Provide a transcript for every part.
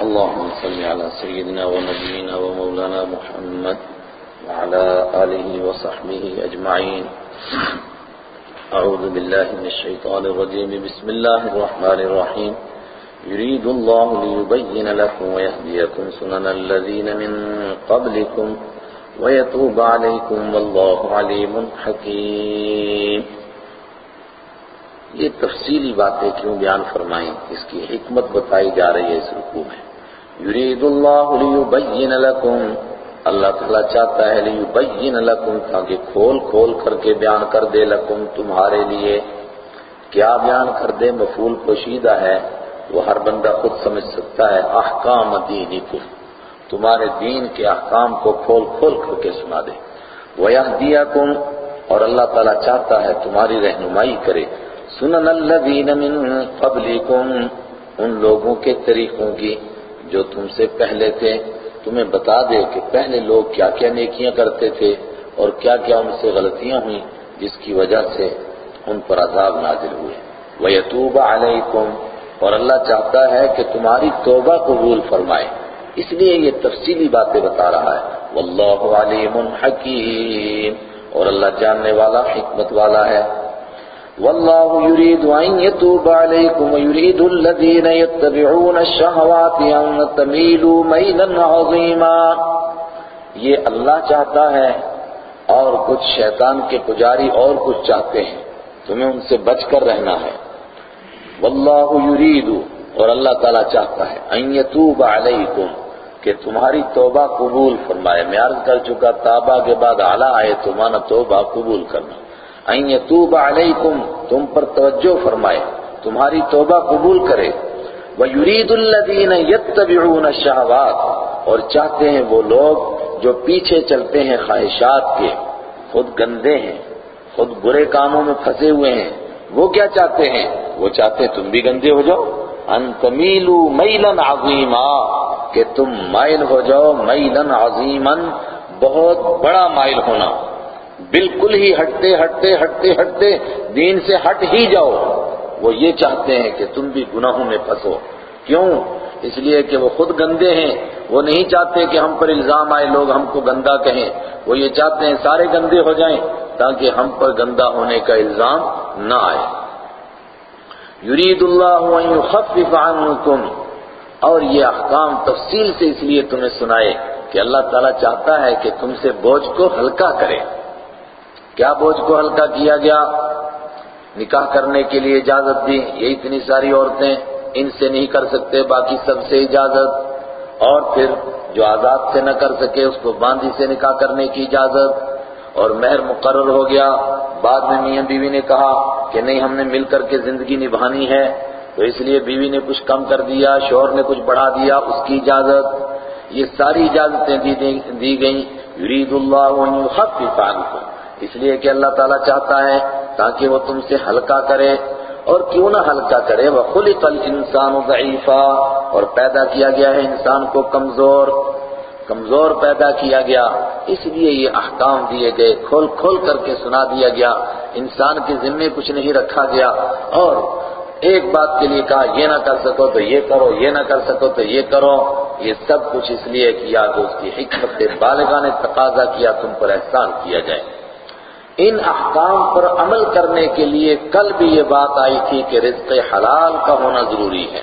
اللهم صل على سيدنا ونبينا ومولانا محمد وعلى آله وصحبه أجمعين. أعوذ بالله من الشيطان الرجيم. بسم الله الرحمن الرحيم. يريد الله ليبين لكم ويهديكم سنن الذين من قبلكم ويتوب عليكم والله عليم حكيم. یہ تفصیلی باتیں کیوں بیان فرمائیں؟ اس کی حکمت بتائی جا رہی ہے اس رکوع میں. یرید اللہ لیبین لکم، اللہ تعالیٰ چاہتا ہے لیبین لکم، تاکہ کھول کھول کر کے بیان کر دے لکم تمہارے لیے۔ کیا بیان کر دے مفعول پوشیدہ ہے؟ وہ ہر بندہ خود سمجھ سکتا ہے، احکام دینکم تمہارے دین کے احکام کو کھول کھول کر کے سنا دے۔ وَيَهْدِيَكُمْ اور اللہ تعالیٰ چاہتا ہے تمہاری رہنمائی کرے۔ سنن الذین من قبلکم، ان لوگوں کے طریقوں کی۔ جو تم سے پہلے تھے، تمہیں بتا دے کہ پہلے لوگ کیا کیا نیکیاں کرتے تھے اور کیا کیا ان سے غلطیاں ہوئیں، جس کی وجہ سے ان پر عذاب نازل ہوئے۔ وَيَتُوبَ عَلَيْكُمْ، اور اللہ چاہتا ہے کہ تمہاری توبہ قبول فرمائے۔ اس لیے یہ تفصیلی باتیں بتا رہا ہے۔ واللہ علیم حکیم اور اللہ جاننے والا، حکمت والا ہے۔ واللہ یرید ان یتوب علیکم ویرید الذین یتبعون الشہوات ان تمیلوا میلا عظیما یہ اللہ چاہتا ہے اور کچھ شیطان کے پجاری اور کچھ چاہتے ہیں تمہیں ان سے بچ کر رہنا ہے واللہ یرید اور اللہ تعالیٰ چاہتا ہے ان یتوب علیکم کہ تمہاری توبہ قبول فرمائے میں عرض کر چکا تابہ کے بعد اعلیٰ آئے تو مانا توبہ قبول کرنا ان یتوب علیکم، تم پر توجہ فرمائے، تمہاری توبہ قبول کرے۔ وَيُرِيدُ الَّذِينَ يَتَّبِعُونَ الشَّهَوَاتِ اور چاہتے ہیں وہ لوگ جو پیچھے چلتے ہیں خواہشات کے، خود گندے ہیں، خود برے کاموں میں پھنسے ہوئے ہیں۔ وہ کیا چاہتے ہیں؟ وہ چاہتے ہیں تم بھی گندے ہو جاؤ۔ ان تمیلو میلن عظیما، کہ تم مائل ہو جاؤ، میلن عظیما، بہت بڑا مائل ہونا۔ بالکل ہی ہٹتے ہٹتے ہٹتے ہٹتے دین سے ہٹ ہی جاؤ۔ وہ یہ چاہتے ہیں کہ تم بھی گناہوں میں پھنسو۔ کیوں؟ اس لیے کہ وہ خود گندے ہیں۔ وہ نہیں چاہتے کہ ہم پر الزام آئے، لوگ ہم کو گندا کہیں۔ وہ یہ چاہتے ہیں سارے گندے ہو جائیں تاکہ ہم پر گندا ہونے کا الزام نہ آئے۔ یرید اللہ ان یخفف عنکم۔ اور یہ احکام تفصیل سے اس لیے تمہیں سنائے کہ اللہ تعالیٰ چاہتا ہے کہ تم سے بوجھ کو ہلکا کرے۔ کیا بوجھ کو ہلکا کیا گیا؟ نکاح کرنے کے لیے اجازت دی یہ اتنی ساری عورتیں ان سے نہیں کر سکتے، باقی سب سے اجازت۔ اور پھر جو آزاد سے نہ کر سکے، اس کو باندھی سے نکاح کرنے کی اجازت۔ اور مہر مقرر ہو گیا۔ بعد میں میاں بیوی نے کہا کہ نہیں، ہم نے مل کر کے زندگی نبھانی ہے۔ تو اس لیے بیوی نے کچھ کم کر دیا، شوہر نے کچھ بڑھا دیا، اس کی اجازت۔ یہ ساری اجازتیں دی گئیں۔ یرید اللہ ان یخفف عنکم۔ اس لیے کہ اللہ تعالیٰ چاہتا ہے تاکہ وہ تم سے ہلکا کرے اور کیوں نہ ہلکا کرے وہ خلق الانسان ضعیفا اور پیدا کیا گیا ہے انسان کو کمزور کمزور پیدا کیا گیا۔ اس لیے یہ احکام دیے گئے، کھول کھول کر کے سنا دیا گیا۔ انسان کے ذمے کچھ نہیں رکھا گیا۔ اور ایک بات کے لیے کہا، یہ نہ کر سکو تو یہ کرو، یہ نہ کر سکو تو یہ کرو۔ یہ سب کچھ اس لیے کیا، کہ اس کی حکمت بالغاہ نے تقاضا کیا، تم پر احسان کیا جائے۔ ان احکام پر عمل کرنے کے لیے کل بھی یہ بات آئی تھی کہ رزق حلال کا ہونا ضروری ہے۔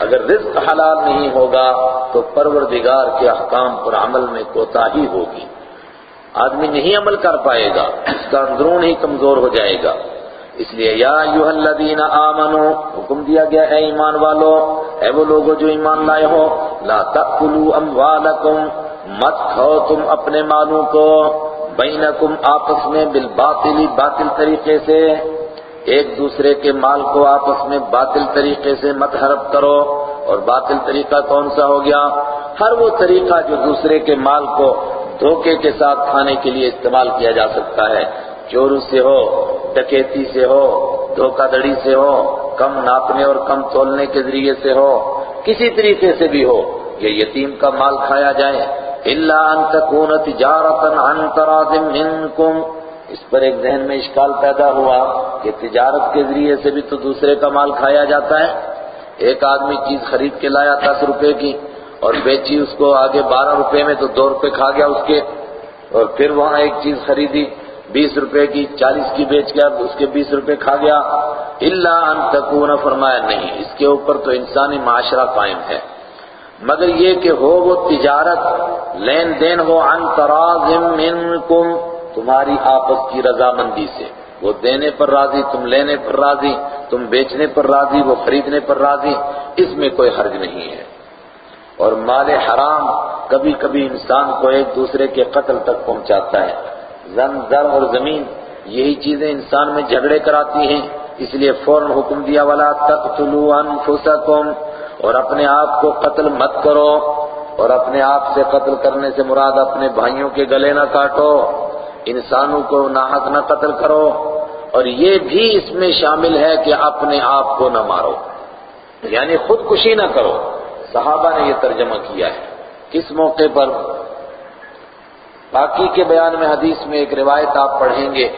اگر رزق حلال نہیں ہوگا تو پروردگار کے احکام پر عمل میں کوتاہی ہوگی۔ آدمی نہیں عمل کر پائے گا، اس کا اندرون ہی کمزور ہو جائے گا۔ اس لیے یا ایوہ الذین آمنو، حکم دیا گیا اے ایمان والو، اے وہ لوگوں جو ایمان لائے ہو، لا تأکلوا اموالکم، مت کھاؤ تم اپنے مالوں کو۔ بینکم آپس میں بالباطلی باطل طریقے سے، ایک دوسرے کے مال کو آپس میں باطل طریقے سے مت حرب کرو۔ اور باطل طریقہ کون سا ہو گیا؟ ہر وہ طریقہ جو دوسرے کے مال کو دھوکے کے ساتھ کھانے کے لیے استعمال کیا جا سکتا ہے۔ چورو سے ہو، ڈکیتی سے ہو، دھوکہ دڑی سے ہو، کم ناپنے اور کم تولنے کے ذریعے سے ہو، کسی طریقے سے بھی ہو، یہ یتیم کا مال کھایا جائے۔ الا ان تكون تجارتا عن تراض منكم۔ اس پر ایک ذہن میں اشکال پیدا ہوا کہ تجارت کے ذریعے سے بھی تو دوسرے کا مال کھایا جاتا ہے۔ ایک آدمی چیز خرید کے لایا دس روپے کی اور بیچی اس کو آگے بارہ روپے میں تو دو روپے کھا گیا اس کے۔ اور پھر وہاں ایک چیز خریدی، بیس روپے کی، چالیس کی بیچ گیا اس کے بیس روپے کھا گیا۔ اللہ ان تکون فرمایا نہیں، اس کے اوپر تو انسانی معاشرہ قائم ہے۔ مگر یہ کہ ہو وہ تجارت لین دین ہو، عن تراز منکم، تمہاری آپس کی رضامندی سے۔ وہ دینے پر راضی، تم لینے پر راضی، تم بیچنے پر راضی، وہ خریدنے پر راضی، اس میں کوئی حرج نہیں ہے۔ اور مال حرام کبھی کبھی انسان کو ایک دوسرے کے قتل تک پہنچاتا ہے۔ زن، زر اور زمین، یہی چیزیں انسان میں جھگڑے کراتی ہیں۔ اس لیے فوراً حکم دیا والا تقتلوا انفسکم اور اپنے آپ کو قتل مت کرو اور اپنے آپ سے قتل کرنے سے مراد اپنے بھائیوں کے گلے نہ کاٹو، انسانوں کو ناحق نہ قتل کرو، اور یہ بھی اس میں شامل ہے کہ اپنے آپ کو نہ مارو۔ یعنی خودکشی نہ کرو۔ صحابہ نے یہ ترجمہ کیا ہے۔ کس موقع پر؟ باقی کے بیان میں حدیث میں ایک روایت آپ پڑھیں گے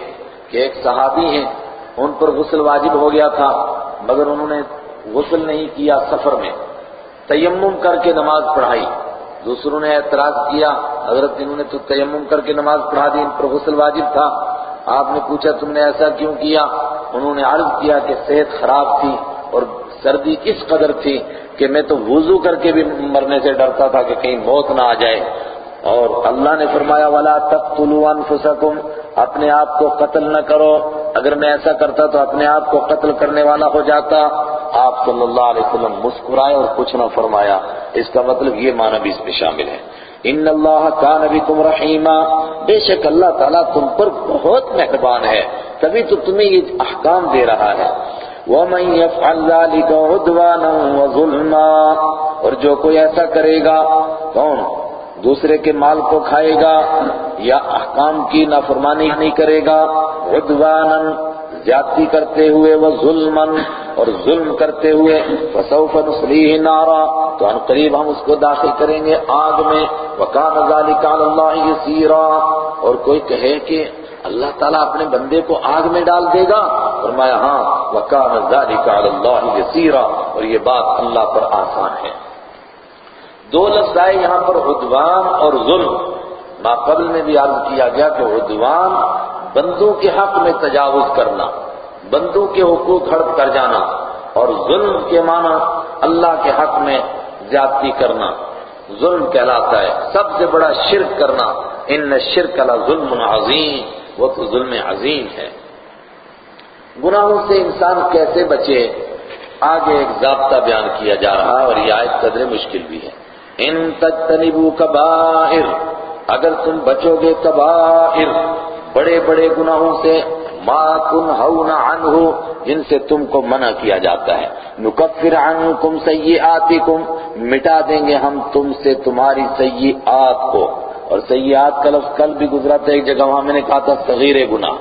کہ ایک صحابی ہیں، ان پر غسل واجب ہو گیا تھا، مگر انہوں نے غسل نہیں کیا سفر میں، تیمم کر کے نماز پڑھائی۔ دوسروں نے اعتراض کیا، حضرت انہوں نے تو تیمم کر کے نماز پڑھا دی، ان پر غسل واجب تھا۔ آپ نے پوچھا، تم نے ایسا کیوں کیا؟ انہوں نے عرض کیا کہ صحت خراب تھی اور سردی اس قدر تھی کہ میں تو وضو کر کے بھی مرنے سے ڈرتا تھا کہ کہیں موت نہ آ جائے۔ اور اللہ نے فرمایا والا تقتلوا انفسکم اپنے آپ کو قتل نہ کرو۔ اگر میں ایسا کرتا تو اپنے آپ کو قتل کرنے والا ہو جاتا۔ آپ صلی اللہ علیہ وسلم مسکرائے اور کچھ نہ فرمایا۔ اس کا مطلب یہ معنی بھی اس میں شامل ہے۔ ان اللہ کان بکم رحیما۔ بے شک اللہ تعالیٰ تم پر بہت مہربان ہے۔ تبھی تو تمہیں یہ احکام دے رہا ہے۔ وَمَن يَفْعَلْ ذَلِكَ عُدْوَانًا وَظُلْمًا۔ اور جو کوئی ایسا کرے گا، کون؟ دوسرے کے مال کو کھائے گا یا احکام کی نافرمانی نہیں کرے گا۔ عدوانا، زیادتی کرتے ہوئے۔ وہ ظلم اور ظلم کرتے ہوئے فسوف نصلیہ نارا تو ان قریب ہم اس کو داخل کریں گے آگ میں۔ وکان ذالک علی اللہ یسیرا اور کوئی کہے کہ اللہ تعالیٰ اپنے بندے کو آگ میں ڈال دے گا۔ فرمایا ہاں وکان ذالک علی اللہ یسیرا اور یہ بات اللہ پر آسان ہے۔ دو لفظ آئے یہاں پر، عدوان اور ظلم۔ ما قبل میں بھی عرض کیا گیا کہ عدوان بندوں کے حق میں تجاوز کرنا۔ بندوں کے حقوق ہڑپ کر جانا اور ظلم کے معنی اللہ کے حق میں زیادتی کرنا۔ ظلم کہلاتا ہے۔ سب سے بڑا شرک کرنا۔ ان شرک کا ظلم عظیم۔ وہ تو ظلم عظیم ہے۔ گناہوں سے انسان کیسے بچے؟ آگے ایک ضابطہ بیان کیا جا رہا اور یہ آیت قدر مشکل بھی ہے۔ ان تجتنبوا کبائر۔ اگر تم بچو گے کبائر، بڑے بڑے گناہوں سے ما تنہون عنہ جن سے تم کو منع کیا جاتا ہے۔ نکفر عنکم سیئاتکم مٹا دیں گے ہم تم سے تمہاری سیئات کو۔ اور سیئات کا لفظ کل بھی گزرا تھا، ایک جگہ وہاں میں نے کہا تھا، صغیر گناہ۔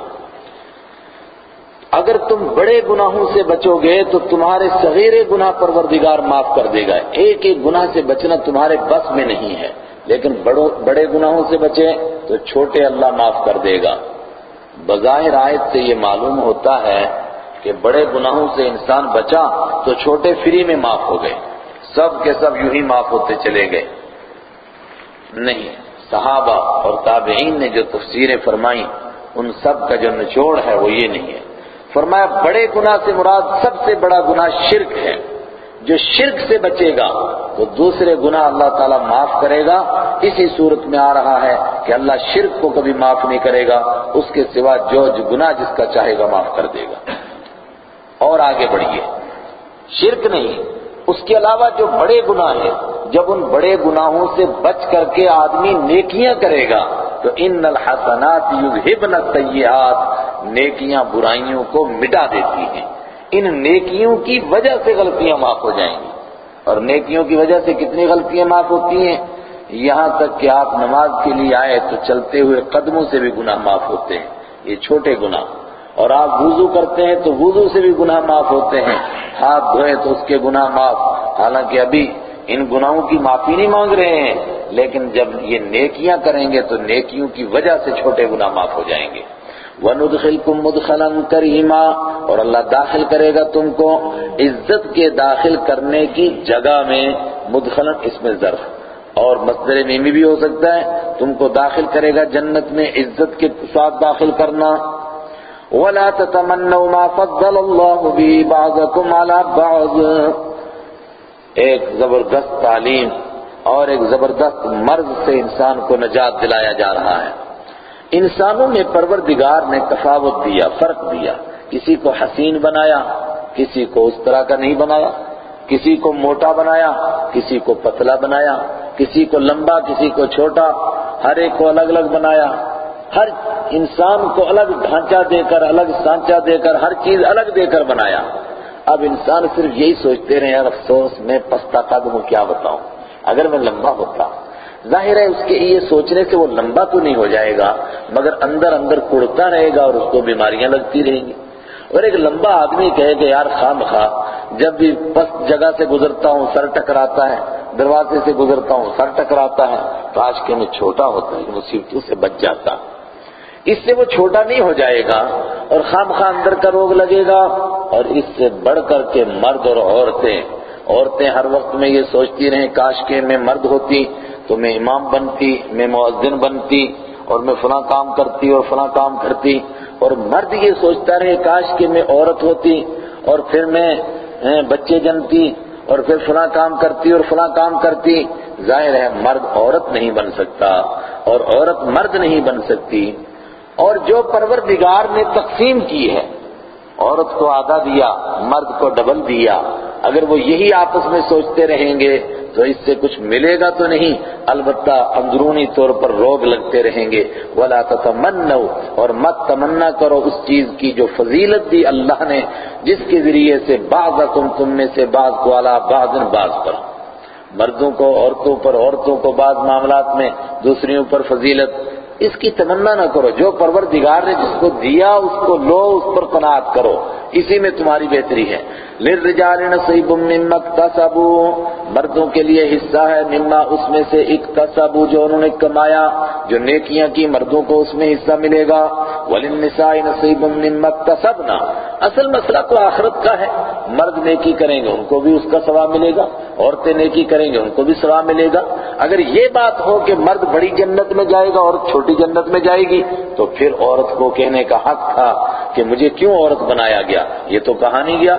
اگر تم بڑے گناہوں سے بچو گے، تو تمہارے صغیر گناہ پروردگار معاف کر دے گا۔ ایک ایک گناہ سے بچنا تمہارے بس میں نہیں ہے۔ لیکن بڑے گناہوں سے بچے، تو چھوٹے اللہ معاف کر دے گا۔ بظاہر آیت سے یہ معلوم ہوتا ہے کہ بڑے گناہوں سے انسان بچا تو چھوٹے فری میں معاف ہو گئے۔ سب کے سب یوں ہی معاف ہوتے چلے گئے۔ نہیں، صحابہ اور تابعین نے جو تفسیریں فرمائیں، ان سب کا جو نچوڑ ہے وہ یہ نہیں ہے۔ فرمایا، بڑے گناہ سے مراد سب سے بڑا گناہ شرک ہے۔ جو شرک سے بچے گا تو دوسرے گناہ اللہ تعالیٰ معاف کرے گا۔ اسی صورت میں آ رہا ہے کہ اللہ شرک کو کبھی معاف نہیں کرے گا، اس کے سوا جو گناہ جس کا چاہے گا معاف کر دے گا۔ اور آگے بڑھیے۔ شرک نہیں، اس کے علاوہ جو بڑے گناہ ہیں، جب ان بڑے گناہوں سے بچ کر کے آدمی نیکیاں کرے گا، تو ان الحسنات یذہبن السیئات، نیکیاں برائیوں کو مٹا دیتی ہیں۔ ان نیکیوں کی وجہ سے غلطیاں معاف ہو جائیں گی۔ اور نیکیوں کی وجہ سے کتنی غلطیاں معاف ہوتی ہیں؟ یہاں تک کہ آپ نماز کے لیے آئے تو چلتے ہوئے قدموں سے بھی گناہ معاف ہوتے ہیں۔ یہ چھوٹے گناہ۔ اور آپ وضو کرتے ہیں تو وضو سے بھی گناہ معاف ہوتے ہیں۔ ہاتھ دھوئیں تو اس کے گناہ معاف۔ حالانکہ ابھی ان گناہوں کی معافی نہیں مانگ رہے ہیں، لیکن جب یہ نیکیاں کریں گے تو نیکیوں کی وجہ سے چھوٹے گناہ معاف ہو جائیں گے۔ وَنُدْخِلْكُمْ مُدْخَلًا كَرِيمًا۔ اور اللہ داخل کرے گا تم کو عزت کے داخل کرنے کی جگہ میں مدخلن اس میں ظرف۔ اور مصدر میمی بھی ہو سکتا ہے، تم کو داخل کرے گا جنت میں عزت کے ساتھ داخل کرنا۔ وَلَا تَتَمَنَّوْا مَا فَضَّلَ اللَّهُ بِهِ بَعْضَكُمْ عَلَى بَعْضٍ۔ ایک زبردست تعلیم اور ایک زبردست مرض سے انسان کو نجات دلایا جا رہا ہے۔ انسانوں میں پروردگار نے تفاوت دیا، فرق دیا۔ کسی کو حسین بنایا، کسی کو اس طرح کا نہیں بنایا، کسی کو موٹا بنایا، کسی کو پتلا بنایا، کسی کو لمبا، کسی کو چھوٹا، ہر ایک کو الگ الگ بنایا۔ ہر انسان کو الگ ڈھانچہ دے کر، الگ سانچہ دے کر، ہر چیز الگ دے کر بنایا۔ اب انسان صرف یہی سوچتے رہے یار افسوس، میں پستا قدم ہوں، کیا بتاؤں؟ اگر میں لمبا ہوتا، ظاہر ہے اس کے یہ سوچنے سے وہ لمبا تو نہیں ہو جائے گا، مگر اندر اندر کڑتا رہے گا اور اس کو بیماریاں لگتی رہیں گی۔ اور ایک لمبا آدمی کہے کہ یار خام خواہ، جب بھی پست جگہ سے گزرتا ہوں، سر ٹکراتا ہے، دروازے سے گزرتا ہوں، سر ٹکراتا ہے کاش کے میں چھوٹا ہوتا ہے مصیبتوں سے بچ جاتا اس سے وہ چھوٹا نہیں ہو جائے گا اور خام خواہ اندر کا روگ لگے گا۔ اور اس سے بڑھ کر کے مرد اور عورتیں عورتیں ہر وقت میں یہ سوچتی رہیں، کاش کے میں مرد ہوتی، تو میں امام بنتی، میں مؤذن بنتی، اور میں فلاں کام کرتی اور فلاں کام کرتی۔ اور مرد یہ سوچتا رہے، کاش کہ میں عورت ہوتی اور پھر میں بچے جنتی اور پھر فلاں کام کرتی اور فلاں کام کرتی۔ ظاہر ہے، مرد عورت نہیں بن سکتا اور عورت مرد نہیں بن سکتی۔ اور جو پروردگار نے تقسیم کی ہے عورت کو آدھا دیا، مرد کو ڈبل دیا۔ اگر وہ یہی آپس میں سوچتے رہیں گے تو اس سے کچھ ملے گا تو نہیں، البتہ اندرونی طور پر روگ لگتے رہیں گے۔ ولا تتمنوا، اور مت تمنا کرو اس چیز کی جو فضیلت دی اللہ نے، جس کے ذریعے سے بعضکم، تم تم میں سے بعض کو علا بعض بعض پر۔ مردوں کو، عورتوں پر، عورتوں کو بعض معاملات میں، دوسریوں پر فضیلت۔ اس کی تمنا نہ کرو، جو پروردگار نے جس کو دیا، اس کو لو، اس پر قناعت کرو۔ اسی میں تمہاری بہتری ہے۔ لِلرِّجَالِ نَصِيبٌ مِّمَّا اكْتَسَبُوا۔ مردوں کے لیے حصہ ہے مما، اس میں سے اکتسبوا جو انہوں نے کمایا، جو نیکیاں کی مردوں کو اس میں حصہ ملے گا۔ وَلِلنِّسَاءِ نَصِيبٌ مِّمَّا اكْتَسَبْنَا۔ اصل مسئلہ تو آخرت کا ہے۔ مرد نیکی کریں گے، ان کو بھی اس کا ثواب ملے گا۔ عورتیں نیکی کریں گے، ان کو بھی ثواب ملے گا۔ اگر یہ بات ہو کہ مرد بڑی جنت میں جائے گا عورت چھوٹی جنت میں جائے گی، تو پھر عورت کو کہنے کا حق تھا کہ مجھے کیوں عورت بنایا گیا؟ یہ تو کہا نہیں گیا۔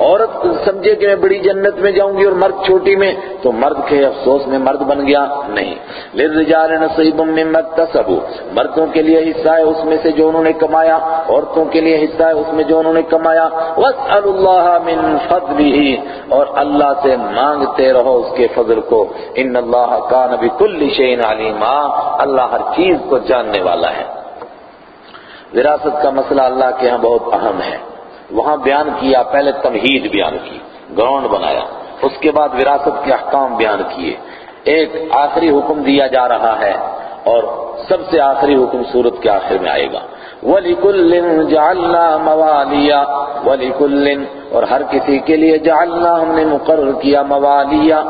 عورت سمجھے کہ میں بڑی جنت میں جاؤں گی اور مرد چھوٹی میں، تو مرد کے افسوس میں مرد بن گیا نہیں۔ لِلرِّجَالِ نَصِيبٌ مِّمَّا اكْتَسَبُوا۔ مردوں کے لیے حصہ ہے اس میں سے جو انہوں نے کمایا، عورتوں کے لیے حصہ ہے اس میں جو انہوں نے کمایا۔ وَاسْأَلُوا اللَّهَ مِن فَضْلِهِ۔ اور اللہ سے مانگتے رہو اس کے فضل کو۔ ان اللہ کان بكل شيء علیما اللہ ہر چیز کو جاننے والا ہے۔ وراثت کا مسئلہ اللہ کے ہاں بہت اہم ہے۔ وہاں بیان کیا، پہلے تمہید بیان کی، گراؤنڈ بنایا، اس کے بعد وراثت کے احکام بیان کیے۔ ایک آخری حکم دیا جا رہا ہے اور سب سے آخری حکم صورت کے آخر میں آئے گا۔ وَلِكُلٍّ جَعَلْنَا مَوَالِيَا وَلِكُلٍّ اور ہر کسی کے لیے جعلنا، ہم نے مقرر کیا موالیا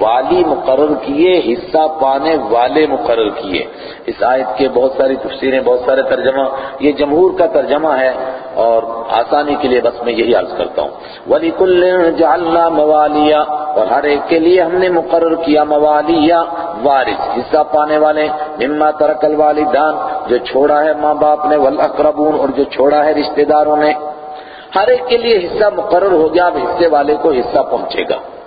والی مقرر کیے، حصہ پانے والے مقرر کیے۔ اس آیت کے بہت ساری تفسیریں، بہت سارے ترجمہ، یہ جمہور کا ترجمہ ہے اور آسانی کے لیے بس میں یہی عرض کرتا ہوں۔ وَلِكُلٍّ جَعَلْنَا مَوَالِيَا اور ہر ایک کے لیے ہم نے مقرر کیا موالیا وارث، حصہ پانے والے، مما ترک الوالدان، جو چھوڑا ہے ماں باپ نے، والاقربون، اور جو چھوڑا ہے رشتہ داروں نے۔ ہر ایک کے لیے حصہ مقرر ہو گیا، اب حصے والے کو حصہ پہنچے گا۔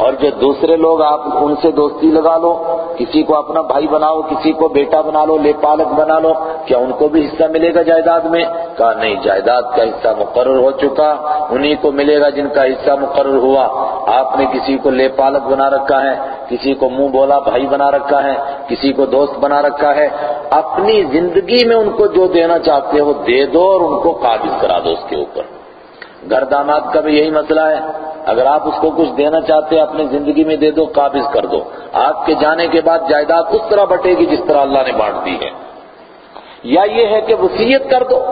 اور جو دوسرے لوگ آپ ان سے دوستی لگا لو، کسی کو اپنا بھائی بناؤ، کسی کو بیٹا بنا لو، لے پالک بنا لو، کیا ان کو بھی حصہ ملے گا جائیداد میں؟ کہا نہیں، جائیداد کا حصہ مقرر ہو چکا، انہی کو ملے گا جن کا حصہ مقرر ہوا۔ آپ نے کسی کو لے پالک بنا رکھا ہے، کسی کو منہ بولا بھائی بنا رکھا ہے، کسی کو دوست بنا رکھا ہے۔ اپنی زندگی میں ان کو جو دینا چاہتے ہو، دے دو اور ان کو قابض کرا دو اس کے اوپر۔ گھر داماد کا بھی یہی مسئلہ ہے۔ اگر آپ اس کو کچھ دینا چاہتے ہیں، اپنی زندگی میں دے دو، قابض کر دو۔ آپ کے جانے کے بعد جائیداد اس طرح بٹے گی جس طرح اللہ نے بانٹ دی ہے۔ یا یہ ہے کہ وسیعت کر دو۔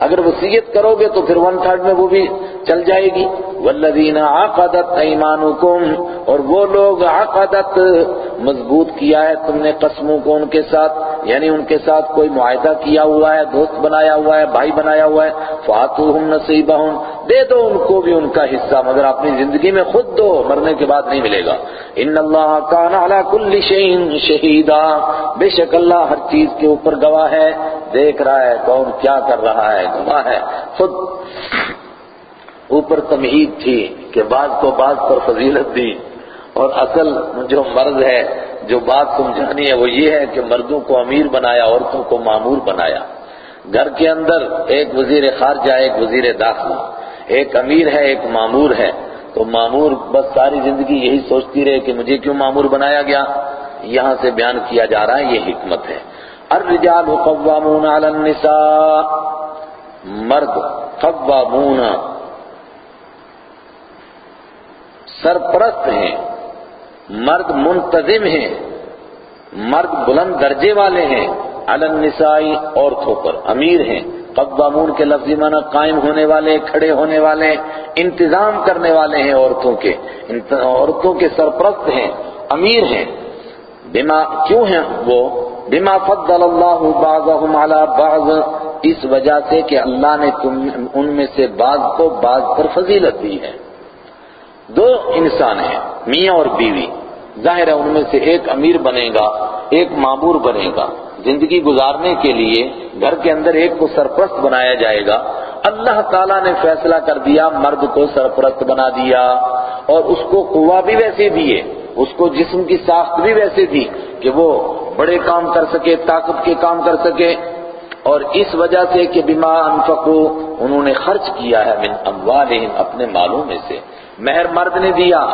اگر وسیعت کرو گے تو پھر ون تھرڈ میں وہ بھی چل جائے گی۔ والذین عقدت ایمانکم اور وہ لوگ عقدت مضبوط کیا ہے۔ تم نے قسموں کو ان کے ساتھ یعنی ان کے ساتھ کوئی معاہدہ کیا ہوا ہے، دوست بنایا ہوا ہے، بھائی بنایا ہوا ہے۔ فاتوہم نصیبہم دے دو ان کو بھی ان کا حصہ، مگر اپنی زندگی میں خود دو، مرنے کے بعد نہیں ملے گا۔ ان اللہ کان علی کل شیء شہیدا۔ بے شک اللہ ہر چیز کے اوپر گواہ ہے۔ دیکھ رہا ہے کون کیا کر رہا ہے، گواہ ہے۔ خود اوپر تمہید تھی کہ بعض کو بعض پر فضیلت دی۔ اور اصل جو مرض ہے، جو بات سمجھانی ہے، وہ یہ ہے کہ مردوں کو امیر بنایا، عورتوں کو معمور بنایا۔ گھر کے اندر ایک وزیر خارجہ، ایک وزیر داخلہ۔ ایک امیر ہے، ایک معمور ہے۔ تو معمور بس ساری زندگی یہی سوچتی رہے کہ مجھے کیوں معمور بنایا گیا؟ یہاں سے بیان کیا جا رہا ہے، یہ حکمت ہے۔ الرجال قوامون علی النساء۔ مرد قوامون سرپرست ہیں۔ مرد منتظم ہیں۔ مرد بلند درجے والے ہیں۔ علی النساء، عورتوں پر امیر ہیں۔ قوامون کے لفظی معنی قائم ہونے والے، کھڑے ہونے والے، انتظام کرنے والے ہیں عورتوں کے۔ عورتوں کے سرپرست ہیں، امیر ہیں۔ بما، کیوں ہیں وہ؟ بما فضل اللہ بعضهم على بعض، اس وجہ سے کہ اللہ نے تم، ان میں سے بعض کو بعض پر فضیلت دی ہے۔ دو انسان ہیں، میاں اور بیوی۔ ظاہر ہے ان میں سے ایک امیر بنے گا۔ ایک معمور بنے گا۔ زندگی گزارنے کے لیے گھر کے اندر ایک کو سرپرست بنایا جائے گا۔ اللہ تعالیٰ نے فیصلہ کر دیا، مرد کو سرپرست بنا دیا اور اس کو قوہ بھی ویسے دیے، اس کو جسم کی ساخت بھی ویسے دی کہ وہ بڑے کام کر سکے، طاقت کے کام کر سکے۔ اور اس وجہ سے کہ بما انفقو انہوں نے خرچ کیا ہے من اموالہم، اپنے مالوں میں سے۔ مہر مرد نے دیا،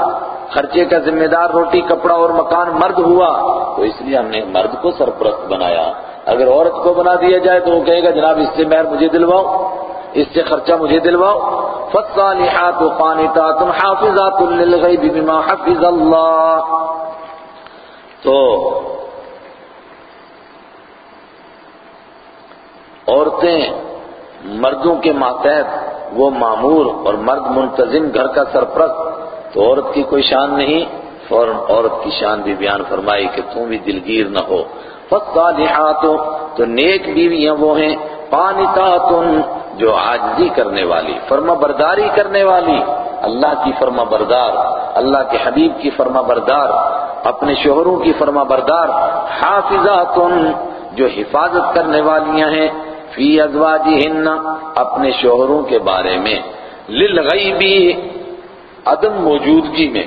خرچے کا ذمہ دار روٹی، کپڑا اور مکان مرد ہوا، تو اس لیے ہم نے مرد کو سرپرست بنایا۔ اگر عورت کو بنا دیا جائے تو وہ کہے گا، جناب، اس سے مہر مجھے دلواؤ، اس سے خرچہ مجھے دلواؤ۔ فالصالحات قانتات حافظات للغیب بما حفظ اللہ تو عورتیں مردوں کے ماتحت، وہ معمور اور مرد منتظم گھر کا سرپرست، تو عورت کی کوئی شان نہیں، فوراً عورت کی شان بھی بیان فرمائی کہ تم بھی دلگیر نہ ہو۔ فالصالحات، تو نیک بیویاں وہ ہیں قانتات جو عاجزی کرنے والی، فرما برداری کرنے والی۔ اللہ کی فرما بردار، اللہ کے حبیب کی فرما بردار، اپنے شوہروں کی فرما بردار۔ حافظات جو حفاظت کرنے والیاں ہیں فی ازواجہن اپنے شوہروں کے بارے میں، للغیبی، عدم موجودگی میں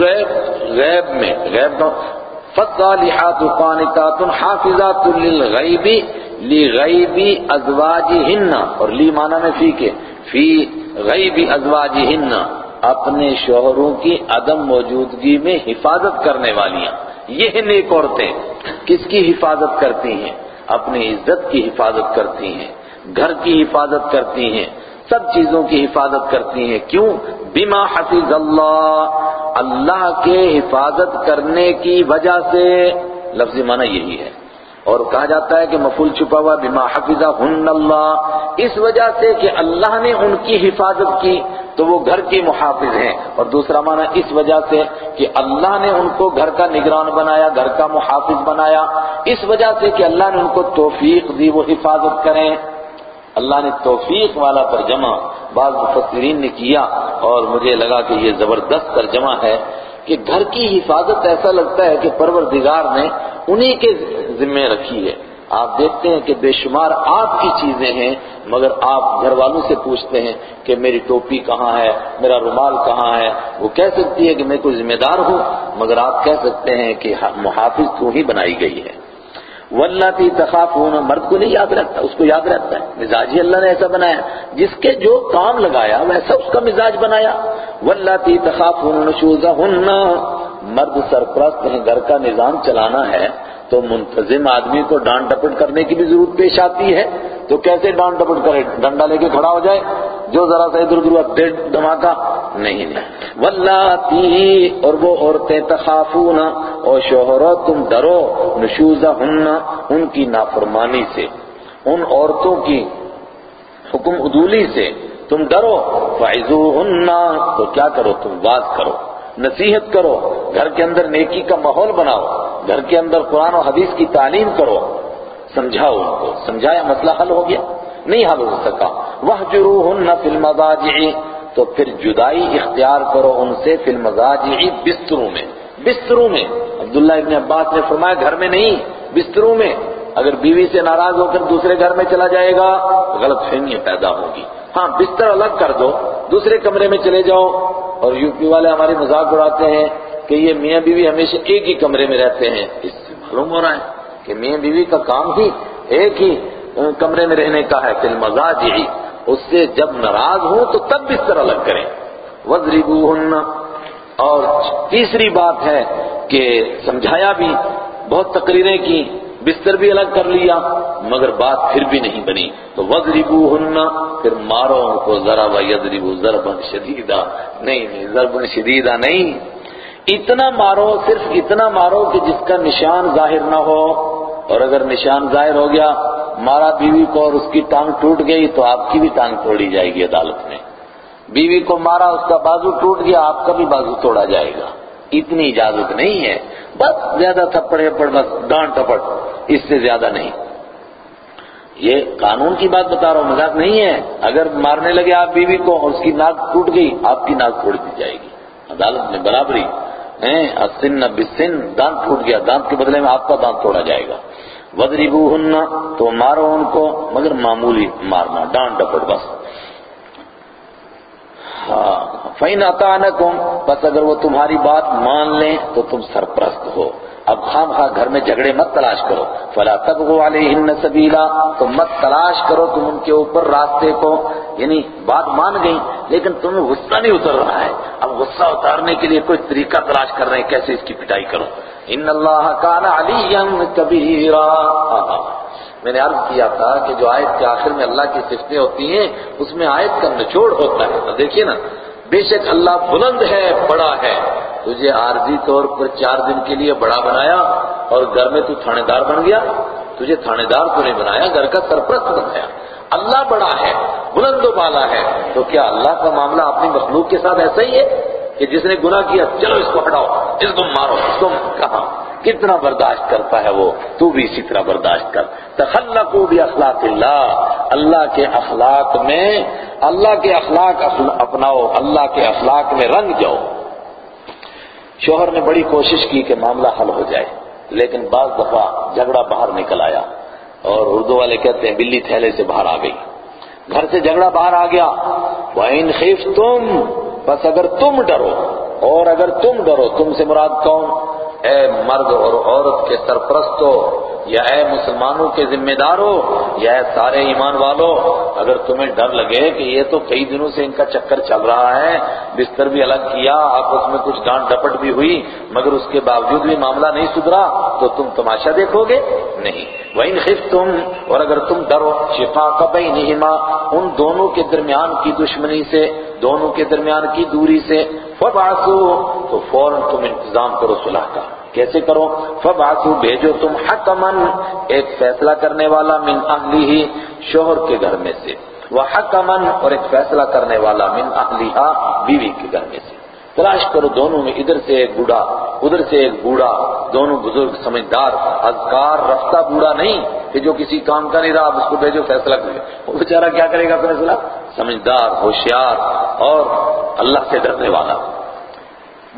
غیب غیب میں، غیب کا قانتات حافظات للغیب، لغیب ازواجہن، اور لی معنی میں فی کے، فی غیب ازواجہن، اپنے شوہروں کی عدم موجودگی میں حفاظت کرنے والیاں۔ یہ نیک عورتیں کس کی حفاظت کرتی ہیں؟ اپنی عزت کی حفاظت کرتی ہیں، گھر کی حفاظت کرتی ہیں، سب چیزوں کی حفاظت کرتی ہیں۔ کیوں؟ بما حفظ اللہ اللہ کے حفاظت کرنے کی وجہ سے۔ لفظی معنی یہی ہے۔ اور کہا جاتا ہے کہ مفول چھپا ہوا بما حفظ ہن اللہ اس وجہ سے کہ اللہ نے ان کی حفاظت کی، تو وہ گھر کی محافظ ہیں۔ اور دوسرا معنی، اس وجہ سے کہ اللہ نے ان کو گھر کا نگران بنایا، گھر کا محافظ بنایا۔ اس وجہ سے کہ اللہ نے ان کو توفیق دی، وہ حفاظت کریں۔ اللہ نے توفیق والا ترجمہ بعض مفسرین نے کیا اور مجھے لگا کہ یہ زبردست ترجمہ ہے۔ کہ گھر کی حفاظت ایسا لگتا ہے کہ پروردگار نے انہی کے ذمے رکھی ہے۔ آپ دیکھتے ہیں کہ بے شمار آپ کی چیزیں ہیں، مگر آپ گھر والوں سے پوچھتے ہیں کہ میری ٹوپی کہاں ہے، میرا رومال کہاں ہے؟ وہ کہہ سکتی ہے کہ میں کوئی ذمہ دار ہوں، مگر آپ کہہ سکتے ہیں کہ محافظ تو ہی بنائی گئی ہے۔ واللہ تخافون، مرد کو نہیں یاد رکھتا، اس کو یاد رکھتا ہے۔ مزاج ہی اللہ نے ایسا بنایا۔ جس کے جو کام لگایا، ویسا اس کا مزاج بنایا۔ واللہ تخافون نشوزہن۔ مرد سرپرست ہیں، گھر کا نظام چلانا ہے۔ تو منتظم آدمی کو ڈانٹ ڈپٹ کرنے کی بھی ضرورت پیش آتی ہے۔ تو کیسے ڈانٹ ڈپٹ کرے؟ ڈنڈا لے کے کھڑا ہو جائے۔ جو ذرا سا ادھر ادھر دھماکہ۔ نہیں نہیں واللاتی اور وہ عورتیں، تخافون۔ اور شوہروں تم ڈرو۔ نشوزہن، ان کی نافرمانی سے۔ ان عورتوں کی حکم عدولی سے۔ تم ڈرو۔ فعزوہن تو کیا کرو؟ تم بات کرو۔ نصیحت کرو، گھر کے اندر نیکی کا ماحول بناؤ، گھر کے اندر قرآن و حدیث کی تعلیم کرو۔ سمجھاؤ ان کو، سمجھایا مسئلہ حل ہو گیا؟ نہیں حل ہو سکا۔ وہ فِي الْمَضَاجِعِ۔ تو پھر جدائی اختیار کرو ان سے فی المزاجع بستروں میں۔ بستروں میں۔ عبداللہ ابن عباس نے فرمایا، گھر میں نہیں، بستروں میں۔ اگر بیوی سے ناراض ہو کر دوسرے گھر میں چلا جائے گا، غلط فہمیاں پیدا ہوگی ہاں بستر الگ کر دو، دوسرے کمرے میں چلے جاؤ۔ اور یو پی والے ہماری مذاق اڑاتے ہیں کہ یہ میاں بیوی ہمیشہ ایک ہی کمرے میں رہتے ہیں۔ اس سے معلوم ہو رہا ہے کہ میاں بیوی کا کام ہی ایک ہی کمرے میں رہنے کا ہے، فی المزاج ہی اس سے جب ناراض ہوں تو تب بستر الگ کریں۔ وَضْرِبُوهُنَّ اور تیسری بات ہے کہ سمجھایا بھی، بہت تقریریں کی۔ بستر بھی الگ کر لیا، مگر بات پھر بھی نہیں بنی۔ تو وَضْرِبُوهُنَّ پھر مارو ان کو ذرا وَيَضْرِبُوا ضَرْبًا شَدِيدًا۔ نہیں نہیں ضربًا شدیدہ نہیں۔ اتنا مارو، صرف اتنا مارو کہ جس کا نشان ظاہر نہ ہو۔ اور اگر نشان ظاہر ہو گیا، مارا بیوی کو اور اس کی ٹانگ ٹوٹ گئی، تو آپ کی بھی ٹانگ توڑی جائے گی عدالت میں۔ بیوی کو مارا، اس کا بازو ٹوٹ گیا، آپ کا بھی بازو توڑا جائے گا۔ اتنی اجازت نہیں ہے۔ بس زیادہ تھپڑ پڑ بس ڈانٹ ٹپٹ اس سے زیادہ نہیں۔ یہ قانون کی بات بتا رہا ہوں، مذاق نہیں ہے۔ اگر مارنے لگے آپ بیوی کو اس کی ناک ٹوٹ گئی، آپ کی ناک توڑ دی جائے گی۔ عدالت میں برابری۔ سن بسن دانت ٹوٹ گیا۔ دانت کے بدلے میں آپ کا دانت توڑا جائے گا۔ وَضْرِبُوهُنَّ، تو مارو ان کو، مگر معمولی مارنا، ڈانٹ ڈپٹ بس۔ ہاں۔ فَإِنْ أَطَعْنَكُمْ، بس اگر وہ تمہاری بات مان لیں تو تم سرپرست ہو۔ اب خام خواہ گھر میں جھگڑے مت تلاش کرو۔ فلا تبغوا علیہن سبیلا تو مت تلاش کرو تم ان کے اوپر راستے کو۔ یعنی بات مان گئی لیکن تمہیں غصہ نہیں اتر رہا ہے۔ اب غصہ اتارنے کے لیے کوئی طریقہ تلاش کر رہے ہیں، کیسے اس کی پٹائی کرو؟ ان اللہ کان علیا کبیرا میں نے عرض کیا تھا کہ جو آیت کے آخر میں اللہ کی صفتیں ہوتی ہیں، اس میں آیت کا نچوڑ ہوتا ہے۔ دیکھیے نا، بے شک اللہ بلند ہے، بڑا ہے۔ تجھے عارضی طور پر چار دن کے لیے بڑا بنایا اور گھر میں تو تھانے دار بن گیا۔ تجھے تھانے دار تو نہیں بنایا، گھر کا سرپرست بنایا اللہ بڑا ہے، بلند و بالا ہے۔ تو کیا اللہ کا معاملہ اپنی مخلوق کے ساتھ ایسا ہی ہے کہ جس نے گناہ کیا، چلو اس کو ہٹاؤ، اس کو مارو، اس کو کہاں؟ کتنا برداشت کرتا ہے وہ؟ تو بھی اسی طرح برداشت کر۔ تخلقوا بھی اخلاق اللہ۔ اللہ کے اخلاق میں، اللہ کے اخلاق اپناؤ۔ اللہ کے اخلاق میں رنگ جاؤ۔ شوہر نے بڑی کوشش کی کہ معاملہ حل ہو جائے، لیکن بعض دفعہ جھگڑا باہر نکل آیا اور اردو والے کہتے ہیں، بلی تھیلے سے باہر آ گئی۔ گھر سے جھگڑا باہر آ گیا۔ وَإِنْ خِفْتُمْ، بس اگر تم ڈرو، اور اگر تم ڈرو، تم سے مراد کون؟ اے مرد اور عورت کے سرپرست ہو یا اے مسلمانوں کے ذمہ دار ہو یا اے سارے ایمان والو، اگر تمہیں ڈر لگے کہ یہ تو کئی دنوں سے ان کا چکر چل رہا ہے، بستر بھی الگ کیا، آپس میں کچھ ڈانٹ ڈپٹ بھی ہوئی، مگر اس کے باوجود بھی معاملہ نہیں سدھرا، تو تم تماشا دیکھو گے؟ نہیں۔ وَإِنْ خِفْتُمْ، اور اگر تم ڈرو شِقَاقَ بَيْنِهِمَا ان دونوں کے درمیان کی دشمنی سے، دونوں کے درمیان کی دوری سے، فَبْعَثُوا، تو فوراً تم انتظام کرو صلح کا۔ کیسے کرو؟ فَبْعَثُوا، بھیجو تم حکمن ایک فیصلہ کرنے والا من اہلی ہی شوہر کے گھر میں سے۔ وحکمن اور ایک فیصلہ کرنے والا من اہلیہا بیوی کے گھر میں سے۔ تلاش کرو دونوں میں، ادھر سے ایک بوڑھا، ادھر سے ایک بوڑھا، دونوں بزرگ، سمجھدار، اذکار، رفتہ بوڑھا نہیں کہ جو کسی کام کا نہیں رہا اس کو بھیجو، فیصلہ کرے وہ بیچارہ کیا کرے گا فیصلہ سمجھدار، ہوشیار اور اللہ سے ڈرنے والا۔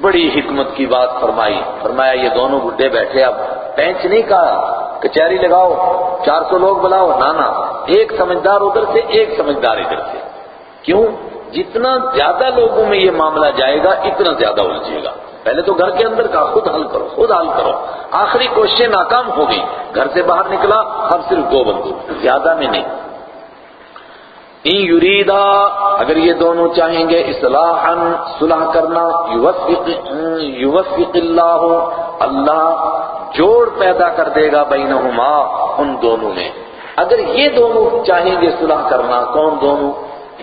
بڑی حکمت کی بات فرمائی۔ فرمایا، یہ دونوں بڈھے بیٹھے، اب پینچ نہیں کہا کچہری لگاؤ، چار سو لوگ بلاؤ، نانا، ایک سمجھدار ادھر سے، ایک سمجھدار ادھر سے۔ کیوں؟ جتنا زیادہ لوگوں میں یہ معاملہ جائے گا، اتنا زیادہ الجھے گا۔ پہلے تو گھر کے اندر کا خود حل کرو، خود حل کرو۔ آخری کوششیں ناکام ہو گئی گھر سے باہر نکلا اب صرف دو بندو زیادہ میں نہیں۔ این یریدا، اگر یہ دونوں چاہیں گے اصلاحا صلح کرنا یوفق اللہ اللہ جوڑ پیدا کر دے گا بینہما ان دونوں میں۔ اگر یہ دونوں چاہیں گے صلح کرنا، کون دونوں؟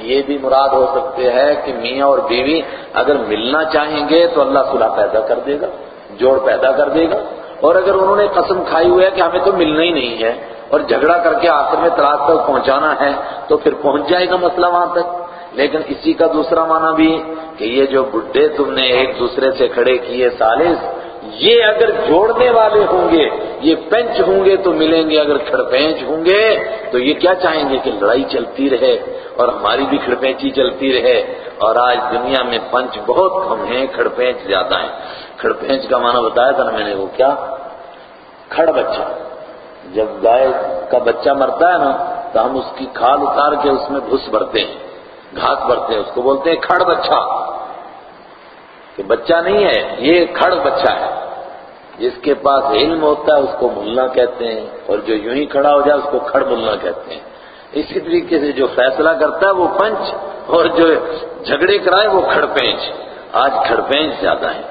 یہ بھی مراد ہو سکتے ہیں کہ میاں اور بیوی اگر ملنا چاہیں گے تو اللہ صلح پیدا کر دے گا، جوڑ پیدا کر دے گا۔ اور اگر انہوں نے قسم کھائی ہوئی ہے کہ ہمیں تو ملنا ہی نہیں ہے اور جھگڑا کر کے آخر میں طلاق تک پہنچانا ہے تو پھر پہنچ جائے گا مسئلہ وہاں تک۔ لیکن اسی کا دوسرا معنی بھی کہ یہ جو بڈھے تم نے ایک دوسرے سے کھڑے کیے سالس یہ اگر جوڑنے والے ہوں گے، یہ پنچ ہوں گے تو ملیں گے، اگر کھڑپینچ ہوں گے تو یہ کیا چاہیں گے کہ لڑائی چلتی رہے اور ہماری بھی کھڑپینچی چلتی رہے۔ اور آج دنیا میں پنچ بہت کم ہیں کھڑپینچ زیادہ ہیں۔ کھڑپینچ کا معنی بتایا تھا نا میں نے وہ کیا؟ کھڑ بچہ۔ جب گائے کا بچہ مرتا ہے نا، تو ہم اس کی کھال اتار کے اس میں گھس بھرتے ہیں، گھاس بھرتے ہیں، اس کو بولتے ہیں کھڑ بچہ۔ کہ بچہ نہیں ہے، یہ کھڑ بچہ ہے۔ جس کے پاس علم ہوتا ہے، اس کو ملنا کہتے ہیں، اور جو یوں ہی کھڑا ہو جائے، اس کو کھڑ ملنا کہتے ہیں۔ اسی طریقے سے جو فیصلہ کرتا ہے، وہ پنچ، اور جو جھگڑے کرائے، وہ کھڑ پینچ آج کھڑ پینچ زیادہ ہے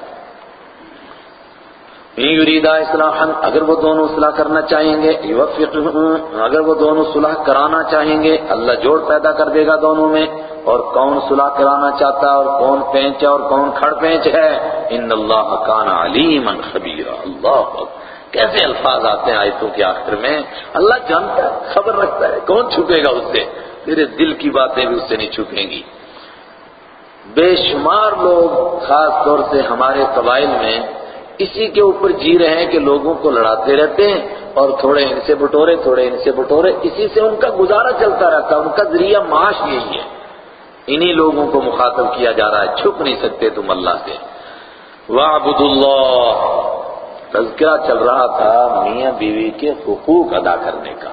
یریدا اصلاحا اگر وہ دونوں اصلاح کرنا چاہیں گے اگر وہ دونوں صلح کرانا چاہیں گے، اللہ جوڑ پیدا کر دے گا دونوں میں، اور کون صلح کرانا چاہتا ہے اور کون پینچ ہے اور کون کھڑ پینچ ہے؟ ان اللہ کان علیما خبیرا، اللہ کیسے الفاظ آتے ہیں آیتوں کے آخر میں؟ اللہ جانتا ہے، خبر رکھتا ہے، کون چھپے گا اس سے؟ تیرے دل کی باتیں بھی اس سے نہیں چھپیں گی۔ بے شمار لوگ، خاص طور سے ہمارے قبائل میں اسی کے اوپر جی رہے ہیں کہ لوگوں کو لڑاتے رہتے ہیں اور تھوڑے ان سے بٹورے، تھوڑے ان سے بٹورے، اسی سے ان کا گزارا چلتا رہتا ہے، ان کا ذریعہ معاش یہی ہے۔ انہی لوگوں کو مخاطب کیا جا رہا ہے، چھپ نہیں سکتے تم اللہ سے۔ وَعْبُدُ اللَّهِ۔ تذکرہ چل رہا تھا میاں بیوی کے حقوق ادا کرنے کا۔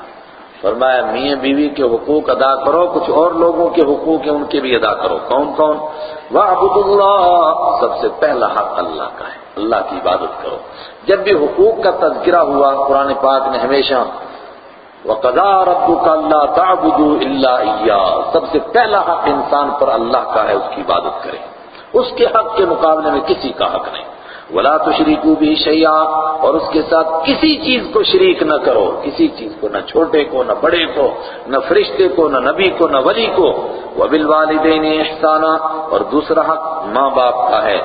فرمایا، میاں بیوی کے حقوق ادا کرو، کچھ اور لوگوں کے حقوق ہیں، ان کے بھی ادا کرو۔ کون کون؟ وَعْبُدُ اللَّهِ۔ سب سے پہلا حق اللہ کا ہے۔ اللہ کی عبادت کرو۔ جب بھی حقوق کا تذکرہ ہوا، قرآن پاک نے ہمیشہ، وَقَضَى رَبُّكَ أَلَّا تَعْبُدُوا إِلَّا إِيَّاهُ۔ سب سے پہلا حق انسان پر اللہ کا ہے، اس کی عبادت کرے۔ اس کے حق کے مقابلے میں کسی کا حق نہیں۔ ولا تشریکو بھی شیا اور اس کے ساتھ کسی چیز کو شریک نہ کرو، کسی چیز کو نہ چھوٹے کو، نہ بڑے کو، نہ فرشتے کو، نہ نبی کو، نہ ولی کو۔ وبالوالدین احسانہ اور دوسرا حق ماں باپ کا ہے۔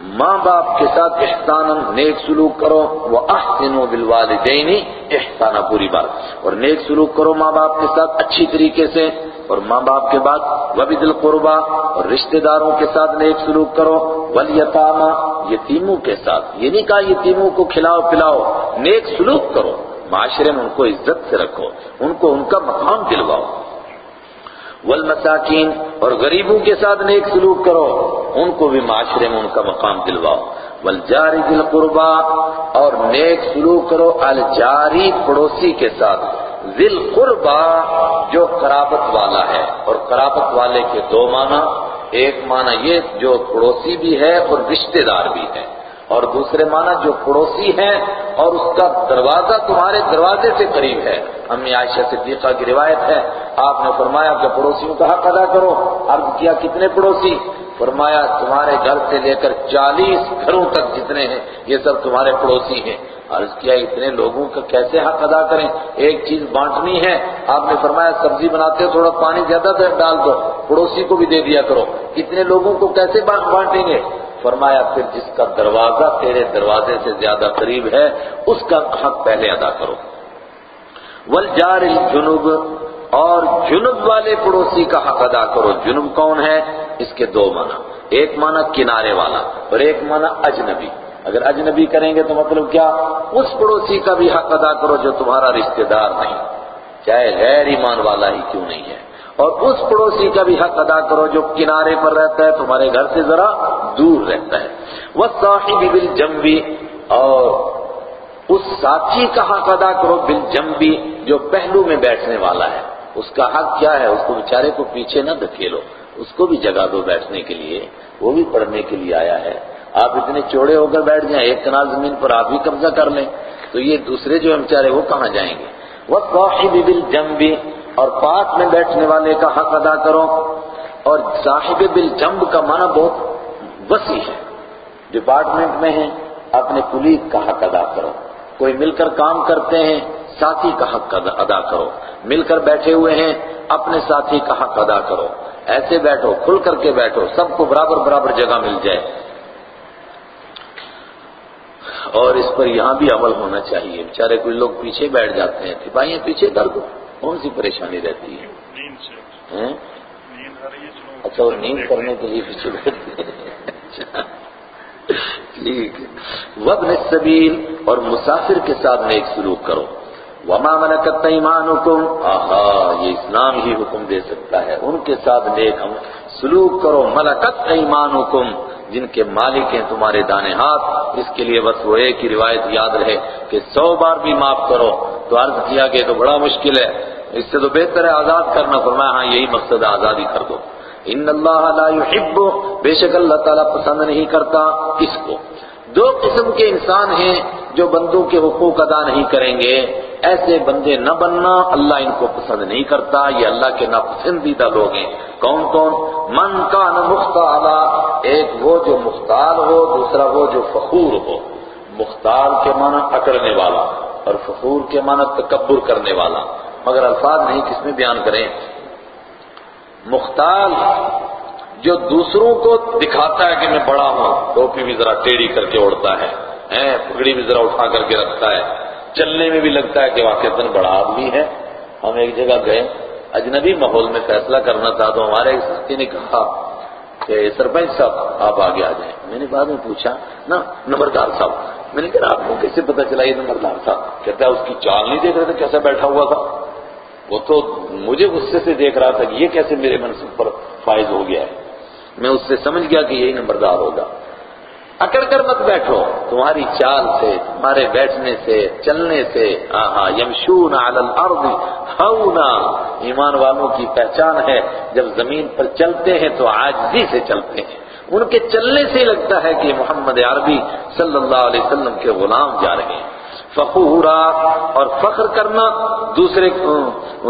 ماں باپ کے ساتھ احسان نیک سلوک کرو وہ احسنوا بالوالدین احسانہ پوری بات۔ اور نیک سلوک کرو ماں باپ کے ساتھ اچھی طریقے سے۔ اور ماں باپ کے بعد وبد القربا اور رشتہ داروں کے ساتھ نیک سلوک کرو والیتامہ یتیموں کے ساتھ یہ نہیں کہا یتیموں کو کھلاؤ، پلاؤ، نیک سلوک کرو، معاشرے میں ان کو عزت سے رکھو، ان کو ان کا مقام دلواؤ۔ والمساکین، اور غریبوں کے ساتھ نیک سلوک کرو، ان کو بھی معاشرے میں ان کا مقام دلواؤ۔ والجاری ذی القربا اور نیک سلوک کرو الجاری پڑوسی کے ساتھ۔ ذل قربا جو قرابت والا ہے اور قرابت والے کے دو معنی، ایک معنی یہ جو پڑوسی بھی ہے اور رشتہ دار بھی ہے۔ اور دوسرے معنی جو پڑوسی ہے اور اس کا دروازہ تمہارے دروازے سے قریب ہے۔ امی عائشہ صدیقہ کی روایت ہے، آپ نے فرمایا کہ پڑوسیوں کا حق ادا کرو۔ عرض کیا، کتنے پڑوسی؟ فرمایا، تمہارے گھر سے لے کر چالیس گھروں تک جتنے ہیں، یہ سب تمہارے پڑوسی ہیں۔ عرض کیا، اتنے لوگوں کا کیسے حق ادا کریں؟ ایک چیز بانٹنی ہے۔ آپ نے فرمایا، سبزی بناتے ہو، تھوڑا پانی زیادہ ڈال دو۔ پڑوسی کو بھی دے دیا کرو۔ اتنے لوگوں کو کیسے بانٹیں گے؟ فرمایا، پھر جس کا دروازہ تیرے دروازے سے زیادہ قریب ہے، اس کا حق پہلے ادا کرو۔ والجار الجنوب اور جنوب والے پڑوسی کا حق ادا کرو۔ جنوب کون ہے؟ اس کے دو معنی۔ ایک معنی کنارے والا اور ایک معنی اجنبی۔ اگر اجنبی کریں گے تو مطلب کیا؟ اس پڑوسی کا بھی حق ادا کرو جو تمہارا رشتہ دار نہیں، چاہے غیر ایمان والا ہی کیوں نہیں ہے۔ اور اس پڑوسی کا بھی حق ادا کرو جو کنارے پر رہتا ہے، تمہارے گھر سے ذرا دور رہتا ہے۔ وہ صاحب بل اور اس ساتھی کا حق ادا کرو بل جو پہلو میں بیٹھنے والا ہے۔ اس کا حق کیا ہے؟ اس کو بیچارے کو پیچھے نہ دھکیلو۔ اس کو بھی جگہ دو بیٹھنے کے لیے۔ وہ بھی پڑھنے کے لیے آیا ہے۔ آپ اتنے چوڑے ہو کر بیٹھ جائیں، ایک کنال زمین پر آپ بھی قبضہ کر لیں۔ تو یہ دوسرے جو بیچارے، وہ کہاں جائیں گے؟ وہ صاحب بل اور پاس میں بیٹھنے والے کا حق ادا کرو اور صاحب بالجنب کا معنی بہت وسیع ہے۔ ڈپارٹمنٹ میں ہیں، اپنے پولیس کا حق ادا کرو۔ کوئی مل کر کام کرتے ہیں، ساتھی کا حق ادا کرو۔ مل کر بیٹھے ہوئے ہیں، اپنے ساتھی کا حق ادا کرو۔ ایسے بیٹھو، کھل کر کے بیٹھو، سب کو برابر برابر جگہ مل جائے۔ اور اس پر یہاں بھی عمل ہونا چاہیے۔ بیچارے کوئی لوگ پیچھے بیٹھ جاتے ہیں، سپاہیاں پیچھے درد کون سی پریشانی رہتی ہے؟ اچھا وہ نیند کرنے کے لیے پیچھے بیٹھتے ہیں۔ ٹھیک ہے۔ وبن السبیل اور مسافر کے ساتھ نیک سلوک کرو۔ وما ملکت ایمانکم آہا یہ اسلام ہی حکم دے سکتا ہے۔ ان کے ساتھ نیک ہم سلوک کرو۔ ملکت ایمانکم جن کے مالک ہیں تمہارے دانے ہاتھ۔ اس کے لیے بس وہ ایک ہی روایت یاد رہے کہ سو بار بھی معاف کرو۔ تو عرض کیا کہ تو بڑا مشکل ہے، اس سے تو بہتر ہے آزاد کرنا۔ فرمایا ہاں یہی مقصد ہے، آزادی کر دو۔ ان اللہ لا يحب بے شک اللہ تعالیٰ پسند نہیں کرتا کس کو۔ دو قسم کے انسان ہیں جو بندوں کے حقوق ادا نہیں کریں گے۔ ایسے بندے نہ بننا، اللہ ان کو پسند نہیں کرتا، یہ اللہ کے ناپسندیدہ لوگ ہیں۔ کون کون؟ من کا نختار ایک وہ جو مختار ہو، دوسرا وہ جو فخور ہو۔ مختار کے معنی اکڑنے والا۔ اور فخور کے معنی تکبر کرنے والا۔ مگر الفاظ نہیں کس میں بیان کریں۔ مختال جو دوسروں کو دکھاتا ہے کہ میں بڑا ہوں، ٹوپی بھی ذرا ٹیڑھی کر کے اڑتا ہے پگڑی بھی ذرا اٹھا کر کے رکھتا ہے، چلنے میں بھی لگتا ہے کہ واقع دن بڑا آدمی ہے۔ ہم ایک جگہ گئے، اجنبی ماحول میں فیصلہ کرنا تھا، تو ہمارے ایک سستی نے کہا کہ سرپنچ صاحب، آپ آگے آ جائیں۔ میں نے بعد میں پوچھا، نا، نمبردار صاحب میں نے کہا آپ کو کیسے پتا چلا یہ نمبردار صاحب کہتا ہے، اس کی چال نہیں دیکھ رہے تھے کیسا بیٹھا ہوا تھا. وہ تو مجھے غصے سے دیکھ رہا تھا کہ یہ کیسے میرے منصب پر فائز ہو گیا ہے۔ میں اس سے سمجھ گیا کہ یہی نمبردار ہوگا۔ اکڑ کر مت بیٹھو۔ تمہاری چال سے، تمہارے بیٹھنے سے، چلنے سے، آہا، یمشون علی الارض ہونا ایمان والوں کی پہچان ہے۔ جب زمین پر چلتے ہیں تو عاجزی سے چلتے ہیں۔ ان کے چلنے سے لگتا ہے کہ محمد عربی صلی اللہ علیہ وسلم کے غلام جا رہے ہیں۔ فخورا اور فخر کرنا، دوسرے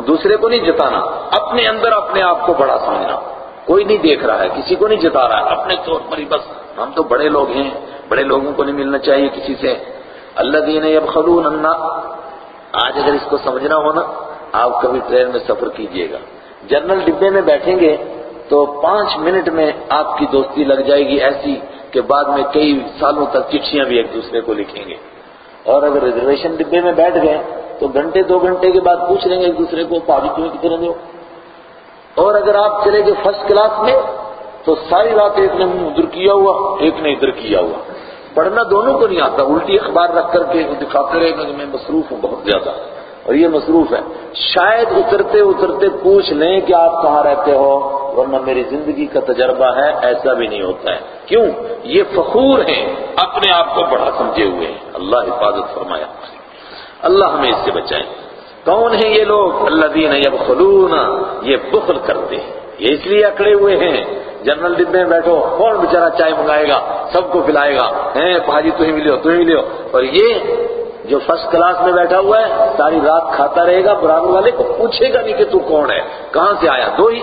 دوسرے کو نہیں جتانا، اپنے اندر اپنے آپ کو بڑا سمجھنا۔ کوئی نہیں دیکھ رہا ہے، کسی کو نہیں جتا رہا ہے، اپنے طور پر ہی بس۔ ہم تو بڑے لوگ ہیں، بڑے لوگوں کو نہیں ملنا چاہیے کسی سے۔ اللہ دین اب خلون آج اگر اس کو سمجھنا ہو نا، آپ کبھی ٹرین میں سفر کیجیے گا۔ جنرل ڈبے میں بیٹھیں گے تو پانچ منٹ میں آپ کی دوستی لگ جائے گی ایسی کہ بعد میں کئی سالوں تک چٹھیاں بھی ایک دوسرے کو لکھیں گے۔ اور اگر ریزرویشن ڈبے میں بیٹھ گئے تو گھنٹے دو گھنٹے کے بعد پوچھ لیں گے ایک دوسرے کو پاڑی تمہیں کتنے دو اور اگر آپ چلے گئے فرسٹ کلاس میں تو ساری رات ایک نے ادھر کیا ہوا، ایک نے ادھر کیا ہوا۔ پڑھنا دونوں کو نہیں آتا، الٹی اخبار رکھ کر کے دکھاتے رہے گا کہ میں مصروف ہوں بہت زیادہ۔ اور یہ مصروف ہے۔ شاید اترتے اترتے پوچھ لیں کہ آپ کہاں رہتے ہو، ورنہ میری زندگی کا تجربہ ہے، ایسا بھی نہیں ہوتا ہے۔ کیوں؟ یہ فخور ہیں، اپنے آپ کو بڑا سمجھے ہوئے ہیں۔ اللہ حفاظت فرمایا۔ اللہ ہمیں اس سے بچائیں۔ کون ہیں یہ لوگ؟ اللہ دین اب یہ بخل کرتے ہیں۔ یہ اس لیے اکڑے ہوئے ہیں۔ جنرل ڈبے میں بیٹھو، کون بےچارا چائے منگائے گا؟ سب کو پلائے گا۔ پاجی تمہیں ملو تمہیں ملو اور یہ جو فرسٹ کلاس میں بیٹھا ہوا ہے، ساری رات کھاتا رہے گا برابر والے کو پوچھے گا نہیں کہ تو کون ہے؟ کہاں سے آیا؟ دو ہی،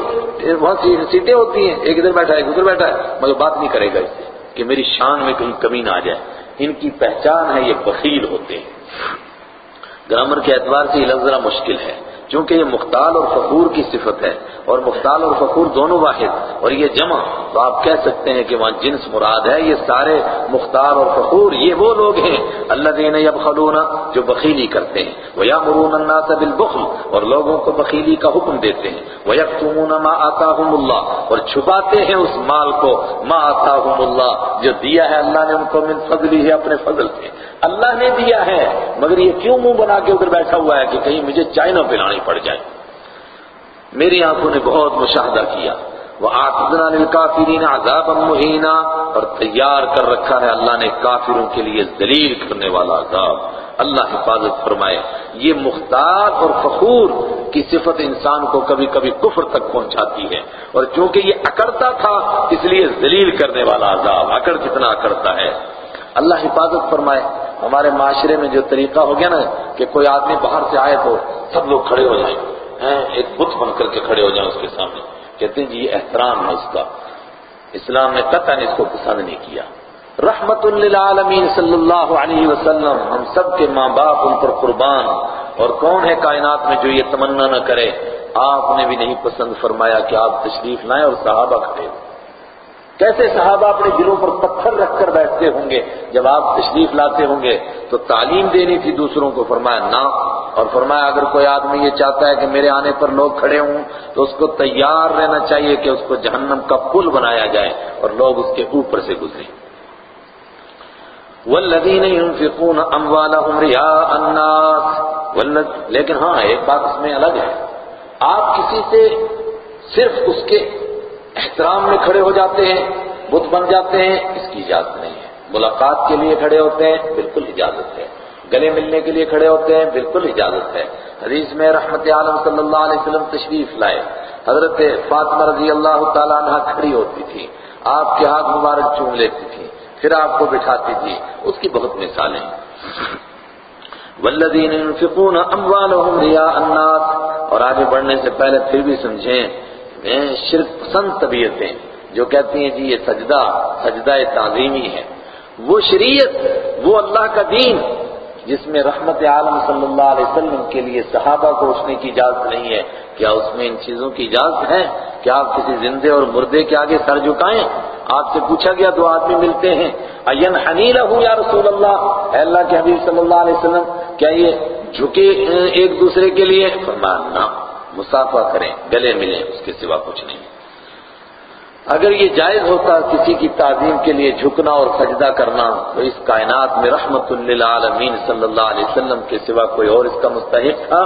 وہاں سیٹیں ہوتی ہیں، ایک ادھر بیٹھا ہے، ایک ادھر بیٹھا ہے، مگر بات نہیں کرے گا اس سے کہ میری شان میں کہیں کمی نہ آ جائے۔ ان کی پہچان ہے، یہ بخیل ہوتے ہیں۔ گرامر کے اعتبار سے یہ لفظ ذرا مشکل ہے، چونکہ یہ مختال اور فخور کی صفت ہے۔ اور مختال اور فخور دونوں واحد اور یہ جمع، تو آپ کہہ سکتے ہیں کہ وہاں جنس مراد ہے، یہ سارے مختار اور فخور، یہ وہ لوگ ہیں اللہ دین اب جو بخیلی کرتے ہیں۔ وہ یا مرون الناس بالبخل، اور لوگوں کو بخیلی کا حکم دیتے ہیں۔ وہ یکتمون ما آتاہم اللہ، اور چھپاتے ہیں اس مال کو ما آتاہم اللہ، جو دیا ہے اللہ نے ان کو من فضلی ہے اپنے فضل سے۔ اللہ نے دیا ہے، مگر یہ کیوں منہ بنا کے ادھر بیٹھا ہوا ہے کہ کہیں مجھے چائے نہ پلانی پڑ جائے میری آنکھوں نے بہت مشاہدہ کیا۔ وہ آتنا للکافرین عذابا مہینہ اور تیار کر رکھا ہے اللہ نے کافروں کے لیے ذلیل کرنے والا عذاب۔ اللہ حفاظت فرمائے۔ یہ مختار اور فخور کی صفت انسان کو کبھی کبھی کفر تک پہنچاتی ہے۔ اور چونکہ یہ اکڑتا تھا، اس لیے ذلیل کرنے والا عذاب۔ اکڑ کتنا اکڑتا ہے۔ اللہ حفاظت فرمائے۔ ہمارے معاشرے میں جو طریقہ ہو گیا نا کہ کوئی آدمی باہر سے آئے تو سب لوگ کھڑے ہو جائیں۔ ایک بت بن کر کے کھڑے ہو جائیں اس کے سامنے۔ کہتے ہیں جی یہ احترام ہے اس کا۔ اسلام نے قطع نے اس کو پسند نہیں کیا۔ رحمت للعالمین صلی اللہ علیہ وسلم، ہم سب کے ماں باپ ان پر قربان اور کون ہے کائنات میں جو یہ تمنا نہ کرے؟ آپ نے بھی نہیں پسند فرمایا کہ آپ تشریف لائیں اور صحابہ کھڑے ہو کیسے صحابہ اپنے دلوں پر پتھر رکھ کر بیٹھتے ہوں گے جب آپ تشریف لاتے ہوں گے، تو تعلیم دینی تھی دوسروں کو، فرمایا نہ، اور فرمایا اگر کوئی آدمی یہ چاہتا ہے کہ میرے آنے پر لوگ کھڑے ہوں، تو اس کو تیار رہنا چاہیے کہ اس کو جہنم کا پل بنایا جائے اور لوگ اس کے اوپر سے گزریں۔ والذین ينفقون اموالهم رياء الناس لیکن ہاں ایک بات اس میں الگ ہے۔ آپ کسی سے صرف اس کے احترام میں کھڑے ہو جاتے ہیں، بت بن جاتے ہیں، اس کی اجازت نہیں ہے۔ ملاقات کے لیے کھڑے ہوتے ہیں، بالکل اجازت ہے۔ گلے ملنے کے لیے کھڑے ہوتے ہیں، بالکل اجازت ہے۔ حدیث میں رحمت عالم صلی اللہ علیہ وسلم تشریف لائے۔ حضرت فاطمہ رضی اللہ تعالیٰ عنہ کھڑی ہوتی تھی۔ آپ کے ہاتھ مبارک چوم لیتی تھی۔ پھر آپ کو بٹھاتی تھی۔ اس کی بہت مثالیں۔ والذین ينفقون اموالهم رياء الناس اور آگے بڑھنے سے پہلے پھر بھی سمجھیں۔ شرک پسند طبیعتیں جو کہتی ہیں جی یہ سجدہ سجدہ تعظیمی ہے۔ وہ شریعت، وہ اللہ کا دین، جس میں رحمت عالم صلی اللہ علیہ وسلم کے لیے صحابہ کو اٹھنے کی اجازت نہیں ہے۔ کیا اس میں ان چیزوں کی اجازت ہے؟ کیا آپ کسی زندے اور مردے کے آگے سر جھکائیں؟ آپ سے پوچھا گیا، دو آدمی ملتے ہیں۔ این حنیلہ یا رسول اللہ، اے اللہ کے حبیب صلی اللہ علیہ وسلم، کیا یہ جھکے ایک دوسرے کے لیے؟ فرمایا مسافہ کریں، گلے ملیں، اس کے سوا کچھ نہیں۔ اگر یہ جائز ہوتا کسی کی تعظیم کے لیے جھکنا اور سجدہ کرنا، تو اس کائنات میں رحمت للعالمین صلی اللہ علیہ وسلم کے سوا کوئی اور اس کا مستحق تھا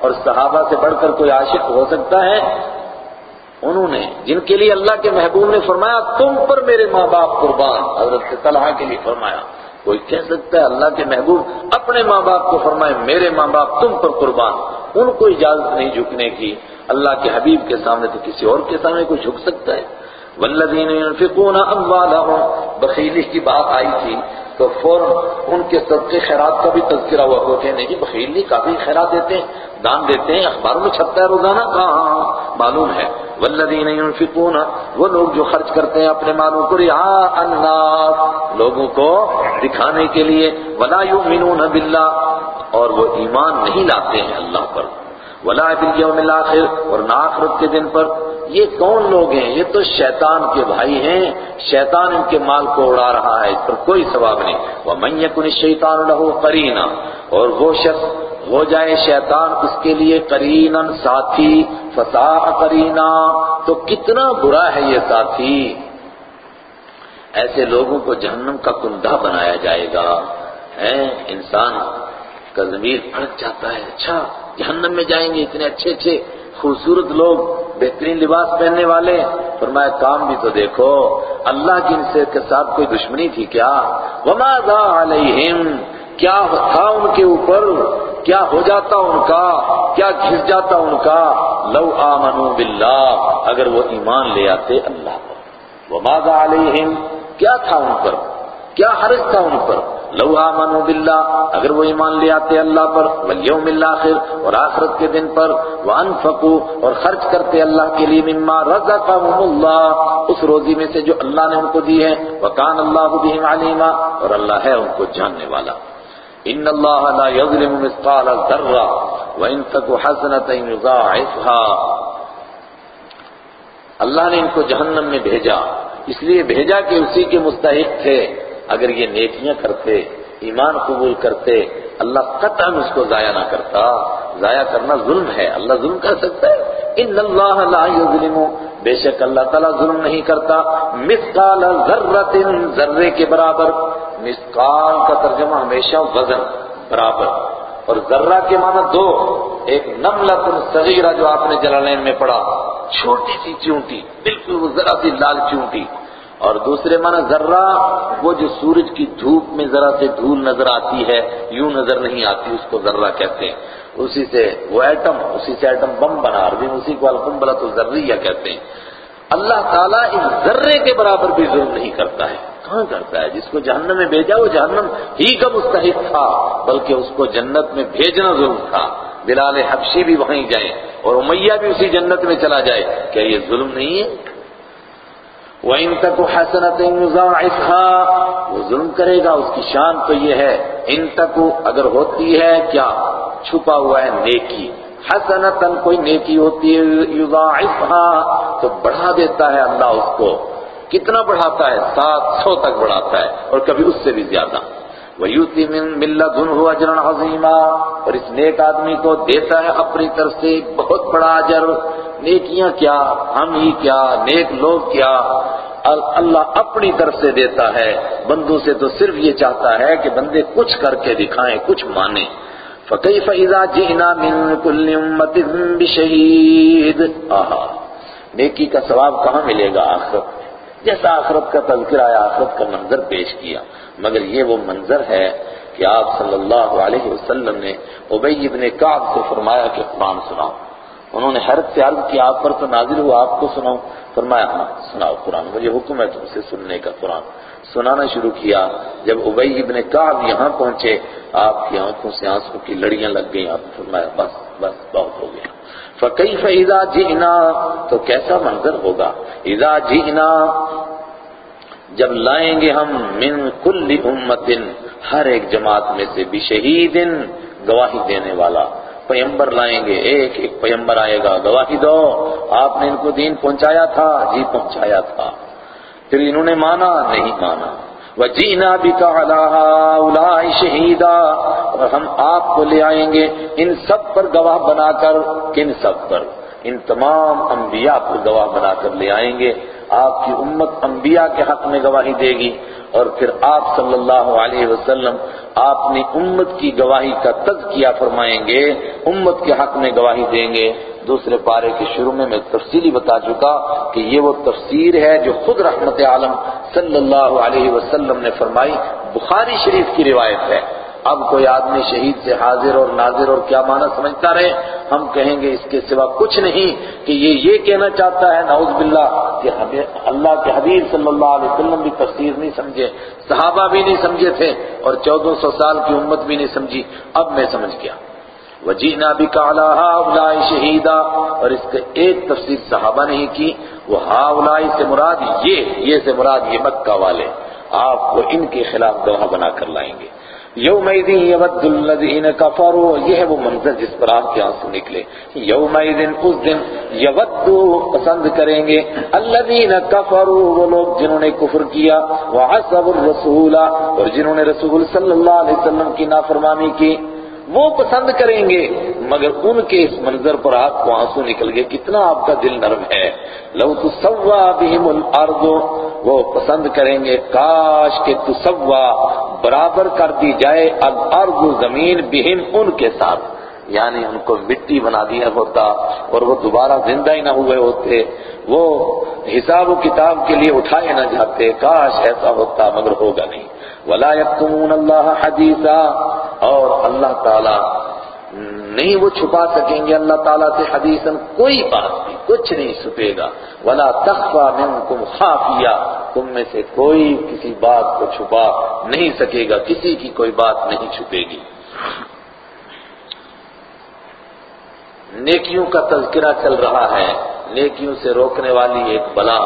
اور صحابہ سے بڑھ کر کوئی عاشق ہو سکتا ہے؟ انہوں نے، جن کے لیے اللہ کے محبوب نے فرمایا، تم پر میرے ماں باپ قربان، حضرت طلحہ کے لیے فرمایا۔ کوئی کہہ سکتا ہے، اللہ کے محبوب اپنے ماں باپ کو فرمائے، میرے ماں باپ تم پر قربان۔ ان کو اجازت نہیں جھکنے کی۔ اللہ کے حبیب کے سامنے تو کسی اور کے سامنے کوئی جھک سکتا ہے۔ والذین ينفقون اموالهم بخیلی کی بات آئی تھی۔ تو فوراً ان کے صدقے خیرات کا بھی تذکرہ ہوا کو کہ نہیں بخیلی کافی خیرات دیتے ہیں دان دیتے ہیں، اخباروں میں چھپتا ہے روزانہ۔ کہاں؟ معلوم ہے۔ والذین ينفقون، وہ لوگ جو خرچ کرتے ہیں اپنے مالوں کو رعاء الناس، لوگوں کو دکھانے کے لیے۔ ولا یؤمنون باللہ اور وہ ایمان نہیں لاتے ہیں اللہ پر۔ ولا بالیوم الاخر اور نہ آخرت کے دن پر۔ یہ کون لوگ ہیں؟ یہ تو شیطان کے بھائی ہیں۔ شیطان ان کے مال کو اڑا رہا ہے، اس پر کوئی ثواب نہیں۔ وہ من یکن الشیطان له قرینا اور وہ شخص ہو جائے شیطان، اس کے لیے قرینا ساتھی۔ فساء قرینا تو کتنا برا ہے یہ ساتھی۔ ایسے لوگوں کو جہنم کا کندھا بنایا جائے گا۔ ہے انسان کا ضمیر پھڑک جاتا ہے۔ اچھا۔ جہنم میں جائیں گے، اتنے اچھے اچھے خوبصورت لوگ، بہترین لباس پہننے والے۔ فرمایا، کام بھی تو دیکھو، اللہ کی ان سے کے ساتھ کوئی دشمنی تھی کیا؟ وما ذا علیہم، کیا تھا ان کے اوپر؟ کیا ہو جاتا ان کا؟ کیا گھس جاتا ان کا؟ لو آمنوا باللہ، اگر وہ ایمان لے آتے اللہ پر۔ وما ذا علیہم، کیا تھا ان پر؟ کیا حرج تھا ان پر؟ لو آمنوا باللہ، اگر وہ ایمان لے آتے اللہ پر، والیوم الاخر، اور آخرت کے دن پر، وانفقوا، اور خرچ کرتے اللہ کے لیے مما رزقهم اللہ، اس روزی میں سے جو اللہ نے ان کو دی ہے، وکان اللہ بهم علیما، اور اللہ ہے ان کو جاننے والا۔ ان اللہ لا یظلم مثقال ذرہ، وان تک حسنۃ یضاعفها اللہ نے ان کو جہنم میں بھیجا، اس لیے بھیجا کہ اسی کے مستحق تھے۔ اگر یہ نیکیاں کرتے، ایمان قبول کرتے، اللہ قطعا اس کو ضائع نہ کرتا، ضائع کرنا ظلم ہے۔ اللہ ظلم کر سکتا ہے۔ ان اللہ لا یظلم۔ بے شک اللہ تعالیٰ ظلم نہیں کرتا۔ مثقال ذرت ذرے کے برابر۔ مثقال کا ترجمہ ہمیشہ وزن، برابر۔ اور ذرہ کے معنی دو۔ ایک نملت صغیرہ جو آپ نے جلالین میں پڑھا، چھوٹی سی چونٹی، بالکل وہ ذرا سی لال چونٹی۔ اور دوسرے معنی ذرہ وہ جو سورج کی دھوپ میں ذرا سے دھول نظر آتی ہے، یوں نظر نہیں آتی، اس کو ذرہ کہتے ہیں۔ اسی سے وہ ایٹم، اسی سے ایٹم بم بنا، عربی میں اسی کو القمبلا تو ذریعہ کہتے ہیں۔ اللہ تعالیٰ اس ذرے کے برابر بھی ظلم نہیں کرتا ہے۔ کہاں کرتا ہے؟ جس کو جہنم میں بھیجا، وہ جہنم ہی کا مستحق تھا، بلکہ اس کو جنت میں بھیجنا ظلم تھا۔ بلال حبشی بھی وہیں جائیں اور امیہ بھی اسی جنت میں چلا جائے۔ کیا یہ ظلم نہیں ہے؟ وَإِن تَكُ حَسَنَةٍ يُضَاعِفْهَا وہ ظلم کرے گا، اس کی شان تو یہ ہے۔ ان تک اگر ہوتی ہے، کیا؟ چھپا ہوا ہے نیکی۔ حسنتن کوئی نیکی ہوتی ہے یضاعفها تو بڑھا دیتا ہے اللہ اس کو۔ کتنا بڑھاتا ہے؟ سات سو تک بڑھاتا ہے، اور کبھی اس سے بھی زیادہ۔ وَيُؤْتِ مِن مِّن لَّدُنْهُ أَجْرًا عَظِيمًا، اور اس نیک آدمی کو دیتا ہے اپنی طرف سے بہت بڑا اجر۔ نیکیاں کیا، ہم ہی کیا، نیک لوگ کیا؟ اللہ اپنی طرف سے دیتا ہے، بندوں سے تو صرف یہ چاہتا ہے کہ بندے کچھ کر کے دکھائیں، کچھ مانیں۔ فَكَيْفَ إِذَا جِئْنَا مِن كُلِّ آہا، نیکی کا ثواب کہاں ملے گا آخرت جیسا آخرت کا تذکرہ آیا، آخرت کا منظر پیش کیا۔ مگر یہ وہ منظر ہے کہ آپ صلی اللہ علیہ وسلم نے عبی ابن کعب سے فرمایا کہ قرآن سناؤ۔ انہوں نے حیرت سے عرض کیا آپ پر تو نازل ہوا، آپ کو سناؤ فرمایا ہاں سناؤ قرآن، مجھے حکم ہے تم سے سننے کا قرآن۔ سنانا شروع کیا۔ جب عبی ابن کعب یہاں پہنچے، آپ کی آنکھوں سے آنسو کی لڑیاں لگ گئیں۔ آپ فرمایا، بس بس، بہت ہو گیا۔ فَكَيْفَ إِذَا جِئْنَا؟ تو کیسا منظر ہوگا؟ اِذَا جِئْنَا؟ جب لائیں گے ہم من کل امت ہر ایک جماعت میں سے بھی شہید گواہی دینے والا۔ پیمبر لائیں گے، ایک ایک پیمبر آئے گا۔ گواہی دو، آپ نے ان کو دین پہنچایا تھا جی پہنچایا تھا۔ پھر انہوں نے مانا، نہیں مانا۔ وجینا بِكَعْلَهَا بھی شہیدا اور ہم آپ کو لے آئیں گے ان سب پر گواہ بنا کر۔ کن سب پر؟ ان تمام انبیاء کو گواہ بنا کر لے آئیں گے۔ آپ کی امت انبیاء کے حق میں گواہی دے گی اور پھر آپ صلی اللہ علیہ وسلم آپ نے امت کی گواہی کا تذکیہ فرمائیں گے، امت کے حق میں گواہی دیں گے۔ دوسرے پارے کے شروع میں میں تفصیلی بتا چکا کہ یہ وہ تفسیر ہے جو خود رحمت عالم صلی اللہ علیہ وسلم نے فرمائی۔ بخاری شریف کی روایت ہے۔ اب کوئی آدمی شہید سے حاضر اور ناظر اور کیا معنی سمجھتا رہے؟ ہم کہیں گے اس کے سوا کچھ نہیں کہ یہ یہ کہنا چاہتا ہے، نعوذ باللہ، کہ اللہ کے حبیب صلی اللہ علیہ وسلم بھی تفسیر نہیں سمجھے، صحابہ بھی نہیں سمجھے تھے اور چودہ سو سال کی امت بھی نہیں سمجھی۔ اب میں سمجھ گیا۔ وجینا بھی کالا ہا شہیدا اور اس کے ایک تفسیر صحابہ نے ہی کی، وہ ہا سے مراد یہ یہ سے مراد یہ مکہ والے۔ آپ کو ان کے خلاف گواہ بنا کر لائیں گے۔ یوم الذین کفروا، یہ ہے وہ منظر جس پر آپ کے آنسو نکلے۔ یوم اس دن یود پسند کریں گے الذین کفروا، وہ لوگ جنہوں نے کفر کیا، وعصوا الرسول، اور جنہوں نے رسول صلی اللہ علیہ وسلم کی نافرمانی کی۔ وہ پسند کریں گے، مگر ان کے اس منظر پر آپ کو آنسو نکل گئے، کتنا آپ کا دل نرم ہے۔ لو تسوا بہم الارض، وہ پسند کریں گے، کاش کے تسوا برابر کر دی جائے الارض زمین بہم ان کے ساتھ۔ یعنی ان کو مٹی بنا دیا ہوتا، اور وہ دوبارہ زندہ ہی نہ ہوئے ہوتے، وہ حساب و کتاب کے لیے اٹھائے نہ جاتے، کاش ایسا ہوتا، مگر ہوگا نہیں۔ ولا يكتمون الله حديثا اور اللہ تعالی نہیں وہ چھپا سکیں گے، اللہ تعالیٰ سے حدیثاً کوئی بات بھی کچھ نہیں چھپے گا۔ ولا تخفى منكم خافیہ تم میں سے کوئی کسی بات کو چھپا نہیں سکے گا، کسی کی کوئی بات نہیں چھپے گی۔ نیکیوں کا تذکرہ چل رہا ہے، نیکیوں سے روکنے والی ایک بلا،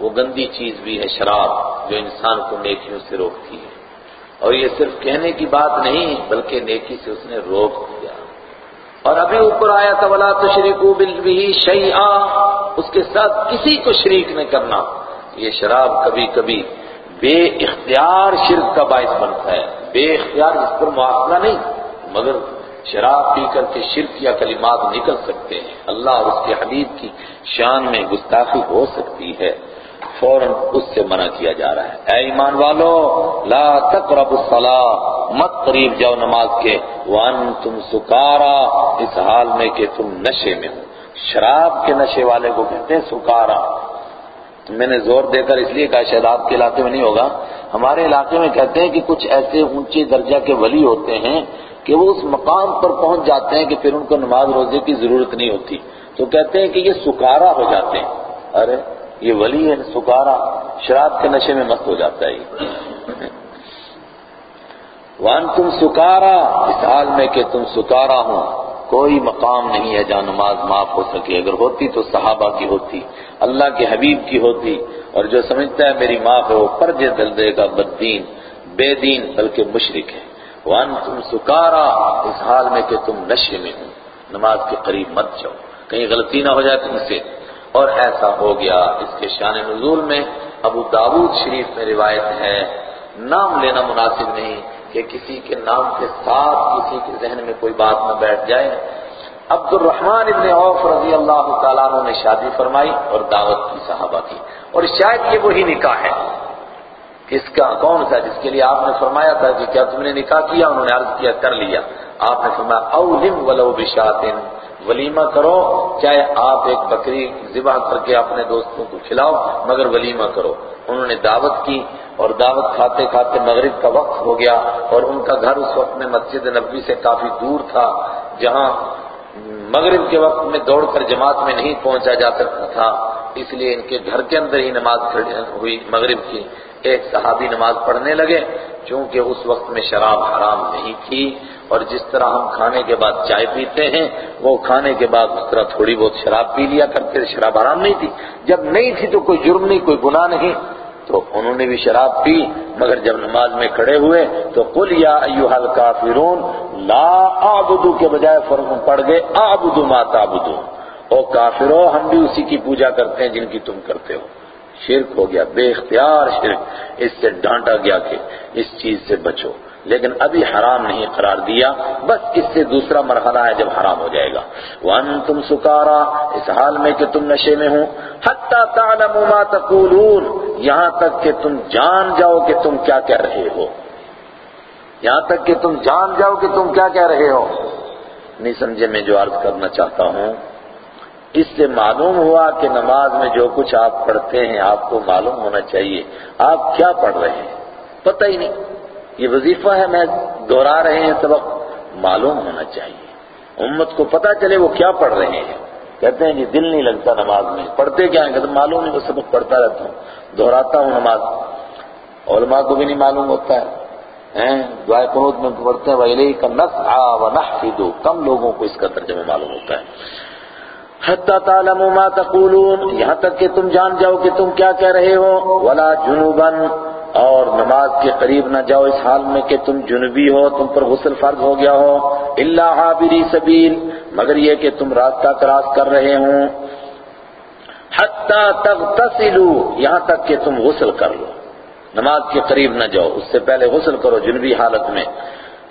وہ گندی چیز بھی ہے، شراب، جو انسان کو نیکیوں سے روکتی ہے۔ اور یہ صرف کہنے کی بات نہیں بلکہ نیکی سے اس نے روک دیا۔ اور ابھی اوپر آیا تھا بلا تو شریک بھی اس کے ساتھ کسی کو شریک نہیں کرنا۔ یہ شراب کبھی کبھی بے اختیار شرک کا باعث بنتا ہے۔ بے اختیار اس پر معافلہ نہیں، مگر شراب پی کر کے شرک یا کلمات نکل سکتے ہیں۔ اللہ اور اس کے حبیب کی شان میں گستاخی ہو سکتی ہے۔ فوراً اس سے منع کیا جا رہا ہے۔ اے ایمان والو، لا تقرب الصلاة، مت قریب جاؤ نماز کے۔ وانتم سکارا، اس حال میں کہ تم نشے میں ہو۔ شراب کے نشے والے کو کہتے ہیں سکارا۔ میں نے زور دے کر اس لیے کہا، شاید آپ کے علاقے میں نہیں ہوگا۔ ہمارے علاقے میں کہتے ہیں کہ کچھ ایسے اونچے درجہ کے ولی ہوتے ہیں کہ وہ اس مقام پر پہنچ جاتے ہیں کہ پھر ان کو نماز روزے کی ضرورت نہیں ہوتی۔ تو کہتے ہیں کہ یہ سکارا ہو جاتے ہیں۔ ارے یہ ولی ہے، سکارا، شراب کے نشے میں مست ہو جاتا ہے وان تم سکارا، اس حال میں کہ تم سکارا ہو کوئی مقام نہیں ہے جہاں نماز معاف ہو سکے۔ اگر ہوتی تو صحابہ کی ہوتی، اللہ کے حبیب کی ہوتی۔ اور جو سمجھتا ہے میری معاف ہے، وہ پرج دل دے گا بدین بے دین، بلکہ مشرق ہے۔ وان تم سکارا، اس حال میں کہ تم نشے میں ہو۔ نماز کے قریب مت جاؤ۔ کہیں غلطی نہ ہو جائے تم سے۔ اور ایسا ہو گیا۔ اس کے شان نزول میں ابو داود شریف میں روایت ہے۔ نام لینا مناسب نہیں کہ کسی کے نام کے ساتھ کسی کے ذہن میں کوئی بات نہ بیٹھ جائے۔ عبد الرحمن ابن عوف رضی اللہ تعالیٰ عنہ نے شادی فرمائی اور دعوت کی صحابہ کی۔ اور شاید یہ وہی نکاح ہے۔ کس کا کون سا؟ جس کے لیے آپ نے فرمایا تھا کہ کیا تم نے نکاح کیا؟ انہوں نے عرض کیا، کر لیا۔ آپ نے فرمایا، اولم ولو بشاتن ولیمہ کرو، چاہے آپ ایک بکری ذبح کر کے اپنے دوستوں کو کھلاؤ، مگر ولیمہ کرو۔ انہوں نے دعوت کی اور دعوت کھاتے کھاتے مغرب کا وقت ہو گیا اور ان کا گھر اس وقت میں مسجد نبوی سے کافی دور تھا، جہاں مغرب کے وقت میں دوڑ کر جماعت میں نہیں پہنچا جا سکتا تھا۔ اس لیے ان کے گھر کے اندر ہی نماز ہوئی مغرب کی ایک صحابی نماز پڑھنے لگے، چونکہ اس وقت میں شراب حرام نہیں تھی۔ اور جس طرح ہم کھانے کے بعد چائے پیتے ہیں، وہ کھانے کے بعد اس طرح تھوڑی بہت شراب پی لیا کرتے شراب حرام نہیں تھی۔ جب نہیں تھی تو کوئی جرم نہیں، کوئی گناہ نہیں۔ تو انہوں نے بھی شراب پی، مگر جب نماز میں کھڑے ہوئے تو قل یا ایوہ الکافرون، لا اعبدو کے بجائے فرق پڑ گئے، اعبدو ما تعبدو او کافرو، ہم بھی اسی کی پوجا کرتے ہیں جن کی تم کرتے ہو۔ شرک ہو گیا، بے اختیار شرک۔ اس سے ڈانٹا گیا کہ اس چیز سے بچو۔ لیکن ابھی حرام نہیں قرار دیا، بس اس سے دوسرا مرحلہ ہے جب حرام ہو جائے گا۔ وَأَنْتُمْ سُكَارَا اس حال میں کہ تم نشے میں ہوں۔ حَتَّى تَعْلَمُوا مَا تَقُولُونَ، یہاں تک کہ تم جان جاؤ کہ تم کیا کہہ رہے ہو۔ یہاں تک کہ تم جان جاؤ کہ تم کیا کہہ رہے ہو۔ نہیں سمجھے میں جو عرض کرنا چاہتا ہوں۔ اس سے معلوم ہوا کہ نماز میں جو کچھ آپ پڑھتے ہیں، آپ کو معلوم ہونا چاہیے۔ آپ کیا پڑھ رہے ہیں؟ پتہ ہی نہیں۔ یہ وظیفہ ہے، میں دہرا رہے ہیں، سبق معلوم ہونا چاہیے۔ امت کو پتہ چلے وہ کیا پڑھ رہے ہیں۔ کہتے ہیں کہ دل نہیں لگتا نماز میں۔ پڑھتے کیا ہیں؟ کہتے معلوم نہیں، وہ سبق پڑھتا رہتا ہوں۔ دہراتا ہوں نماز۔ علماء کو بھی نہیں معلوم ہوتا ہے۔ دعائے قنوت میں پڑھتے ہیں، وَإِلَيْكَ نَسْعَى وَنَحْفِدُ کم لوگوں کو اس کا ترجمہ معلوم ہوتا ہے۔ حتی تعلموا ما تقولون۔ یہاں تک کہ تم جان جاؤ کہ تم کیا کہہ رہے ہو۔ ولا جنوبا۔ اور نماز کے قریب نہ جاؤ اس حال میں کہ تم جنوبی ہو، تم پر غسل فرض ہو گیا ہو۔ الا عابری سبیل مگر یہ کہ تم راستہ کراس کر رہے ہوں۔ حتی تغتسلوا، یہاں تک کہ تم غسل کر لو۔ نماز کے قریب نہ جاؤ، اس سے پہلے غسل کرو جنوبی حالت میں۔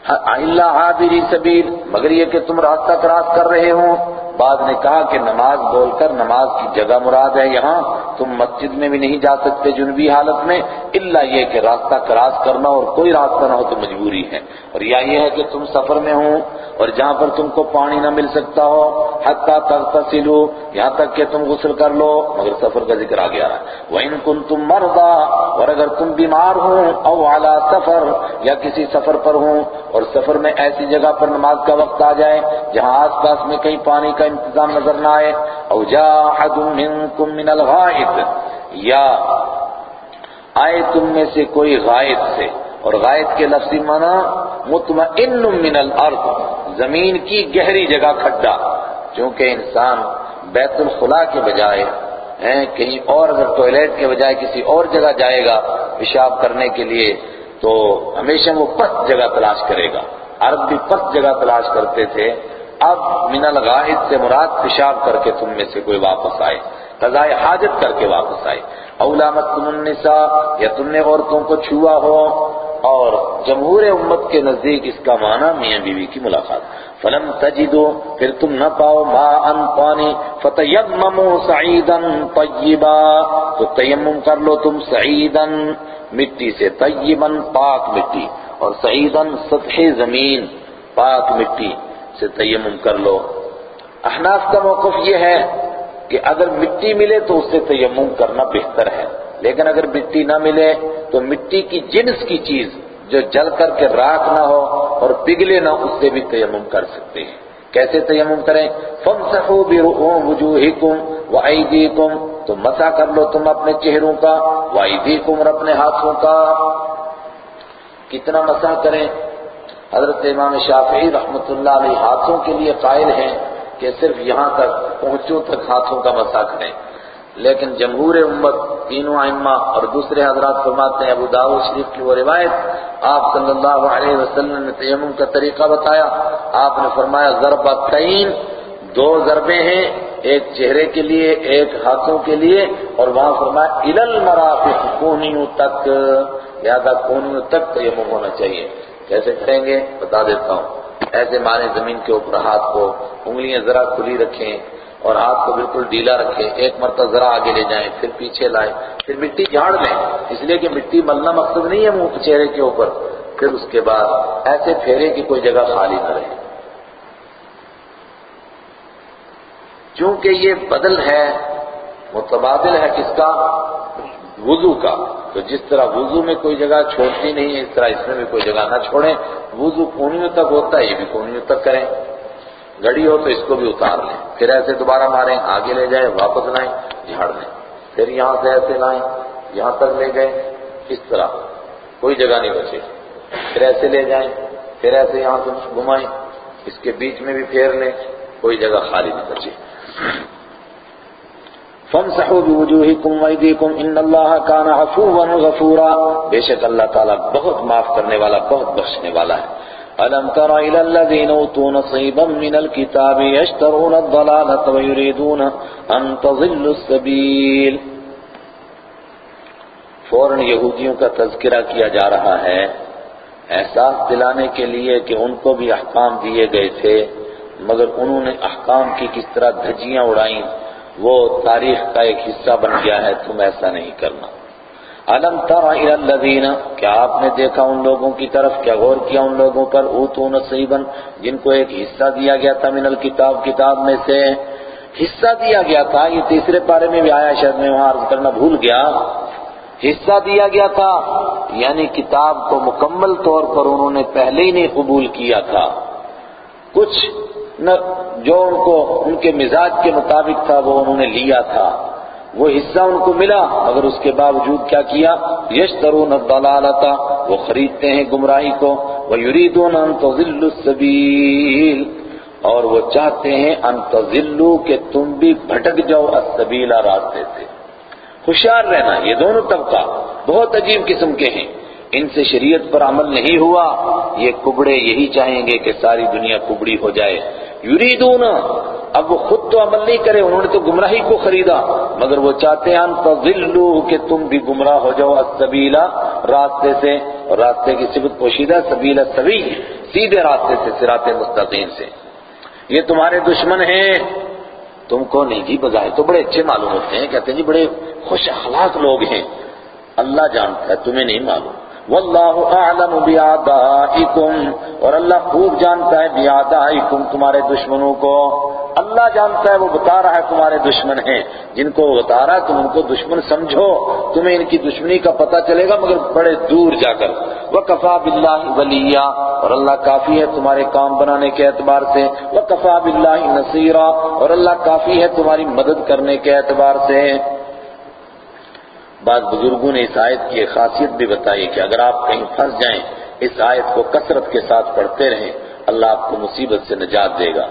اللہ عابری سبیل مگر یہ کہ تم راستہ کراس کر رہے ہوں۔ بعد نے کہا کہ نماز بول کر نماز کی جگہ مراد ہے یہاں، تم مسجد میں بھی نہیں جا سکتے جنوبی حالت میں، الا یہ کہ راستہ کراس کرنا اور کوئی راستہ نہ ہو تو مجبوری ہے۔ اور یا یہ ہے کہ تم سفر میں ہوں اور جہاں پر تم کو پانی نہ مل سکتا ہو، حتیٰ تغتسلو، یہاں تک کہ تم غسل کر لو، مگر سفر کا ذکر آ گیا وَإِن كُنتُم مَرْضَى، اور اگر تم بیمار ہوں، او علی سفر، یا کسی سفر پر ہوں اور سفر میں ایسی جگہ پر نماز کا وقت آ جائے جہاں آس پاس میں کہیں پانی کا انتظام نظر نہ آئے، او جا حد منکم من الغائط یا آئے تم میں سے کوئی غائط سے، اور غائط کے لفظی معنی مطمئن من الارض، زمین کی گہری جگہ کھڈا، چونکہ انسان بیت الخلاء کے بجائے کہیں اور اگر ٹوائلٹ کے بجائے کسی اور جگہ جائے گا پیشاب کرنے کے لیے، تو ہمیشہ وہ پست جگہ تلاش کرے گا۔ عرب بھی پست جگہ تلاش کرتے تھے اب من الغائط سے مراد پیشاب کر کے تم میں سے کوئی واپس آئے قضاء حاجت کر کے واپس آئے۔ اولامت تم النساء، یا تم نے عورتوں کو چھوا ہو۔ اور جمہور امت کے نزدیک اس کا معنی میاں بیوی کی ملاقات۔ فلم تجدو، پھر تم نہ پاؤ ما ان پانی۔ فتیممو سعیدا طیبا، تو تیمم کر لو تم سعیدا۔ مٹی سے طیبا پاک مٹی، اور سعیدا سطح زمین، پاک مٹی۔ سے تیمم کر لو۔ احناف کا موقف یہ ہے کہ اگر مٹی ملے تو اس سے تیمم کرنا بہتر ہے۔ لیکن اگر مٹی نہ ملے تو مٹی کی جنس کی چیز جو جل کر کے راکھ نہ ہو اور پگھلے نہ اس سے بھی تیمم کر سکتے ہیں۔ کیسے تیمم کریں؟ فَمْسَحُوا بِرُؤُومْ وَأَيْدِيكُمْ تو مسا کر لو تم اپنے چہروں کا وَأَيْدِيكُمْ اور اپنے ہاتھوں کا۔ کتنا مسا کریں؟ حضرت امام شافعی رحمۃ اللہ علیہ ہاتھوں کے لیے قائل ہیں کہ صرف یہاں تک پہنچوں تک ہاتھوں کا مسا کریں۔ لیکن جمہور امت تینوں ائمہ اور دوسرے حضرات فرماتے ہیں، ابو داؤد شریف کی وہ روایت آپ صلی اللہ علیہ وسلم نے تیمم کا طریقہ بتایا۔ آپ نے فرمایا ضربہ تین، دو ضربے ہیں، ایک چہرے کے لیے، ایک ہاتھوں کے لیے۔ اور وہاں فرمایا الل مرافق کونیوں تک۔ لہذا کونیوں تک تیمم ہونا چاہیے۔ کیسے کریں گے، بتا دیتا ہوں۔ ایسے مارے زمین کے اوپر ہاتھ کو، انگلیاں ذرا کھلی رکھیں اور ہاتھ کو بالکل ڈھیلا رکھیں۔ ایک مرتبہ ذرا آگے لے جائیں، پھر پیچھے لائیں۔ پھر مٹی جھاڑ لیں۔ اس لیے کہ مٹی ملنا مقصد نہیں ہے منہ چہرے کے اوپر۔ پھر اس کے بعد ایسے پھیرے کی کوئی جگہ خالی نہ رہے۔ چونکہ یہ بدل ہے، متبادل ہے کس کا؟ وضو کا۔ تو جس طرح وضو میں کوئی جگہ چھوڑتی نہیں ہے، اس طرح اس میں بھی کوئی جگہ نہ چھوڑیں۔ وضو کونیوں تک ہوتا ہے، یہ بھی کونیوں تک کریں۔ گڑی ہو تو اس کو بھی اتار لیں۔ پھر ایسے دوبارہ ماریں، آگے لے جائیں، واپس لائیں، جھاڑ لیں۔ پھر یہاں سے ایسے لائیں، یہاں تک لے گئے، اس طرح۔ کوئی جگہ نہیں بچے۔ پھر ایسے لے جائیں، پھر ایسے یہاں سے گھمائیں۔ اس کے بیچ میں بھی پھیر لیں، کوئی جگہ خالی نہیں بچے۔ فَامْسَحُوا بِوُجُوهِكُمْ وَأَيْدِيكُمْ إِنَّ اللَّهَ كَانَ عَفُوًّا غَفُورًا. بے شک اللہ تعالیٰ بہت معاف کرنے والا، بہت بخشنے والا ہے۔ أَلَمْ تَرَ إِلَى الَّذِينَ أُوتُوا نَصِيبًا مِنَ الْكِتَابِ يَشْتَرُونَ الضَّلَالَةَ وَيُرِيدُونَ أَن تَضِلُّوا السَّبِيلَ۔ فوراً یہودیوں کا تذکرہ کیا جا رہا ہے۔ احساس دلانے کے لیے کہ ان کو بھی احکام دیے گئے تھے، مگر انہوں نے احکام کی کس طرح دھجیاں اڑائیں۔ وہ تاریخ کا ایک حصہ بن گیا ہے، تم ایسا نہیں کرنا۔ علم تر الذین، کیا آپ نے دیکھا ان لوگوں کی طرف، کیا غور کیا ان لوگوں پر؟ اوتو نصیبا، جن کو ایک حصہ دیا گیا تھا من الکتاب، کتاب میں سے حصہ دیا گیا تھا۔ یہ تیسرے پارے میں بھی آیا، شاید میں وہاں عرض کرنا بھول گیا۔ حصہ دیا گیا تھا یعنی کتاب کو مکمل طور پر انہوں نے پہلے ہی نہیں قبول کیا تھا۔ کچھ جو ان کو ان کے مزاج کے مطابق تھا، وہ انہوں نے لیا تھا۔ وہ حصہ ان کو ملا، مگر اس کے باوجود کیا کیا؟ یشترون الضلالتا وہ خریدتے ہیں گمراہی کو۔ وَيُرِيدُونَ أَن تَضِلُّوا اور وہ چاہتے ہیں ان تضلوا، کہ تم بھی بھٹک جاؤ السبیلا راستے سے۔ ہوشیار رہنا، یہ دونوں طبقہ بہت عجیب قسم کے ہیں۔ ان سے شریعت پر عمل نہیں ہوا، یہ کبڑے یہی چاہیں گے کہ ساری دنیا کبڑی ہو جائے۔ یریدون۔ اب وہ خود تو عمل نہیں کرے، انہوں نے تو گمراہی کو خریدا۔ مگر وہ چاہتے ہیں تضلوا کہ تم بھی گمراہ ہو جاؤ۔ السبیلا راستے سے۔ اور راستے کی صفت پوشیدہ سبیلا سبی سیدھے راستے سے، صراط مستقیم سے۔ یہ تمہارے دشمن ہیں۔ تم کو نہیں جی بظاہر تو بڑے اچھے معلوم ہوتے ہیں۔ کہتے ہیں جی بڑے خوش اخلاق لوگ ہیں۔ اللہ جانتا ہے، تمہیں نہیں معلوم۔ واللہ اعلم بیادائکم، اور اللہ خوب جانتا ہے بیادائکم تمہارے دشمنوں کو۔ اللہ جانتا ہے وہ بتا رہا ہے تمہارے دشمن ہیں۔ جن کو وہ بتا رہا ہے تم ان کو دشمن سمجھو۔ تمہیں ان کی دشمنی کا پتہ چلے گا، مگر بڑے دور جا کر۔ وَكَفَى بِاللَّهِ وَلِيًّا اور اللہ کافی ہے تمہارے کام بنانے کے اعتبار سے۔ وَكَفَى بِاللَّهِ نَصِيرًا اور اللہ کافی ہے تمہاری مدد کرنے کے اعتبار سے۔ بعض بزرگوں نے اس آیت کی ایک خاصیت بھی بتائی کہ اگر آپ کہیں پھنس جائیں، اس آیت کو کثرت کے ساتھ پڑھتے رہیں، اللہ آپ کو مصیبت سے نجات دے گا۔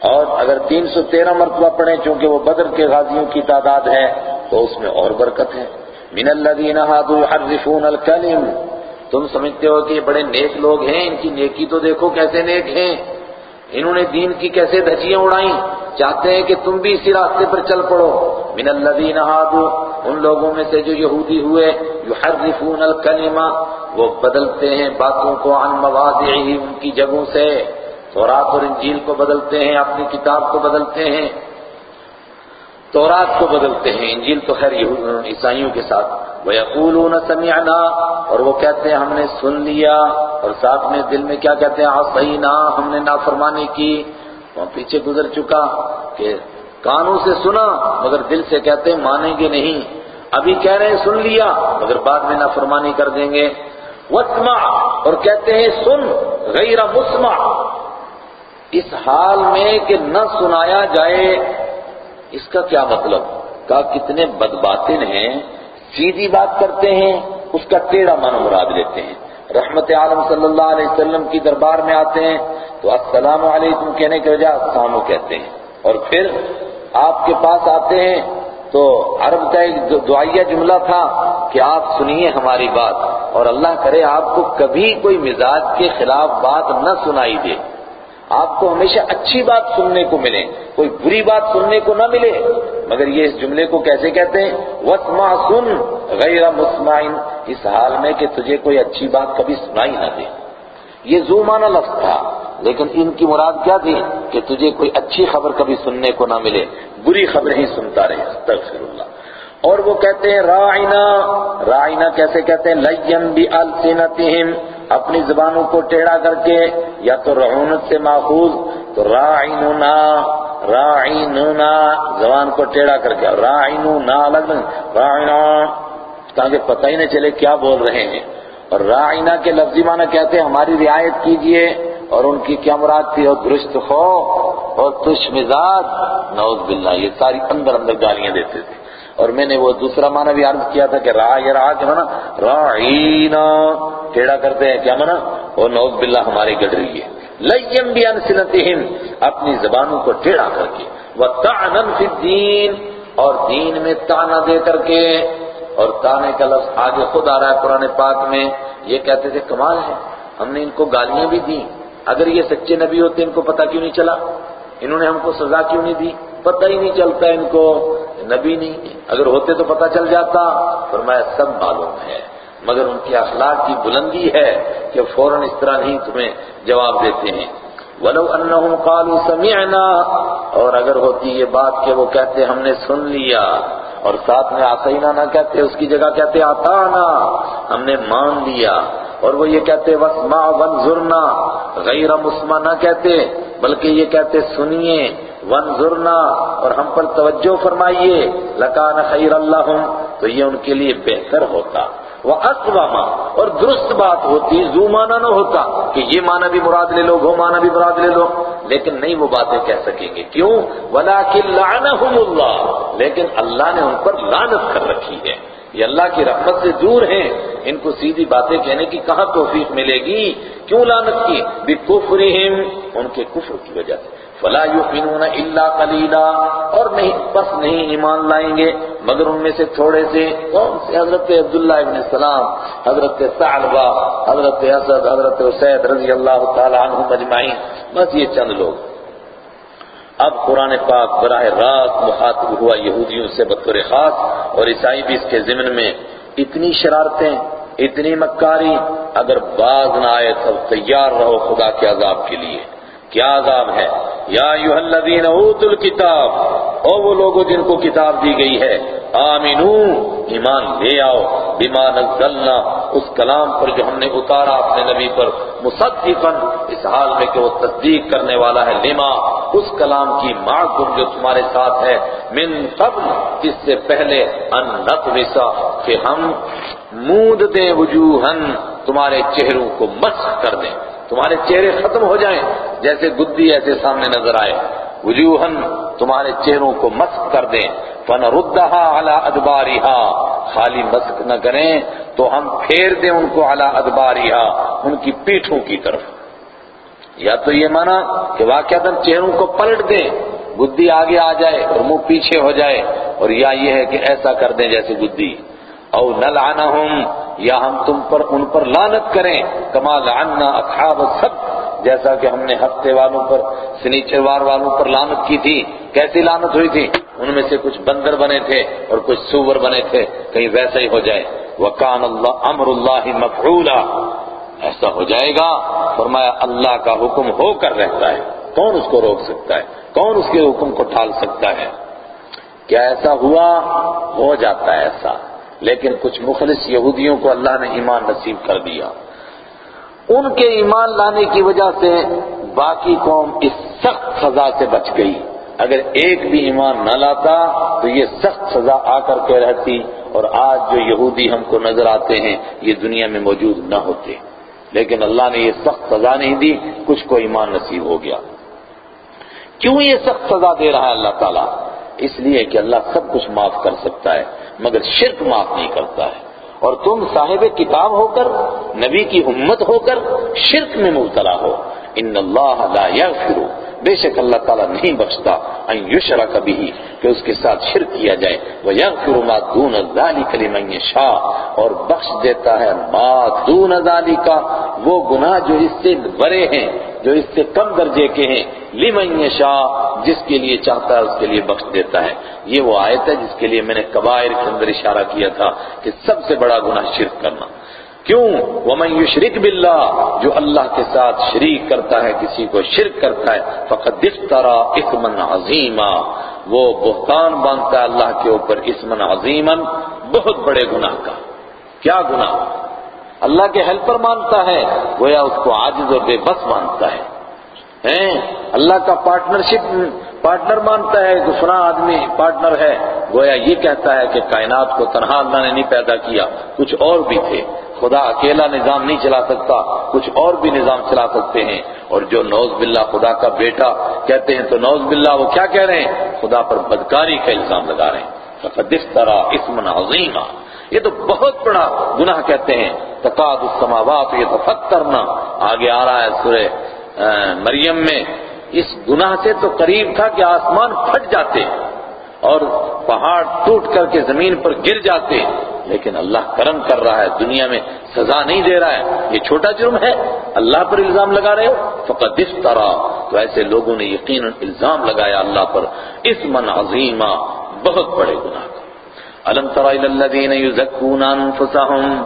اور اگر تین سو تیرہ مرتبہ پڑھیں، چونکہ وہ بدر کے غازیوں کی تعداد ہے، تو اس میں اور برکت ہے۔ من الذین هادوا يحرفون الکلم تم سمجھتے ہو کہ یہ بڑے نیک لوگ ہیں، ان کی نیکی تو دیکھو کیسے نیک ہیں۔ انہوں نے دین کی کیسے دھجیاں اڑائیں؟ چاہتے ہیں کہ تم بھی اسی راستے پر چل پڑو۔ من الذین هادوا ان لوگوں میں سے جو یہودی ہوئے، یحرفون الکلمہ، وہ بدلتے ہیں باتوں کو عن مواضعہ ان کی جگہوں سے۔ تورات اور انجیل کو بدلتے ہیں، اپنی کتاب کو بدلتے ہیں۔ تورات کو بدلتے ہیں، انجیل تو خیر عیسائیوں کے ساتھ۔ وَيَقُولُونَ سَمِعْنَا اور وہ کہتے ہیں ہم نے سن لیا اور ساتھ میں دل میں کیا کہتے ہیں عَصَيْنَا ہم نے نافرمانی کی۔ وہاں پیچھے گزر چکا کہ کانوں سے سنا مگر دل سے کہتے ہیں مانیں گے نہیں۔ ابھی کہہ رہے ہیں سن لیا مگر بعد میں نافرمانی کر دیں گے۔ وَاسْمَعْ اور کہتے ہیں سن، غیر مسمع۔ اس حال میں کہ نہ سنایا جائے، اس کا کیا مطلب؟ کہا کتنے بدباطن ہیں۔ سیدھی بات کرتے ہیں، اس کا ٹیڑھا من مراد لیتے ہیں۔ رحمت عالم صلی اللہ علیہ وسلم کی دربار میں آتے ہیں، تو السلام علیکم کہنے کے وجہ السلام کہتے ہیں۔ اور پھر آپ کے پاس آتے ہیں، تو عرب کا ایک دعائیہ جملہ تھا کہ آپ سنیے ہماری بات۔ اور اللہ کرے آپ کو کبھی کوئی مزاج کے خلاف بات نہ سنائی دے۔ آپ کو ہمیشہ اچھی بات سننے کو ملے، کوئی بری بات سننے کو نہ ملے۔ مگر یہ اس جملے کو کیسے کہتے ہیں؟ وسما سن غیر مسمعین اس حال میں کہ تجھے کوئی اچھی بات کبھی سنائی نہ دے۔ یہ زومانہ لفظ تھا، لیکن ان کی مراد کیا تھی؟ کہ تجھے کوئی اچھی خبر کبھی سننے کو نہ ملے، بری خبر ہی سنتا رہے، استغفر اللہ۔ اور وہ کہتے ہیں رائنا رائنا کیسے کہتے ہیں؟ لیم بھی السنتہم اپنی زبانوں کو ٹیڑھا کر کے، یا تو رعونت سے ماخوذ، تو رائنونا رائنونا زبان کو ٹیڑھا کر کے رائنونا الگ رائنا تاکہ پتہ ہی نہ چلے کیا بول رہے ہیں۔ اور رائنا کے لفظی معنی کہتے ہیں، ہماری رعایت کیجیے، اور ان کی کیا مراد تھی؟ اور درست خو اور تش مزاج، نعوذ باللہ، یہ ساری اندر اندر گالیاں دیتے تھے۔ اور میں نے وہ دوسرا معنی بھی عرض کیا تھا کہ را یا را کیا مانا رعینا ٹیڑا کرتے ہیں، کیا مانا اور نعوذ باللہ ہماری گڑ رہی ہے۔ لیم بھی انسنتہم، اپنی زبانوں کو ٹیڑا کر کے۔ وَتَعْنًا فِي الدِّينِ اور دین میں تانا دے کر کے۔ اور تانے کا لفظ آگے خود آ رہا ہے قرآن پاک میں۔ یہ کہتے تھے، کمال ہے۔ ہم نے ان کو گالیاں بھی دی اگر یہ سچے نبی ہوتے، ان کو پتہ کیوں نہیں چلا؟ انہوں نے ہم کو سزا کیوں نہیں دی؟ پتہ ہی نہیں چلتا ان کو۔ نبی نہیں. اگر ہوتے تو پتہ چل جاتا. فرمایا سب معلوم ہے. مگر ان کے اخلاق کی بلندی ہے کہ فوراً اس طرح نہیں تمہیں جواب دیتے ہیں. وَلَوْ أَنَّهُمْ قَالُوا سَمِعْنَا. اور اگر ہوتی یہ بات کہ وہ کہتے ہم نے سن لیا اور ساتھ میں آسینہ نہ کہتے، اس کی جگہ کہتے آتانا، ہم نے مان لیا. اور وہ یہ کہتے وَسْمَعْ وَنْزُرْنَا غیر مسمع نہ کہتے، بلکہ یہ کہتے سنیے. وَنْزُرْنَا اور ہم پر توجہ فرمائیے لَكَانَ خَيْرَ اللَّهُمْ تو یہ ان کے لیے بہتر ہوتا۔ وہ اور درست بات ہوتی زو مانا نہ ہوتا کہ یہ مانا بھی مراد لے لو، وہ مانا بھی مراد لے لو۔ لیکن نہیں وہ باتیں کہہ سکیں گے۔ کیوں؟ وَلَكِنْ لَعَنَهُمُ اللَّهُ، لیکن اللہ نے ان پر لعنت کر رکھی ہے۔ یہ اللہ کی رحمت سے دور ہیں۔ ان کو سیدھی باتیں کہنے کی کہاں توفیق ملے گی؟ کیوں لعنت کی؟ بِكُفْرِهِمْ ان کے کفر کی وجہ سے۔ فلا يؤمنون الا قليلا اور نہیں، بس نہیں ایمان لائیں گے۔ مگر ان میں سے تھوڑے سے کون سے؟ حضرت عبداللہ ابن السلام حضرت ثعلبہ، حضرت اسد، حضرت حسید رضی اللہ تعالی عنہ مجمعین بس یہ چند لوگ۔ اب قرآن پاک براہ راست مخاطب ہوا یہودیوں سے بطور خاص اور عیسائی بھی اس کے ضمن میں اتنی شرارتیں، اتنی مکاری، اگر باز نہ آئے تب تیار رہو خدا کے عذاب کے لیے۔ کیا عذاب ہے؟ یا ایوہ الذین اوتوا الکتاب، او وہ لوگوں جن کو کتاب دی گئی ہے، آمینو، ایمان لے آؤ، بما نزلنا، اس کلام پر جو ہم نے اتارا اپنے نبی پر، مصدقا، اس حال میں کہ وہ تصدیق کرنے والا ہے، لما، اس کلام کی معکم جو تمہارے ساتھ ہے، من قبل، اس سے پہلے، ان نطوسا کہ ہم مود دیں وجوہن تمہارے چہروں کو مسخ کر دیں۔ تمہارے چہرے ختم ہو جائیں جیسے گدی ایسے سامنے نظر آئے۔ وجوہن تمہارے چہروں کو مسک کر دیں۔ فنردہا علی ادباریہا خالی مسک نہ کریں تو ہم پھیر دیں ان کو علی ادباریہا ان کی پیٹھوں کی طرف۔ یا تو یہ مانا کہ واقعہ چہروں کو پلٹ دیں۔ گدی آگے آ جائے اور منہ پیچھے ہو جائے۔ اور یا یہ ہے کہ ایسا کر دیں جیسے گدی۔ او نلعنہم، یا ہم تم پر ان پر لانت کریں، کما لعنا اصحاب السبت، جیسا کہ ہم نے ہفتے والوں پر سنیچروار والوں پر لانت کی تھی۔ کیسی لانت ہوئی تھی؟ ان میں سے کچھ بندر بنے تھے اور کچھ سور بنے تھے، کہیں ویسا ہی ہو جائے۔ وَقَانَ اللَّهُ امر اللہ مفعولا۔ ایسا ہو جائے گا، فرمایا اللہ کا حکم ہو کر رہتا ہے۔ کون اس کو روک سکتا ہے؟ کون اس کے حکم کو ٹھال سکتا ہے؟ کیا ایسا ہوا؟ ہو جاتا ہے ایسا۔ لیکن کچھ مخلص یہودیوں کو اللہ نے ایمان نصیب کر دیا۔ ان کے ایمان لانے کی وجہ سے باقی قوم اس سخت سزا سے بچ گئی۔ اگر ایک بھی ایمان نہ لاتا تو یہ سخت سزا آ کر کے رہتی اور آج جو یہودی ہم کو نظر آتے ہیں، یہ دنیا میں موجود نہ ہوتے۔ لیکن اللہ نے یہ سخت سزا نہیں دی، کچھ کو ایمان نصیب ہو گیا۔ کیوں یہ سخت سزا دے رہا ہے اللہ تعالیٰ؟ اس لیے کہ اللہ سب کچھ معاف کر سکتا ہے، مگر شرک معاف نہیں کرتا ہے۔ اور تم صاحب کتاب ہو کر، نبی کی امت ہو کر، شرک میں مبتلا ہو۔ ان اللہ لا یغفر۔ بے شک اللہ تعالیٰ نہیں بخشتا۔ ان یشرک بھی کہ اس کے ساتھ شرک کیا جائے۔ وہ یغفر ما دون ذلک لمن یشاء۔ اور بخش دیتا ہے ما دون ذلک۔ وہ گناہ جو اس سے بڑے ہیں۔ جو اس سے کم درجے کے ہیں، لمن شاہ جس کے لیے چاہتا ہے، اس کے لیے بخش دیتا ہے۔ یہ وہ آیت ہے جس کے لیے میں نے کبائر کے اندر اشارہ کیا تھا کہ سب سے بڑا گناہ شرک کرنا۔ کیوں؟ ومن یشرک باللہ جو اللہ کے ساتھ شریک کرتا ہے، کسی کو شرک کرتا ہے، فقد افترا اثما عظیما وہ بہتان باندھتا ہے اللہ کے اوپر اسمن عظیما بہت بڑے گناہ کا۔ کیا گناہ؟ اللہ کے ہیلپر مانتا ہے، گویا اس کو عاجز اور بے بس مانتا ہے۔ ہیں؟ اللہ کا پارٹنرشپ پارٹنر مانتا ہے، دوسرا آدمی پارٹنر ہے۔ گویا یہ کہتا ہے کہ کائنات کو تنہا اللہ نے نہیں پیدا کیا، کچھ اور بھی تھے۔ خدا اکیلا نظام نہیں چلا سکتا، کچھ اور بھی نظام چلا سکتے ہیں۔ اور جو نوز باللہ خدا کا بیٹا کہتے ہیں تو نوز باللہ وہ کیا کہہ رہے ہیں؟ خدا پر بدکاری کا الزام لگا رہے ہیں۔ فقد طرح اسم عظیمہ یہ تو بہت بڑا گناہ کہتے ہیں۔ تقاد السماوات یہ تفترنا آگے آ رہا ہے سورہ مریم میں۔ اس گناہ سے تو قریب تھا کہ آسمان پھٹ جاتے اور پہاڑ ٹوٹ کر کے زمین پر گر جاتے۔ لیکن اللہ کرم کر رہا ہے، دنیا میں سزا نہیں دے رہا ہے۔ یہ چھوٹا جرم ہے۔ اللہ پر الزام لگا رہے ہو؟ فقط اس طرح تو ایسے لوگوں نے یقین الزام لگایا اللہ پر۔ اس من عظیمہ بہت بڑے گناہ۔ کا الم الذین یزکون انفسهم؟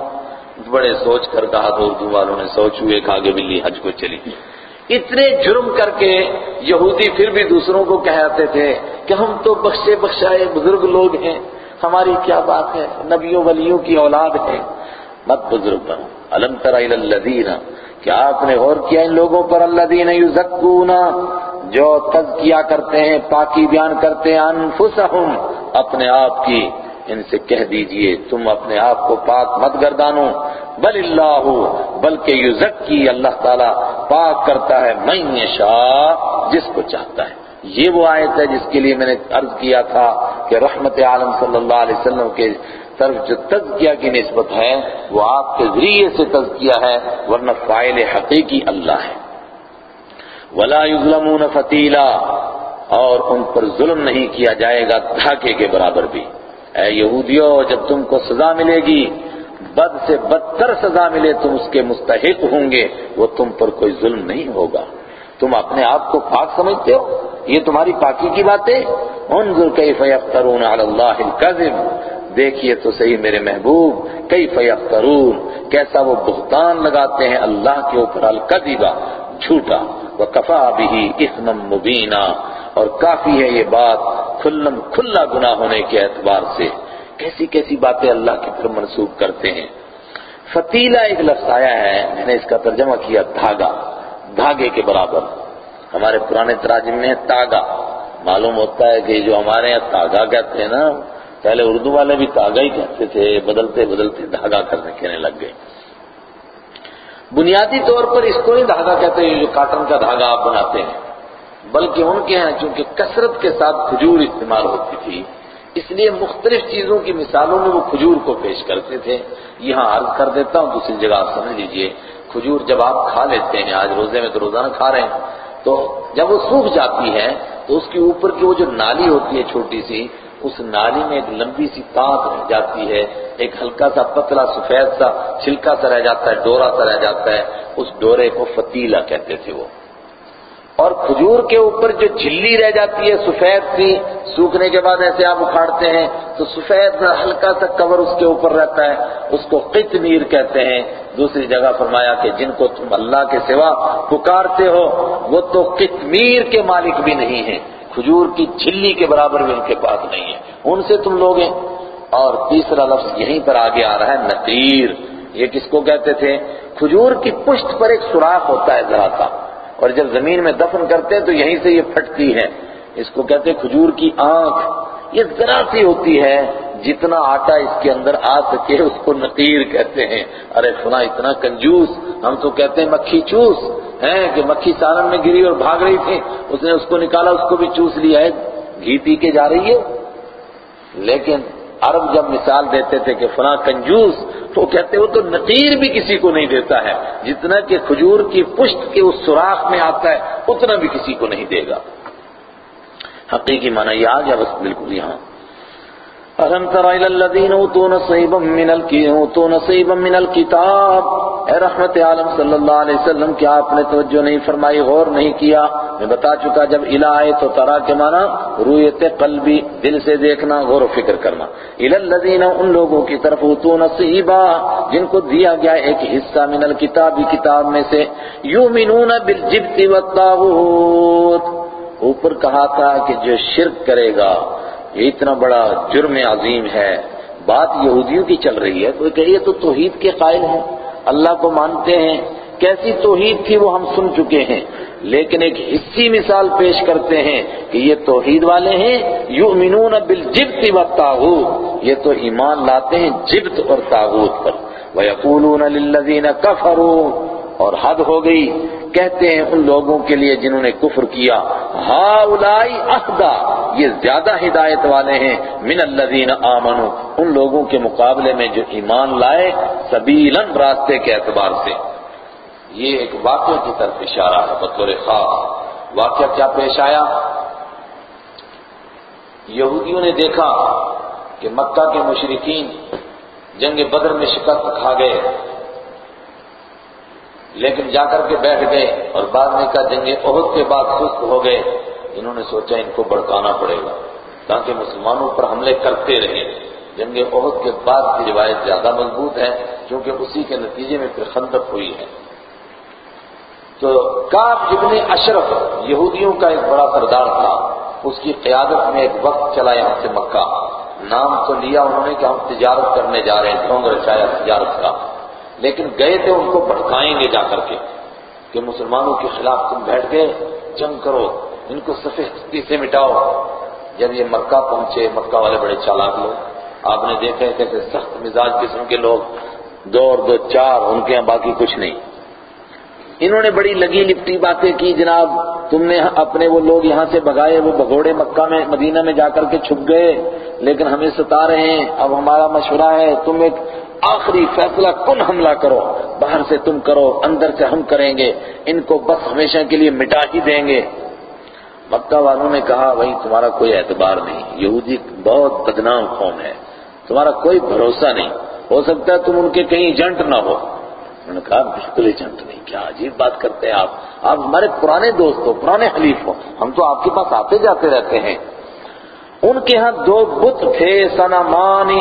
بڑے سوچ کر کہا تو اردو والوں نے سوچ ہوئے کھاگے بلی حج کو چلی۔ اتنے جرم کر کے یہودی پھر بھی دوسروں کو کہتے تھے کہ ہم تو بخشے بخشائے بزرگ لوگ ہیں، ہماری کیا بات ہے؟ نبیوں، ولیوں کی اولاد ہے مت بزرگ بنو۔ الم الذین؟ کیا آپ نے غور کیا ان لوگوں پر؟ الذین یزکون۔ جو تزکیہ کرتے ہیں، پاکی بیان کرتے ہیں انفسہم اپنے آپ کی ان سے کہہ دیجیے، تم اپنے آپ کو پاک مت گردانو۔ بل اللہ، بلکہ یزکی، اللہ تعالیٰ پاک کرتا ہے، من یشاء، جس کو چاہتا ہے۔ یہ وہ آیت ہے جس کے لیے میں نے عرض کیا تھا کہ رحمت عالم صلی اللہ علیہ وسلم کے طرف جو تزکیہ کی نسبت ہے، وہ آپ کے ذریعے سے تزکیہ ہے، ورنہ فائل حقیقی اللہ ہے۔ ولا یظلمون فتیلا اور ان پر ظلم نہیں کیا جائے گا، دھاکے کے برابر بھی۔ اے یہودیوں جب تم کو سزا ملے گی، بد سے بدتر سزا ملے، تم اس کے مستحق ہوں گے، وہ تم پر کوئی ظلم نہیں ہوگا۔ تم اپنے آپ کو پاک سمجھتے ہو؟ یہ تمہاری پاکی کی باتیں؟ انظر کیف یفترون علی اللہ الكذب دیکھیے تو صحیح میرے محبوب، کیف یفترون؟ کیسا وہ بہتان لگاتے ہیں اللہ کے اوپر الکذبا جھوٹا۔ وکفا به اسما مبینا۔ اور کافی ہے یہ بات کھلم کھلا گناہ ہونے کے اعتبار سے کیسی کیسی باتیں اللہ کی طرف منسوخ کرتے ہیں۔ فتیلہ ایک لفظ آیا ہے، میں نے اس کا ترجمہ کیا، دھاگا۔ دھاگے کے برابر۔ ہمارے پرانے تراجم میں تاگا۔ معلوم ہوتا ہے کہ جو ہمارے یہاں تاگا کہتے ہیں نا، پہلے اردو والے بھی تاگا ہی کہتے تھے، بدلتے بدلتے دھاگا کرنے کہنے لگ گئے۔ بنیادی طور پر اس کو نہیں دھاگا کہتے ہیں جو کاٹن کا دھاگا آپ بناتے ہیں۔ بلکہ ان کے ہاں چونکہ کثرت کے ساتھ کھجور استعمال ہوتی تھی، اس لیے مختلف چیزوں کی مثالوں میں وہ کھجور کو پیش کرتے تھے۔ یہاں عرض کر دیتا ہوں، دوسری جگہ آپ سمجھ لیجیے، کھجور جب آپ کھا لیتے ہیں، آج روزے میں تو روزانہ کھا رہے ہیں، تو جب وہ سوکھ جاتی ہے، تو اس کے اوپر کی وہ جو نالی ہوتی ہے چھوٹی سی، اس نالی میں ایک لمبی سی تانت رہ جاتی ہے۔ ایک ہلکا سا پتلا سفید سا چھلکا سا رہ جاتا ہے، ڈورا سا رہ جاتا ہے۔ اس ڈورے کو فتیلا کہتے تھے وہ۔ اور کھجور کے اوپر جو جھلی رہ جاتی ہے، سفید سی، سوکھنے کے بعد ایسے آپ اکھاڑتے ہیں، تو سفید ہلکا سا کور اس کے اوپر رہتا ہے، اس کو قطمیر کہتے ہیں۔ دوسری جگہ فرمایا کہ جن کو تم اللہ کے سوا پکارتے ہو، وہ تو قطمیر کے مالک بھی نہیں ہیں۔ کھجور کی جھلی کے برابر بھی ان کے پاس نہیں ہے۔ ان سے تم لوگ ہیں۔ اور تیسرا لفظ یہیں پر آگے آ رہا ہے، نقیر۔ یہ کس کو کہتے تھے؟ کھجور کی پشت پر ایک سوراخ ہوتا ہے ذرا سا۔ اور جب زمین میں دفن کرتے ہیں تو یہیں سے یہ پھٹتی ہے۔ اس کو کہتے ہیں کھجور کی آنکھ۔ یہ ذرا سی ہوتی ہے، جتنا آٹا اس کے اندر آ سکے اس کو نقیر کہتے ہیں۔ ارے سنا، اتنا کنجوس۔ ہم تو کہتے ہیں مکھی چوس، ہیں کہ مکھی سالن میں گری اور بھاگ رہی تھی۔ اس نے اس کو نکالا، اس کو بھی چوس لیا ہے۔ گھی پی کے جا رہی ہے۔ لیکن عرب جب مثال دیتے تھے کہ فلاں کنجوس تو کہتے ہو تو نقیر بھی کسی کو نہیں دیتا ہے۔ جتنا کہ کھجور کی پشت کے اس سوراخ میں آتا ہے، اتنا بھی کسی کو نہیں دے گا۔ حقیقی معنی یہ آ گیا، بس بالکل یہاں۔ الم تر الى الذين اوتوا نصيبا من اوتوا نصيبا من الكتاب اے رحمت عالم صلی اللہ علیہ وسلم، کیا آپ نے توجہ نہیں فرمائی، غور نہیں کیا؟ میں بتا چکا، جب الہ آئے تو ترا کے معنی رویت قلبی، دل سے دیکھنا، غور و فکر کرنا۔ الى الذين، ان لوگوں کی طرف اوتوا نصيبا جن کو دیا گیا ایک حصہ من الكتاب کتاب میں سے۔ یؤمنون بالجبت والطاغوت۔ اوپر کہا تھا کہ جو شرک کرے گا یہ اتنا بڑا جرم عظیم ہے، بات یہودیوں کی چل رہی ہے کوئی کہیے تو توحید کے قائل ہیں۔ اللہ کو مانتے ہیں، کیسی توحید تھی وہ ہم سن چکے ہیں۔ لیکن ایک حصی مثال پیش کرتے ہیں کہ یہ توحید والے ہیں، یؤمنون بالجبت والطاغوت۔ یہ تو ایمان لاتے ہیں جبت اور تاغوت پر۔ وَيَقُولُونَ لِلَّذِينَ كَفَرُوا۔ اور حد ہو گئی کہتے ہیں ان لوگوں کے لیے جنہوں نے کفر کیا ہا الائی اہدا یہ زیادہ ہدایت والے ہیں، من الذین آمنوا، ان لوگوں کے مقابلے میں جو ایمان لائے سبیلاً راستے کے اعتبار سے۔ یہ ایک واقعہ کی طرف اشارہ ہے، بطور خاص۔ واقعہ کیا پیش آیا؟ یہودیوں نے دیکھا کہ مکہ کے مشرقین جنگ بدر میں شکست کھا گئے۔ لیکن جا کر کے بیٹھ گئے اور بعد میں کہا جنگ عہد کے بعد سست ہو گئے۔ انہوں نے سوچا، ان کو بڑکانا پڑے گا۔ تاکہ مسلمانوں پر حملے کرتے رہے جنگ عہد کے بعد کی روایت زیادہ مضبوط ہے کیونکہ اسی کے نتیجے میں پھر خندق ہوئی ہے۔ تو کاف ابن اشرف یہودیوں کا ایک بڑا سردار تھا۔ اس کی قیادت میں ایک وقت چلا یہاں سے مکہ۔ نام تو لیا انہوں نے کہ ہم تجارت کرنے جا رہے ہیں ڈھونگ رچایا تجارت کا۔ لیکن گئے تھے ان کو بھڑکائیں گے جا کر کے کہ مسلمانوں کے خلاف تم بیٹھ گئے، جنگ کرو، ان کو سفید سے مٹاؤ۔ جب یہ مکہ پہنچے، مکہ والے بڑے چالاک لوگ۔ آپ نے دیکھا کیسے سخت مزاج قسم کے لوگ دو اور دو چار، ان کے یہاں باقی کچھ نہیں۔ انہوں نے بڑی لگی لپٹی باتیں کی، جناب، تم نے اپنے وہ لوگ یہاں سے بگائے وہ بگوڑے مکہ میں، مدینہ میں جا کر کے چھپ گئے، لیکن ہمیں ستا رہے ہیں، اب ہمارا مشورہ ہے، تم ایک آخری فیصلہ کن حملہ کرو؟ باہر سے تم کرو، اندر سے ہم کریں گے۔ ان کو بس ہمیشہ کے لیے مٹا ہی دیں گے۔ مکہ والوں نے کہا بھائی تمہارا کوئی اعتبار نہیں۔ یہودی بہت بدنام قوم ہے۔ تمہارا کوئی بھروسہ نہیں۔ ہو سکتا ہے تم ان کے کہیں ایجنٹ نہ ہو۔ انہوں نے کہا، بالکل ایجنٹ نہیں۔ کیا عجیب بات کرتے ہیں آپ۔ آپ ہمارے پرانے دوست ہو، پرانے حلیف ہو۔ ہم تو آپ کے پاس آتے جاتے رہتے ہیں۔ ان کے ہاں دو بت تھے سنامانی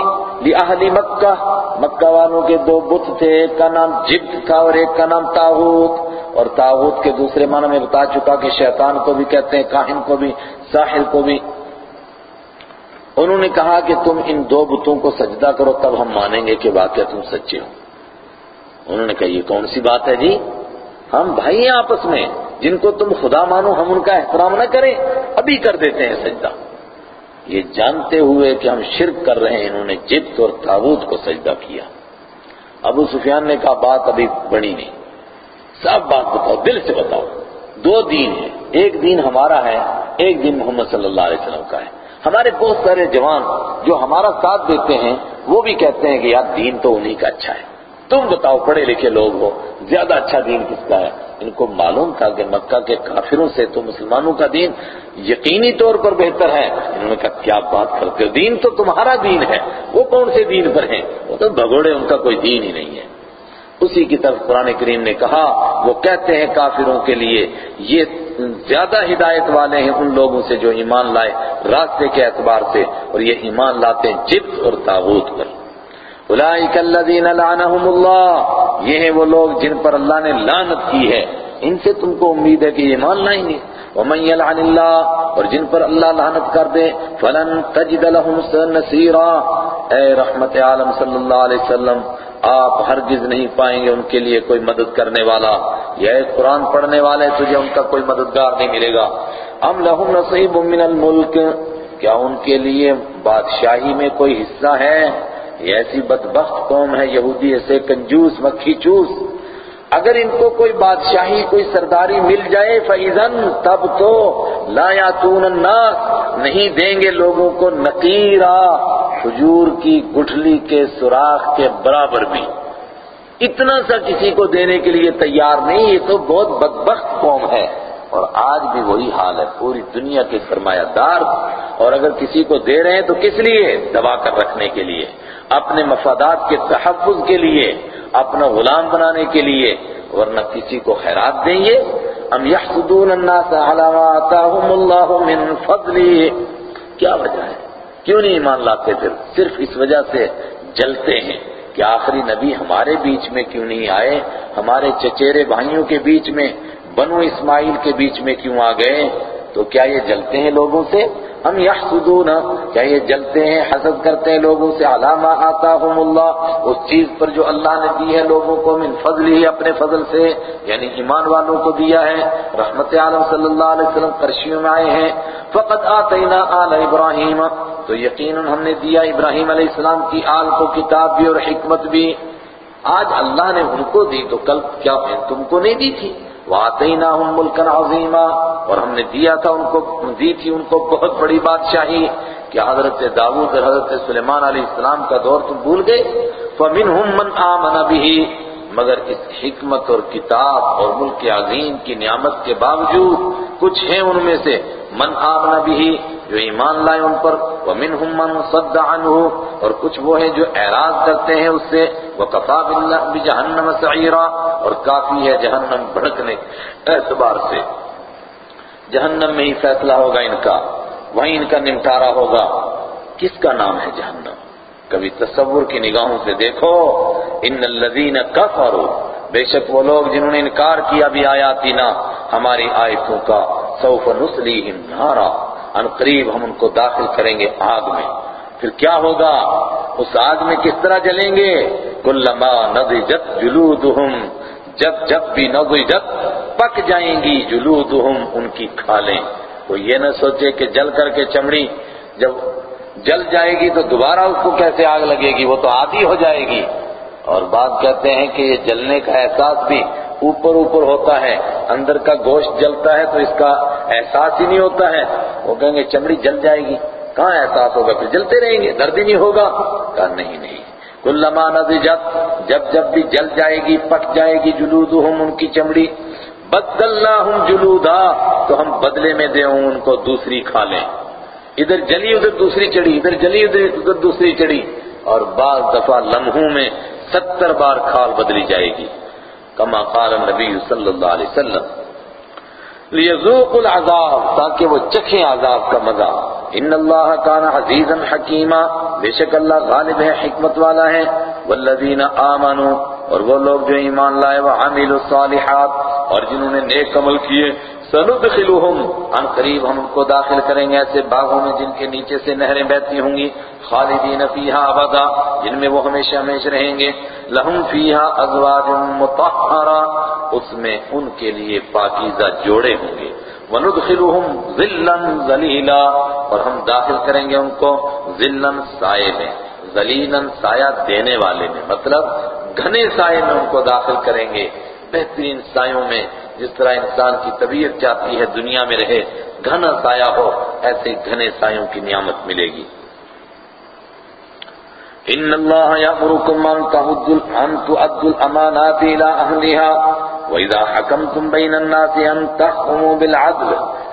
لی مکہ۔ مکہ والوں کے دو بت تھے، ایک کا نام جبت تھا اور ایک کا نام تاغوت اور تاغوت کے دوسرے معنی میں بتا چکا کہ شیطان کو بھی کہتے ہیں، کاہن کو بھی، ساحل کو بھی۔ انہوں نے کہا کہ تم ان دو بتوں کو سجدہ کرو، تب ہم مانیں گے کہ واقعہ تم سچے ہو۔ انہوں نے کہا، یہ کون سی بات ہے جی؟ ہم بھائی ہیں آپس میں، جن کو تم خدا مانو، ہم ان کا احترام نہ کریں، ابھی کر دیتے ہیں سجدہ۔ یہ جانتے ہوئے کہ ہم شرک کر رہے ہیں، انہوں نے جبت اور تابوت کو سجدہ کیا۔ ابو سفیان نے کہا، بات ابھی بڑی نہیں۔ سب بات بتاؤ، دل سے بتاؤ۔ دو دین ہیں، ایک دین ہمارا ہے، ایک دین محمد صلی اللہ علیہ وسلم کا ہے۔ ہمارے بہت سارے جوان جو ہمارا ساتھ دیتے ہیں، وہ بھی کہتے ہیں کہ یار دین تو انہی کا اچھا ہے۔ تم بتاؤ پڑھے لکھے لوگ ہو، زیادہ اچھا دین کس کا ہے؟ ان کو معلوم تھا کہ مکہ کے کافروں سے تو مسلمانوں کا دین یقینی طور پر بہتر ہے۔ انہوں نے کہا، کیا بات کرتے ہو؟ دین تو تمہارا دین ہے، وہ کون سے دین پر ہیں؟ وہ تو بھگوڑے، ان کا کوئی دین ہی نہیں ہے۔ اسی کی طرف قرآن کریم نے کہا، وہ کہتے ہیں کافروں کے لیے، یہ زیادہ ہدایت والے ہیں ان لوگوں سے جو ایمان لائے راستے کے اعتبار سے، اور یہ ایمان لاتے ہیں جبت اور تاغوت پر۔ اولئک الذین لعنهم اللہ۔ یہ ہیں وہ لوگ جن پر اللہ نے لعنت کی ہے۔ ان سے تم کو امید ہے کہ یہ مان لائیں گے۔ ومن يلعن اللہ، اور جن پر اللہ لعنت کر دے، فلن تجد لهم نصيرا اے رحمت عالم صلی اللہ علیہ وسلم، آپ ہرگز نہیں پائیں گے ان کے لیے کوئی مدد کرنے والا۔ یا ایک قرآن پڑھنے والے، تجھے ان کا کوئی مددگار نہیں ملے گا۔ ام لهم نصیب من الملک۔ کیا ان کے لیے بادشاہی میں کوئی حصہ ہے؟ یہ ایسی بدبخت قوم ہے، یہودی ایسے کنجوس، مکھی چوس۔ اگر ان کو کوئی بادشاہی، کوئی سرداری مل جائے فیضن تب تو لا یاتون الناس۔ نہیں دیں گے لوگوں کو نقیرا حجور کی گٹھلی کے سوراخ کے برابر بھی۔ اتنا سا کسی کو دینے کے لیے تیار نہیں، یہ تو بہت بدبخت قوم ہے۔ اور آج بھی وہی حال ہے، پوری دنیا کے سرمایہ دار۔ اور اگر کسی کو دے رہے ہیں تو کس لیے؟ دبا کر رکھنے کے لیے۔ اپنے مفادات کے تحفظ کے لیے، اپنا غلام بنانے کے لیے، ورنہ کسی کو خیرات دیں گے؟ ام یحسدون الناس علی ما آتاہم اللہ من فضلی کیا وجہ ہے؟ کیوں نہیں ایمان لاتے پھر؟ صرف اس وجہ سے جلتے ہیں کہ آخری نبی ہمارے بیچ میں کیوں نہیں آئے؟ ہمارے چچیرے بھائیوں کے بیچ میں، بنو اسماعیل کے بیچ میں کیوں آ گئے؟ تو کیا یہ جلتے ہیں لوگوں سے؟ ہم یحسدون. کیا یہ جلتے ہیں، حسد کرتے ہیں لوگوں سے؟ علامہ آتا اللہ. اس چیز پر جو اللہ نے دی ہے لوگوں کو من فضل ہی اپنے فضل سے یعنی ایمان والوں کو دیا ہے. رحمت عالم صلی اللہ علیہ وسلم کرشیوں میں آئے ہیں. فقط آتینا آل ابراہیم. تو یقیناً ہم نے دیا ابراہیم علیہ السلام کی آل کو کتاب بھی اور حکمت بھی. آج اللہ نے ان کو دی تو کل کیا تم کو نہیں دی تھی؟ وَعَتَيْنَاهُمْ مُلْكًا عَظِيمًا اور ہم نے دیا تھا ان کو، دی تھی ان کو بہت بڑی بادشاہی کہ حضرت داؤد اور حضرت سلیمان علیہ السلام کا دور تم بھول گئے۔ فَمِنْهُمْ مَنْ آمَنَ بِهِ، مگر اس حکمت اور کتاب اور ملک عظیم کی نعمت کے باوجود کچھ ہیں ان میں سے۔ من آمن بھی جو ایمان لائے ان پر وَمِنْهُمْ مَنْ صَدَّ عَنْهُ اور کچھ وہ ہیں جو اعراض کرتے ہیں اس سے وَقَفَى بِاللَّهِ بِجَهَنَّمَ سَعِيرًا اور کافی ہے جہنم بھڑکنے اعتبار سے۔ جہنم میں ہی فیصلہ ہوگا ان کا، وہیں ان کا نمٹارا ہوگا۔ کس کا نام ہے جہنم؟ کبھی تصور کی نگاہوں سے دیکھو۔ ان الذین کفروا، بے شک وہ لوگ جنہوں نے انکار کیا بھی آیاتی نہ ہماری آیتوں کا، سوف نسلیہم نارا۔ ان قریب ہم ان کو داخل کریں گے آگ میں۔ پھر کیا ہوگا؟ اس آگ میں کس طرح جلیں گے؟ کلما نضجت جلودہم۔ جب جب بھی نضجت پک جائیں گی، جلودہم ان کی کھالیں۔ وہ یہ نہ سوچے کہ جل کر کے چمڑی جب جل جائے گی تو دوبارہ اس کو کیسے آگ لگے گی؟ وہ تو عادی ہو جائے گی۔ اور بات کہتے ہیں کہ یہ جلنے کا احساس بھی اوپر اوپر ہوتا ہے، اندر کا گوشت جلتا ہے تو اس کا احساس ہی نہیں ہوتا ہے۔ وہ کہیں گے، چمڑی جل جائے گی۔ کہاں احساس ہوگا؟ پھر جلتے رہیں گے۔ درد ہی نہیں ہوگا۔ کہا، نہیں نہیں۔ کلما نضجت، جب جب بھی جل جائے گی پک جائے گی، جلودہم ان کی چمڑی۔ بدلناہم جلودا، تو ہم بدلے میں دیں ان کو دوسری کھا لیں۔ ادھر جلی، ادھر دوسری چڑی۔ ادھر جلی، ادھر ادھر دوسری چڑی۔ اور بعض دفعہ لمحوں میں ستر بار کھال بدلی جائے گی۔ کما قال نبی صلی اللہ علیہ وسلم لیذوق العذاب، تاکہ وہ چکھیں عذاب کا مزہ۔ ان اللہ کان عزیزا حکیما بے شک اللہ غالب ہے، حکمت والا ہے۔ والذین آمنوا، اور وہ لوگ جو ایمان لائے وہ عامل الصالحات، اور جنہوں نے نیک عمل کیے سندخلوہم، ان قریب ہم ان کو داخل کریں گے ایسے باغوں میں جن کے نیچے سے نہریں بہتی ہوں گی، خالدین فیہا ابدا، جن میں وہ ہمیشہ ہمیشہ رہیں گے۔ لہم فیہا ازواج مطہرہ، اس میں ان کے لیے پاکیزہ جوڑے ہوں گے۔ وندخلوہم ذلا ذلیلا، اور ہم داخل کریں گے ان کو ذلا سائے میں، ذلیلا سایہ دینے والے میں۔ مطلب گھنے سائے میں ان کو داخل کریں گے، بہترین سایوں میں جس طرح انسان کی طبیعت چاہتی ہے دنیا میں رہے، گھنا سایہ ہو، ایسے گھنے سایوں کی نعمت ملے گی۔ ان اللہ یامرکم ان تعدوا ان تؤدوا الامانات الى اهلها واذا حكمتم بين الناس ان تحكموا بالعدل،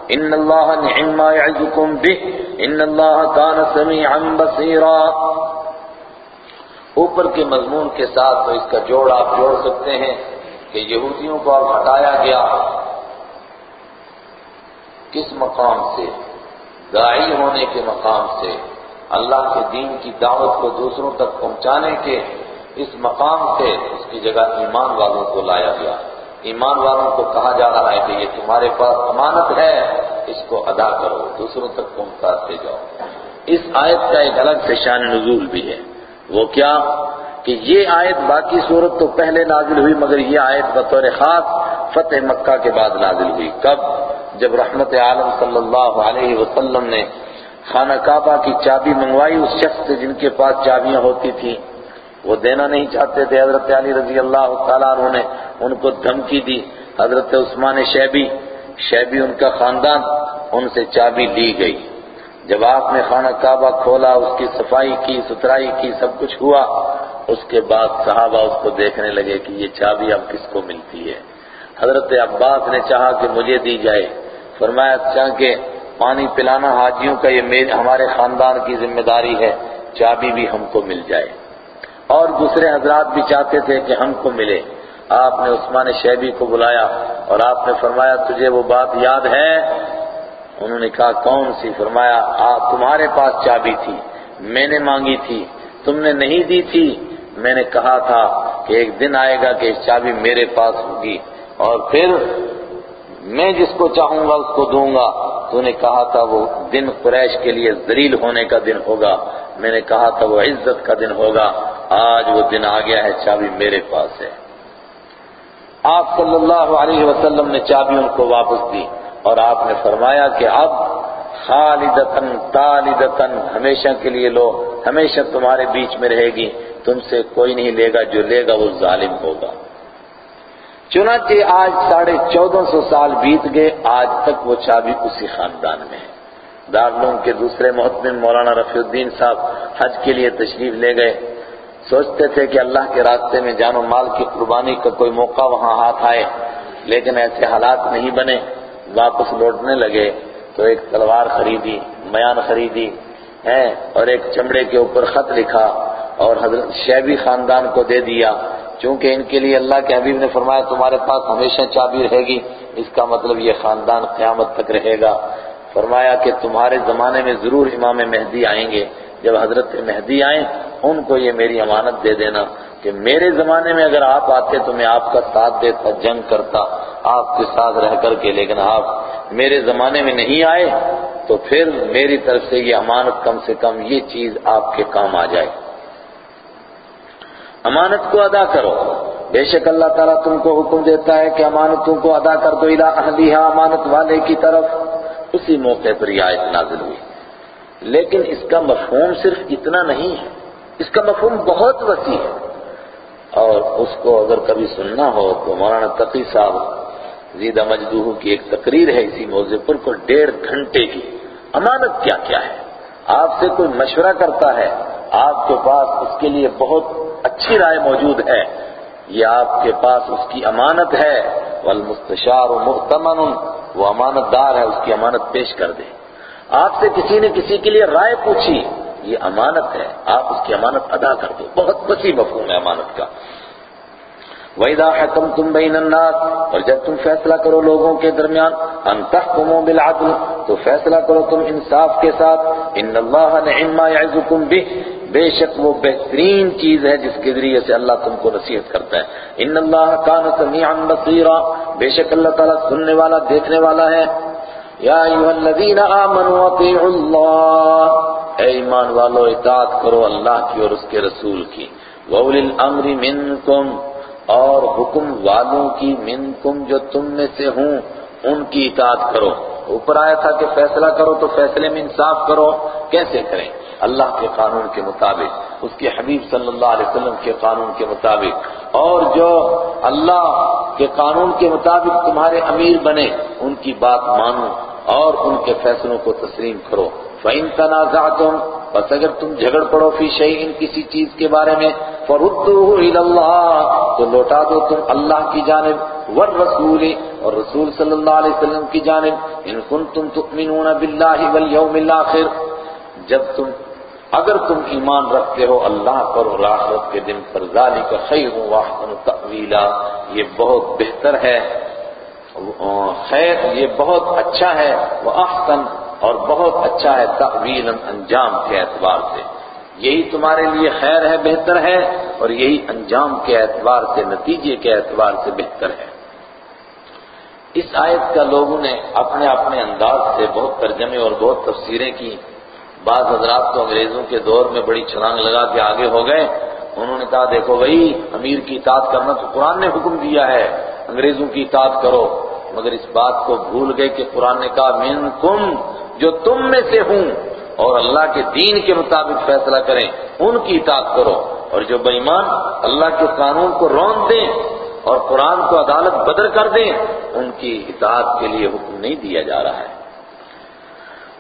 ان اللہ نعم ما يعظكم به ان اللہ كان سميعا بصيرا اوپر کے مضمون کے ساتھ تو اس کا جوڑ آپ جوڑ سکتے ہیں۔ کہ یہودیوں کو اب ہٹایا گیا۔ کس مقام سے؟ داعی ہونے کے مقام سے۔ اللہ کے دین کی دعوت کو دوسروں تک پہنچانے کے اس مقام سے اس کی جگہ ایمان والوں کو لایا گیا۔ ایمان والوں کو کہا جا رہا ہے کہ یہ تمہارے پاس امانت ہے، اس کو ادا کرو، دوسروں تک پہنچاتے جاؤ۔ اس آیت کا ایک الگ سے شان نزول بھی ہے۔ وہ کیا؟ کہ یہ آیت باقی صورت تو پہلے نازل ہوئی، مگر یہ آیت بطور خاص فتح مکہ کے بعد نازل ہوئی۔ کب؟ جب رحمت عالم صلی اللہ علیہ وسلم نے خانہ کعبہ کی چابی منگوائی، اس شخص سے جن کے پاس چابیاں ہوتی تھیں، وہ دینا نہیں چاہتے تھے۔ حضرت علی رضی اللہ تعالیٰ عنہ نے ان کو دھمکی دی۔ حضرت عثمان شیبی شیبی ان کا خاندان، ان سے چابی لی گئی۔ جب آپ نے خانہ کعبہ کھولا، اس کی صفائی کی ستھرائی کی، سب کچھ ہوا اس کے بعد صحابہ اس کو دیکھنے لگے کہ یہ چابی اب کس کو ملتی ہے۔ حضرت عباس نے چاہا کہ مجھے دی جائے۔ فرمایا چاہ کہ پانی پلانا حاجیوں کا یہ ہمارے خاندان کی ذمہ داری ہے، چابی بھی ہم کو مل جائے۔ اور دوسرے حضرات بھی چاہتے تھے کہ ہم کو ملے۔ آپ نے عثمان شیبی کو بلایا اور آپ نے فرمایا، تجھے وہ بات یاد ہے؟ انہوں نے کہا، کون سی؟ فرمایا تمہارے پاس چابی تھی، میں نے مانگی تھی، تم نے نہیں دی تھی۔ میں نے کہا تھا کہ ایک دن آئے گا کہ چابی میرے پاس ہوگی اور پھر میں جس کو چاہوں گا اس کو دوں گا۔ تو نے کہا تھا وہ دن قریش کے لیے ذلیل ہونے کا دن ہوگا۔ میں نے کہا تھا وہ عزت کا دن ہوگا۔ آج وہ دن آ گیا ہے، چابی میرے پاس ہے۔ آپ صلی اللہ علیہ وسلم نے چابی ان کو واپس دی اور آپ نے فرمایا کہ اب خالدتن تالدتن ہمیشہ کے لیے لو، ہمیشہ تمہارے بیچ میں رہے گی۔ تم سے کوئی نہیں لے گا، جو لے گا وہ ظالم ہوگا۔ چنانچہ آج ساڑھے چودہ سو سال بیت گئے، آج تک وہ چابی اسی خاندان میں ہے۔ دارلوم کے دوسرے محتمن مولانا رفیع الدین صاحب حج کے لیے تشریف لے گئے۔ سوچتے تھے کہ اللہ کے راستے میں جان و مال کی قربانی کا کوئی موقع وہاں ہاتھ آئے، لیکن ایسے حالات نہیں بنے۔ واپس لوٹنے لگے، تو ایک تلوار خریدی، میان خریدی ہے اور ایک چمڑے کے اوپر خط لکھا۔ اور حضرت شیبی خاندان کو دے دیا۔ چونکہ ان کے لیے اللہ کے حبیب نے فرمایا تمہارے پاس ہمیشہ چابی رہے گی، اس کا مطلب یہ خاندان قیامت تک رہے گا۔ فرمایا کہ تمہارے زمانے میں ضرور امام مہدی آئیں گے۔ جب حضرت مہدی آئیں، ان کو یہ میری امانت دے دینا کہ میرے زمانے میں اگر آپ آتے تو میں آپ کا ساتھ دیتا، جنگ کرتا، آپ کے ساتھ رہ کر کے۔ لیکن آپ میرے زمانے میں نہیں آئے، تو پھر میری طرف سے یہ امانت کم سے کم یہ چیز آپ کے کام آ جائے۔ امانت کو ادا کرو۔ بے شک اللہ تعالیٰ تم کو حکم دیتا ہے کہ امانتوں کو ادا کر دو۔ الہ اہلیہ امانت والے کی طرف۔ اسی موقع پر یہ آیت نازل ہوئی۔ لیکن اس کا مفہوم صرف اتنا نہیں ہے۔ اس کا مفہوم بہت وسیع ہے۔ اور اس کو اگر کبھی سننا ہو تو مولانا تقی صاحب زیدہ مجدوہ کی ایک تقریر ہے اسی موضوع پر کو ڈیڑھ گھنٹے کی۔ امانت کیا کیا ہے؟ آپ سے کوئی مشورہ کرتا ہے، آپ کے پاس اس کے لیے بہت اچھی رائے موجود ہے۔ یہ آپ کے پاس اس کی امانت ہے۔ والمستشار مؤتمن وہ امانت دار ہے، اس کی امانت پیش کر دے۔ آپ سے کسی نے کسی کے لیے رائے پوچھی، یہ امانت ہے۔ آپ اس کی امانت ادا کر دو بہت وسیع مفہوم ہے امانت کا۔ وَإِذَا حَكَمْتُمْ بَيْنَ النَّاسِ اور جب تم فیصلہ کرو لوگوں کے درمیان، أَن تَحْكُمُوا بِالْعَدْلِ تو فیصلہ کرو تم انصاف کے ساتھ۔ ان اللہ نعما يعظكم به بے شک وہ بہترین چیز ہے جس کے ذریعے سے اللہ تم کو نصیحت کرتا ہے۔ ان اللہ کان سمیعا بصیرا۔ بے شک اللہ تعالیٰ سننے والا، دیکھنے والا ہے۔ یا ایوہ الذین آمنوا اطیعوا اللہ۔ اے ایمان والو، اطاعت کرو اللہ کی اور اس کے رسول کی۔ وَأُولِ الْأَمْرِ مِنْكُمْ۔ اور حکم والوں کی منکم جو تم میں سے ہوں۔ ان کی اطاعت کرو۔ اوپر آیا تھا کہ فیصلہ کرو تو فیصلے میں انصاف کرو۔ کیسے کریں؟ اللہ کے قانون کے مطابق، اس کے حبیب صلی اللہ علیہ وسلم کے قانون کے مطابق۔ اور جو اللہ کے قانون کے مطابق تمہارے امیر بنے، ان کی بات مانو اور ان کے فیصلوں کو تسلیم کرو۔ فَإِن تَنَازَعْتُمْ بس اگر تم جھگڑ پڑو فی شیئن کسی چیز کے بارے میں، فَرُدُّوهُ إِلَى اللَّهِ تو لوٹا دو تم اللہ کی جانب، والرسول، اور رسول صلی اللہ علیہ وسلم کی جانب، ان کنتم تؤمنون باللہ والیوم الاخر۔ جب تم، اگر تم ایمان رکھتے ہو اللہ پر اور آخرت کے دن پر، ذالک خیر واحسن تأویلا۔ یہ بہت بہتر ہے۔ خیر، یہ بہت اچھا ہے۔ وہ احسن اور بہت اچھا ہے تأویلا انجام کے اعتبار سے۔ یہی تمہارے لیے خیر ہے، بہتر ہے، اور یہی انجام کے اعتبار سے، نتیجے کے اعتبار سے بہتر ہے۔ اس آیت کا لوگوں نے اپنے اپنے انداز سے بہت ترجمے اور بہت تفسیریں کی۔ بعض حضرات تو انگریزوں کے دور میں بڑی چھلانگ لگا کے آگے ہو گئے۔ انہوں نے کہا، دیکھو بھائی، امیر کی اطاعت کرنا تو قرآن نے حکم دیا ہے، انگریزوں کی اطاعت کرو۔ مگر اس بات کو بھول گئے کہ قرآن نے کہا من کم جو تم میں سے ہوں اور اللہ کے دین کے مطابق فیصلہ کریں، ان کی اطاعت کرو۔ اور جو بےمان اللہ کے قانون کو رون دیں اور قرآن کو عدالت بدر کر دیں، ان کی اطاعت کے لیے حکم نہیں دیا جا رہا ہے۔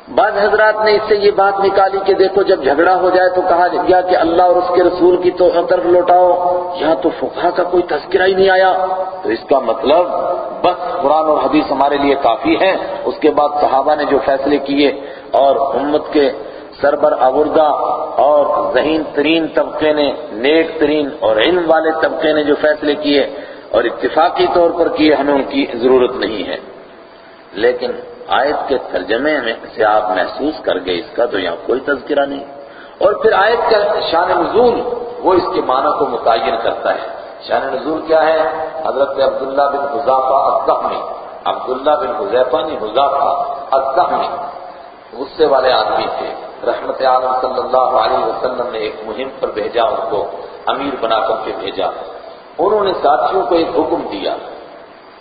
بعض حضرات نے اس سے یہ بات نکالی کہ دیکھو جب جھگڑا ہو جائے تو کہا گیا کہ اللہ اور اس کے رسول کی تو طرف لوٹاؤ، یہاں تو فقہ کا کوئی تذکرہ ہی نہیں آیا۔ تو اس کا مطلب بس قرآن اور حدیث ہمارے لیے کافی ہے اس کے بعد صحابہ نے جو فیصلے کیے اور امت کے سربر آوردہ اور ذہین ترین طبقے نے، نیک ترین اور علم والے طبقے نے جو فیصلے کیے اور اتفاقی طور پر کیے، ہمیں ان کی ضرورت نہیں ہے۔ لیکن آیت کے ترجمے میں سے آپ محسوس کر گئے اس کا تو یہاں کوئی تذکرہ نہیں۔ اور پھر آیت کا شان نزول وہ اس کے معنی کو متعین کرتا ہے۔ شان نزول کیا ہے؟ حضرت عبداللہ بن حضافہ الزخمی عبداللہ بن حضیفہ نہیں حضافہ الزخمی غصے والے آدمی تھے۔ رحمت عالم صلی اللہ علیہ وسلم نے ایک مہم پر بھیجا، ان کو امیر بنا کر کے بھیجا۔ انہوں نے ساتھیوں کو ایک حکم دیا۔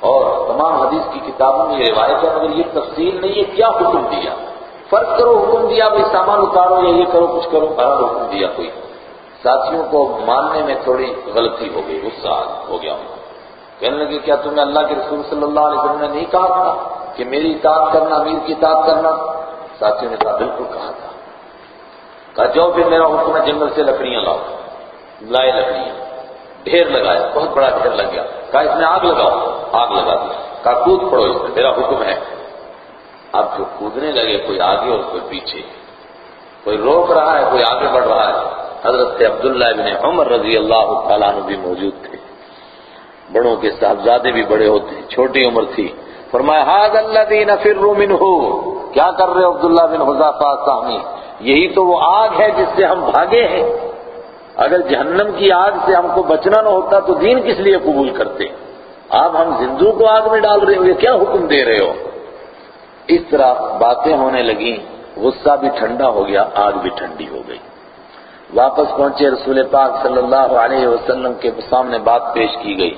اور تمام حدیث کی کتابوں میں یہ روایت ہے، مگر یہ تفصیل نہیں ہے کیا حکم دیا۔ فرق کرو حکم دیا بھائی سامان اتارو یا یہ کرو، کچھ کرو بہر حکم دیا کوئی۔ ساتھیوں کو ماننے میں تھوڑی غلطی ہو گئی، غصہ ہو گیا۔ کہنے لگے، کیا تمہیں اللہ کے رسول صلی اللہ علیہ وسلم نے نہیں کہا تھا کہ میری اطاعت کرنا، امیر کی اطاعت کرنا؟ ساتھیوں نے کہا، بالکل کہا تھا۔ کہا، جاؤ پھر میرا حکم ہے، جنگل سے لکڑیاں لاؤ۔ لائے لکڑیاں۔ ڈھیر لگایا، بہت بڑا ڈھیر لگ گیا۔ کہا، اس میں آگ لگاؤ۔ آگ لگا دیا۔ کہا، کود پڑو اس میں، میرا حکم ہے۔ اب جو کودنے لگے، کوئی آگے اور کوئی پیچھے۔ کوئی روک رہا ہے، کوئی آگے بڑھ رہا ہے۔ حضرت عبداللہ بن عمر رضی اللہ تعالیٰ عنہ بھی موجود تھے۔ بڑوں کے صاحبزادے بھی بڑے ہوتے ہیں، چھوٹی عمر تھی۔ فرمایا ہاض اللہ دین فر منہ کیا کر رہے عبداللہ بن حضافہ سامی یہی تو وہ آگ ہے جس سے ہم بھاگے ہیں۔ اگر جہنم کی آگ سے ہم کو بچنا نہ ہوتا تو دین کس لیے قبول کرتے؟ آپ ہم زندو کو آگ میں ڈال رہے ہو یہ کیا حکم دے رہے ہو؟ اس طرح باتیں ہونے لگیں، غصہ بھی ٹھنڈا ہو گیا، آگ بھی ٹھنڈی ہو گئی۔ واپس پہنچے، رسول پاک صلی اللہ علیہ وسلم کے سامنے بات پیش کی گئی۔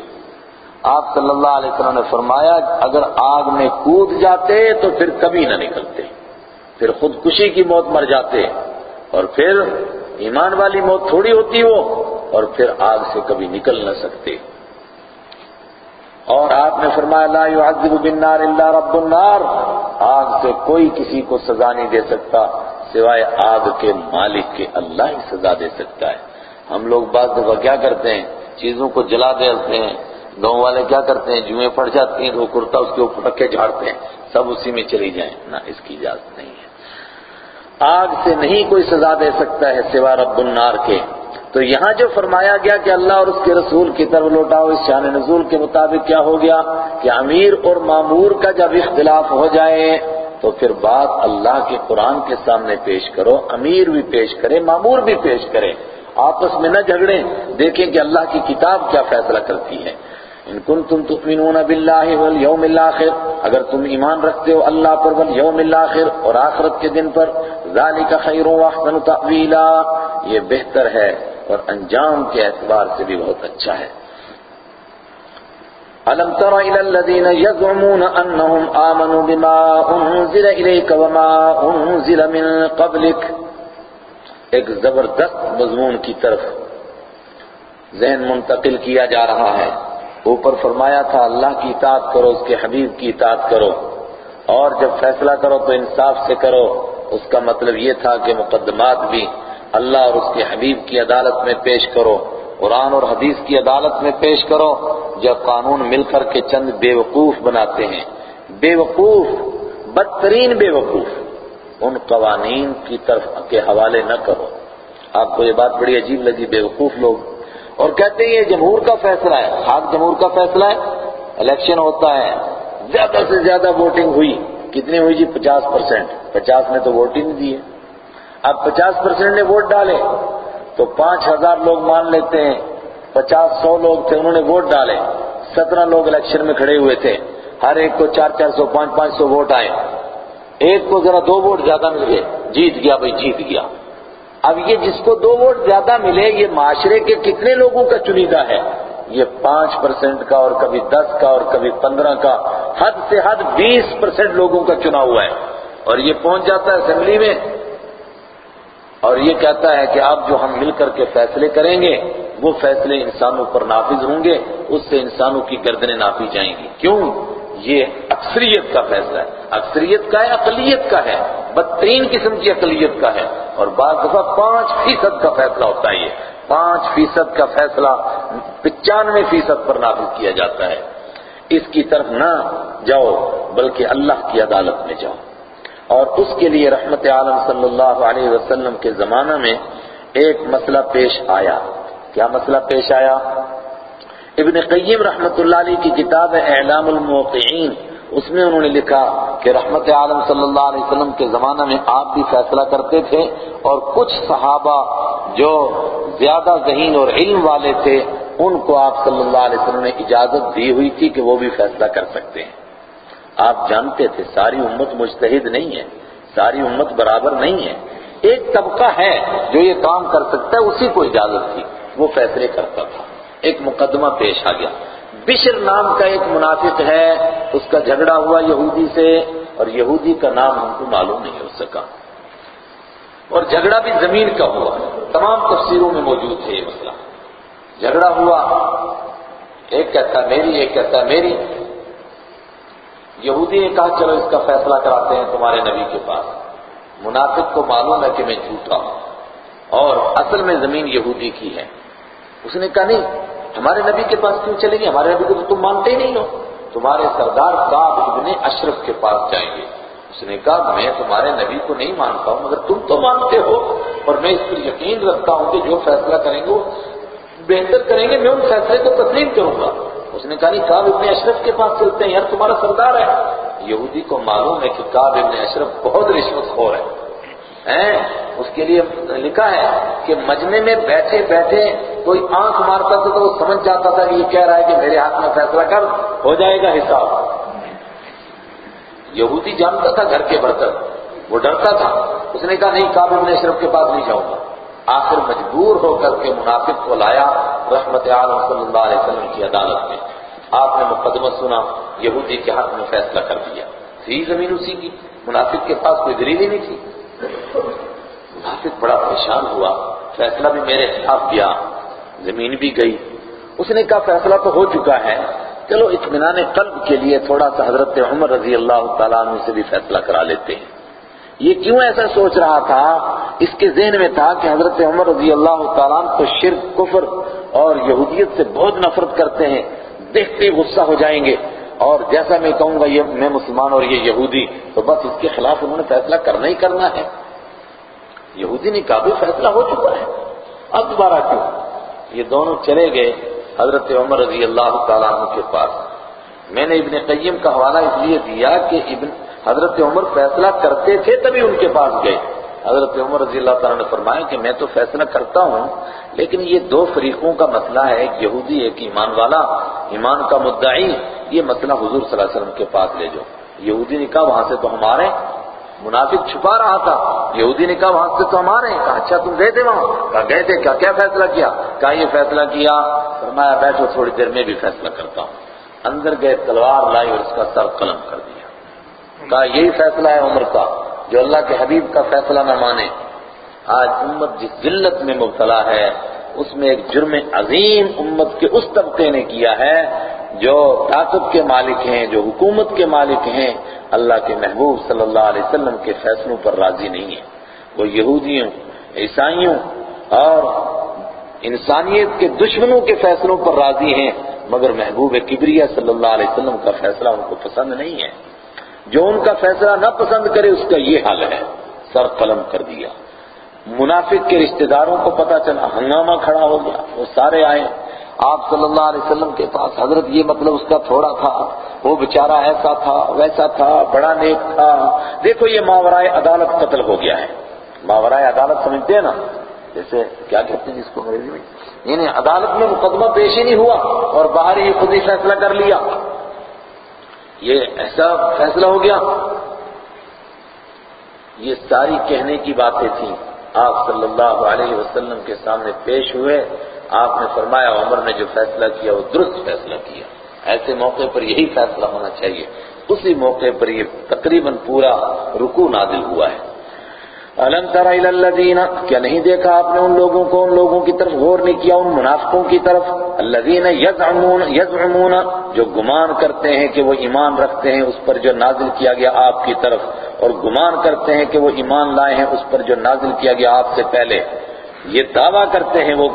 آپ صلی اللہ علیہ وسلم نے فرمایا، اگر آگ میں کود جاتے تو پھر کبھی نہ نکلتے۔ پھر خودکشی کی موت مر جاتے۔ اور پھر ایمان والی موت تھوڑی ہوتی وہ اور پھر آگ سے کبھی نکل نہ سکتے۔ اور آپ نے فرمایا، لا يعذب بالنار الا رب النار۔ آگ سے کوئی کسی کو سزا نہیں دے سکتا، سوائے آگ کے مالک کے اللہ ہی سزا دے سکتا ہے۔ ہم لوگ بعض دفعہ کیا کرتے ہیں، چیزوں کو جلا دیتے ہیں، گاؤں والے کیا کرتے ہیں، جوئیں پڑ جاتی ہیں تو کرتا اس کے اوپر رکھ کے جھاڑتے ہیں، سب اسی میں چلی جائیں۔ نہ اس کی اجازت نہیں ہے۔ آگ سے نہیں کوئی سزا دے سکتا ہے سوا رب النار کے۔ تو یہاں جو فرمایا گیا کہ اللہ اور اس کے رسول کی طرف لوٹاؤ، اس شان نزول کے مطابق کیا ہو گیا؟ کہ امیر اور معمور کا جب اختلاف ہو جائے، تو پھر بات اللہ کے قرآن کے سامنے پیش کرو، امیر بھی پیش کرے معمور بھی پیش کرے۔ آپس میں نہ جھگڑیں، دیکھیں کہ اللہ کی کتاب کیا فیصلہ کرتی ہے۔ ان کنتم تؤمنون باللہ والیوم الاخر، اگر تم ایمان رکھتے ہو اللہ پر والیوم الاخر اور آخرت کے دن پر ذالک خیر و احسن یہ بہتر ہے اور انجام کے اعتبار سے بھی بہت اچھا ہے۔ الم تر الى الذين يزعمون انهم امنوا بما انزل اليك وما انزل من قبلك ایک زبردست مضمون کی طرف ذہن منتقل کیا جا رہا ہے۔ اوپر فرمایا تھا، اللہ کی اطاعت کرو، اس کے حبیب کی اطاعت کرو۔ اور جب فیصلہ کرو تو انصاف سے کرو۔ اس کا مطلب یہ تھا کہ مقدمات بھی اللہ اور اس کے حبیب کی عدالت میں پیش کرو، قرآن اور حدیث کی عدالت میں پیش کرو، جب قانون مل کر کے چند بے وقوف بناتے ہیں۔ بے وقوف، بدترین بے وقوف۔ ان قوانین کی طرف کے حوالے نہ کرو۔ آپ کو یہ بات بڑی عجیب لگی، بے وقوف لوگ۔ اور کہتے ہیں یہ جمہور کا فیصلہ ہے خاک جمہور کا فیصلہ ہے۔ الیکشن ہوتا ہے، زیادہ سے زیادہ ووٹنگ ہوئی۔ کتنی ہوئی جی؟ پچاس پرسنٹ. پچاس نے تو ووٹ ہی نہیں دیے. اب پچاس پرسنٹ نے ووٹ ڈالے. تو پانچ ہزار لوگ مان لیتے ہیں. پچاس سو لوگ تھے، انہوں نے ووٹ ڈالے. سترہ لوگ الیکشن میں کھڑے ہوئے تھے. ہر ایک کو چار چار سو، پانچ پانچ سو ووٹ آئے. ایک کو ذرا دو ووٹ زیادہ مل گئے جیت گیا بھائی، جیت گیا. اب یہ جس کو دو ووٹ زیادہ ملے، یہ معاشرے کے کتنے لوگوں کا چنیدہ ہے؟ یہ پانچ پرسنٹ کا اور کبھی دس کا اور کبھی پندرہ کا حد سے حد بیس پرسنٹ لوگوں کا چنا ہوا ہے اور یہ پہنچ جاتا ہے اسمبلی میں اور یہ کہتا ہے کہ اب جو ہم مل کر کے فیصلے کریں گے، وہ فیصلے انسانوں پر نافذ ہوں گے، اس سے انسانوں کی گردنیں ناپی جائیں گی۔ کیوں؟ یہ اکثریت کا فیصلہ ہے۔ اکثریت کا ہے، اقلیت کا ہے۔ بدترین قسم کی اقلیت کا ہے۔ اور بعض دفعہ پانچ فیصد کا فیصلہ ہوتا ہے یہ۔ پانچ فیصد کا فیصلہ پچانوے فیصد پر نافذ کیا جاتا ہے۔ اس کی طرف نہ جاؤ، بلکہ اللہ کی عدالت میں جاؤ۔ اور اس کے لیے رحمت عالم صلی اللہ علیہ وسلم کے زمانہ میں ایک مسئلہ پیش آیا۔ کیا مسئلہ پیش آیا؟ ابن قیم رحمت اللہ علیہ کی کتاب اعلام الموقعین۔ اس میں انہوں نے لکھا کہ رحمت عالم صلی اللہ علیہ وسلم کے زمانہ میں آپ بھی فیصلہ کرتے تھے اور کچھ صحابہ جو زیادہ ذہین اور علم والے تھے، ان کو آپ صلی اللہ علیہ وسلم نے اجازت دی ہوئی تھی کہ وہ بھی فیصلہ کر سکتے ہیں۔ آپ جانتے تھے، ساری امت مجتہد نہیں ہے، ساری امت برابر نہیں ہے۔ ایک طبقہ ہے جو یہ کام کر سکتا ہے، اسی کو اجازت تھی، وہ فیصلے کرتا تھا۔ ایک مقدمہ پیش آ گیا۔ بشر نام کا ایک منافق ہے، اس کا جھگڑا ہوا یہودی سے، اور یہودی کا نام ہم کو معلوم نہیں ہو سکا۔ اور جھگڑا بھی زمین کا ہوا، تمام تفسیروں میں موجود ہے یہ مسئلہ۔ جھگڑا ہوا، ایک کہتا میری، ایک کہتا میری۔ یہودی نے کہا، چلو اس کا فیصلہ کراتے ہیں تمہارے نبی کے پاس۔ منافق کو معلوم ہے کہ میں جھوٹا ہوں، اور اصل میں زمین یہودی کی ہے۔ اس نے کہا، نہیں ہمارے نبی کے پاس کیوں چلیں گے؟ ہمارے نبی کو تو تم مانتے ہی نہیں ہو۔ تمہارے سردار کاب ابن اشرف کے پاس جائیں گے۔ اس نے کہا، میں تمہارے نبی کو نہیں مانتا ہوں، مگر تم تو مانتے ہو۔ اور میں اس پر یقین رکھتا ہوں کہ جو فیصلہ کریں گے، وہ بہتر کریں گے۔ میں ان فیصلے کو تسلیم کروں گا۔ اس نے کہا، نہیں کاب ابن اشرف کے پاس چلتے ہیں۔ یار، تمہارا سردار ہے۔ یہودی کو معلوم ہے کہ کاب ابن اشرف بہت رشوت خور ہے۔ اس کے لیے لکھا ہے کہ مجمع میں بیٹھے بیٹھے کوئی آنکھ مارتا تھا تو وہ سمجھ جاتا تھا کہ یہ کہہ رہا ہے کہ میرے ہاتھ میں فیصلہ کر، ہو جائے گا حساب۔ یہودی جانتا تھا گھر کے برتن، وہ ڈرتا تھا۔ اس نے کہا، نہیں کاب ابن اشرف کے پاس نہیں جاؤں گا۔ آخر مجبور ہو کر کے منافق کو لایا رحمت عالم صلی اللہ علیہ وسلم کی عدالت میں۔ آپ نے مقدمہ سنا، یہودی کے حق میں فیصلہ کر دیا۔ تھی زمین اسی کی، منافق کے پاس کوئی دلیل ہی نہیں تھی۔ منافق بڑا پریشان ہوا، فیصلہ بھی میرے خلاف کیا، زمین بھی گئی۔ اس نے کہا، فیصلہ تو ہو چکا ہے۔ چلو، اطمینان قلب کے لیے تھوڑا سا حضرت عمر رضی اللہ تعالیٰ عنہ سے بھی فیصلہ کرا لیتے ہیں۔ یہ کیوں ایسا سوچ رہا تھا؟ اس کے ذہن میں تھا کہ حضرت عمر رضی اللہ تعالیٰ تو شرک، کفر اور یہودیت سے بہت نفرت کرتے ہیں۔ دیکھتے غصہ ہو جائیں گے۔ اور جیسا میں کہوں گا یہ میں مسلمان اور یہ یہودی، تو بس اس کے خلاف انہوں نے فیصلہ کرنا ہی کرنا ہے۔ یہودی نے کہا بھی فیصلہ ہو چکا ہے۔ اب دوبارہ کیوں؟ یہ دونوں چلے گئے حضرت عمر رضی اللہ تعالیٰ عنہ کے پاس۔ میں نے ابن قیم کا حوالہ اس لیے دیا کہ ابن حضرت عمر فیصلہ کرتے تھے تبھی ان کے پاس گئے۔ حضرت عمر رضی اللہ تعالیٰ نے فرمایا کہ میں تو فیصلہ کرتا ہوں لیکن یہ دو فریقوں کا مسئلہ ہے، ایک یہودی، ایک ایمان والا۔ ایمان کا مدعی، یہ مسئلہ حضور صلی اللہ علیہ وسلم کے پاس لے جاؤ۔ یہودی نے کہا، وہاں سے تو ہمارے منافق چھپا رہا تھا۔ یہودی نے کہا، وہاں سے تو ہمارے ہیں۔ کہا اچھا تم گئے تھے وہاں؟ کہا، گئے تھے۔ کیا کیا فیصلہ کیا؟ کہا، یہ فیصلہ کیا؟ فرمایا، بیٹھو، تھوڑی دیر میں بھی فیصلہ کرتا ہوں۔ اندر گئے، تلوار لائی اور اس کا سر قلم کر دیا۔ کہا، یہی فیصلہ ہے عمر کا، جو اللہ کے حبیب کا فیصلہ نہ مانے۔ آج امت جس ذلت میں مبتلا ہے، اس میں ایک جرم عظیم امت کے اس طبقے نے کیا ہے، جو طاقت کے مالک ہیں، جو حکومت کے مالک ہیں، اللہ کے محبوب صلی اللہ علیہ وسلم کے فیصلوں پر راضی نہیں ہے وہ یہودیوں، عیسائیوں اور انسانیت کے دشمنوں کے فیصلوں پر راضی ہیں، مگر محبوب کبریہ صلی اللہ علیہ وسلم کا فیصلہ ان کو پسند نہیں ہے۔ جو ان کا فیصلہ نہ پسند کرے، اس کا یہ حال ہے۔ سر قلم کر دیا۔ منافق کے رشتہ داروں کو پتا چلا، ہنگامہ کھڑا ہو گیا، وہ سارے آئے۔ آپ صلی اللہ علیہ وسلم کے پاس حضرت یہ مطلب اس کا تھوڑا تھا، وہ بیچارہ ایسا تھا، ویسا تھا، بڑا نیک تھا۔ دیکھو یہ ماورائے عدالت قتل ہو گیا ہے۔ ماورائے عدالت سمجھتے ہیں نا؟ جیسے کیا کہتے ہیں جس کو انگریزی میں؟ یعنی عدالت میں مقدمہ پیش ہی نہیں ہوا اور باہر ہی خود ہی فیصلہ کر لیا۔ یہ ایسا فیصلہ ہو گیا۔ یہ ساری کہنے کی باتیں تھیں۔ آپ صلی اللہ علیہ وسلم کے سامنے پیش ہوئے، آپ نے فرمایا، عمر نے جو فیصلہ کیا، وہ درست فیصلہ کیا۔ ایسے موقع پر یہی فیصلہ ہونا چاہیے۔ اسی موقع پر یہ تقریباً پورا رکو نازل ہوا ہے۔ الم تر الذین، کیا نہیں دیکھا آپ نے ان لوگوں کو، ان لوگوں کی طرف غور نہیں کیا، ان منافقوں کی طرف؟ الذین یزعمون یزعمون، جو گمان کرتے ہیں کہ وہ ایمان رکھتے ہیں، اس پر جو نازل کیا گیا آپ کی طرف، اور گمان کرتے ہیں کہ وہ ایمان لائے ہیں، اس پر جو نازل کیا گیا آپ سے پہلے۔ یہ دعویٰ کرتے ہیں وہ،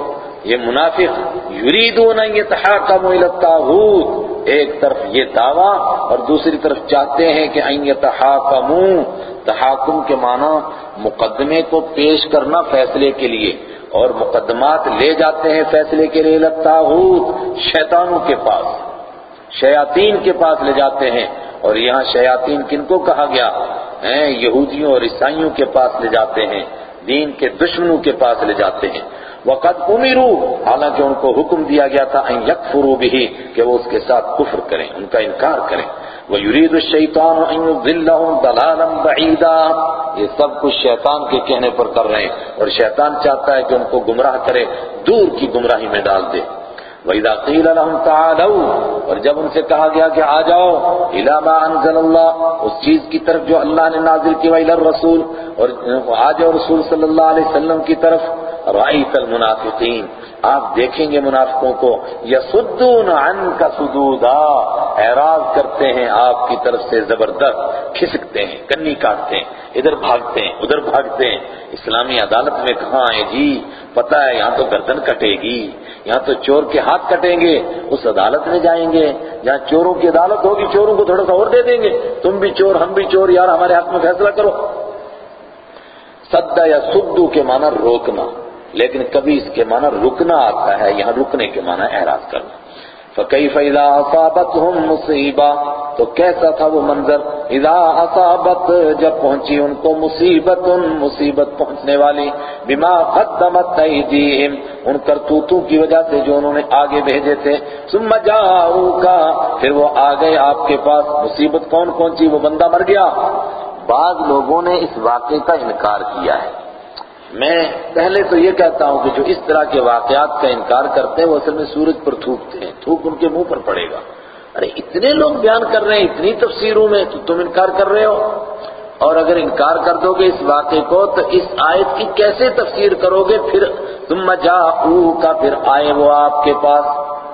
یہ منافق، یریدون یتحاکموا الى الطاغوت۔ ایک طرف یہ دعویٰ، اور دوسری طرف چاہتے ہیں کہ ان یتحاکموا تحاکم کے معنی مقدمے کو پیش کرنا فیصلے کے لیے اور مقدمات لے جاتے ہیں فیصلے کے لیے الطاغوت شیطانوں کے پاس۔ شیاطین کے پاس لے جاتے ہیں۔ اور یہاں شیاطین کن کو کہا گیا؟ ہیں، یہودیوں اور عیسائیوں کے پاس لے جاتے ہیں۔ دین کے دشمنوں کے پاس لے جاتے ہیں۔ وقت امیرو حالانکہ ان کو حکم دیا گیا تھا ان یکفروا بھی کہ وہ اس کے ساتھ کفر کریں، ان کا انکار کریں۔ وَيُرِيدُ الشَّيْطَانُ أَن يُضِلَّهُمْ ضَلَالًا بَعِيدًا۔ یہ سب کچھ شیطان کے کہنے پر کر رہے ہیں۔ اور شیطان چاہتا ہے کہ ان کو گمراہ کرے، دور کی گمراہی میں ڈال دے۔ وَإِذَا قِيلَ لَهُمْ تَعَالَوْا۔ اور جب ان سے کہا گیا کہ آ جاؤ، إِلَى مَا أَنزَلَ اللَّهُ۔ اس چیز کی طرف جو اللہ نے نازل کی وَإِلَى الرَّسُولِ۔ اور آ جاؤ رسول صلی اللہ علیہ وسلم کی طرف۔ رائت المنافقین آپ دیکھیں گے منافقوں کو. یسدون عنک سدودا. اعراض کرتے ہیں آپ کی طرف سے زبردست. کھسکتے ہیں، کنی کاٹتے ہیں، ادھر بھاگتے ہیں، ادھر بھاگتے ہیں. اسلامی عدالت میں کہاں ہے جی پتہ ہے، یہاں تو گردن کٹے گی. یہاں تو چور کے ہاتھ کٹیں گے. اس عدالت میں جائیں گے. جہاں چوروں کی عدالت ہوگی، چوروں کو تھوڑا سا اور دے دیں گے. تم بھی چور، ہم بھی چور، یار، ہمارے حق میں فیصلہ کرو. سدا یا سدو کے معنی روکنا. لیکن کبھی اس کے معنی رکنا آتا ہے، یہاں رکنے کے معنی اعراض کرنا۔ فَكَيْفَ إِذَا أَصَابَتْهُمْ مُصِيبَةٌ، تو کیسا تھا وہ منظر؟ اذا اصابت جب پہنچی ان کو مصیبت مصیبت پہنچنے والی، بما قدمت ایدیہم ان کرتوتوں کی وجہ سے جو انہوں نے آگے بھیجے تھے۔ ثم جاؤکا پھر وہ آگئے آپ کے پاس۔ مصیبت کون پہنچی؟ وہ بندہ مر گیا۔ بعض لوگوں نے اس واقعے کا انکار کیا ہے۔ میں پہلے تو یہ کہتا ہوں کہ جو اس طرح کے واقعات کا انکار کرتے ہیں وہ اصل میں سورج پر تھوکتے ہیں۔ تھوک ان کے منہ پر پڑے گا۔ ارے، اتنے لوگ بیان کر رہے ہیں، اتنی تفسیروں میں تو تم انکار کر رہے ہو۔ اور اگر انکار کر دو گے اس واقعے کو، تو اس آیت کی کیسے تفسیر کرو گے؟ پھر تم مجا کا پھر آئے وہ آپ کے پاس۔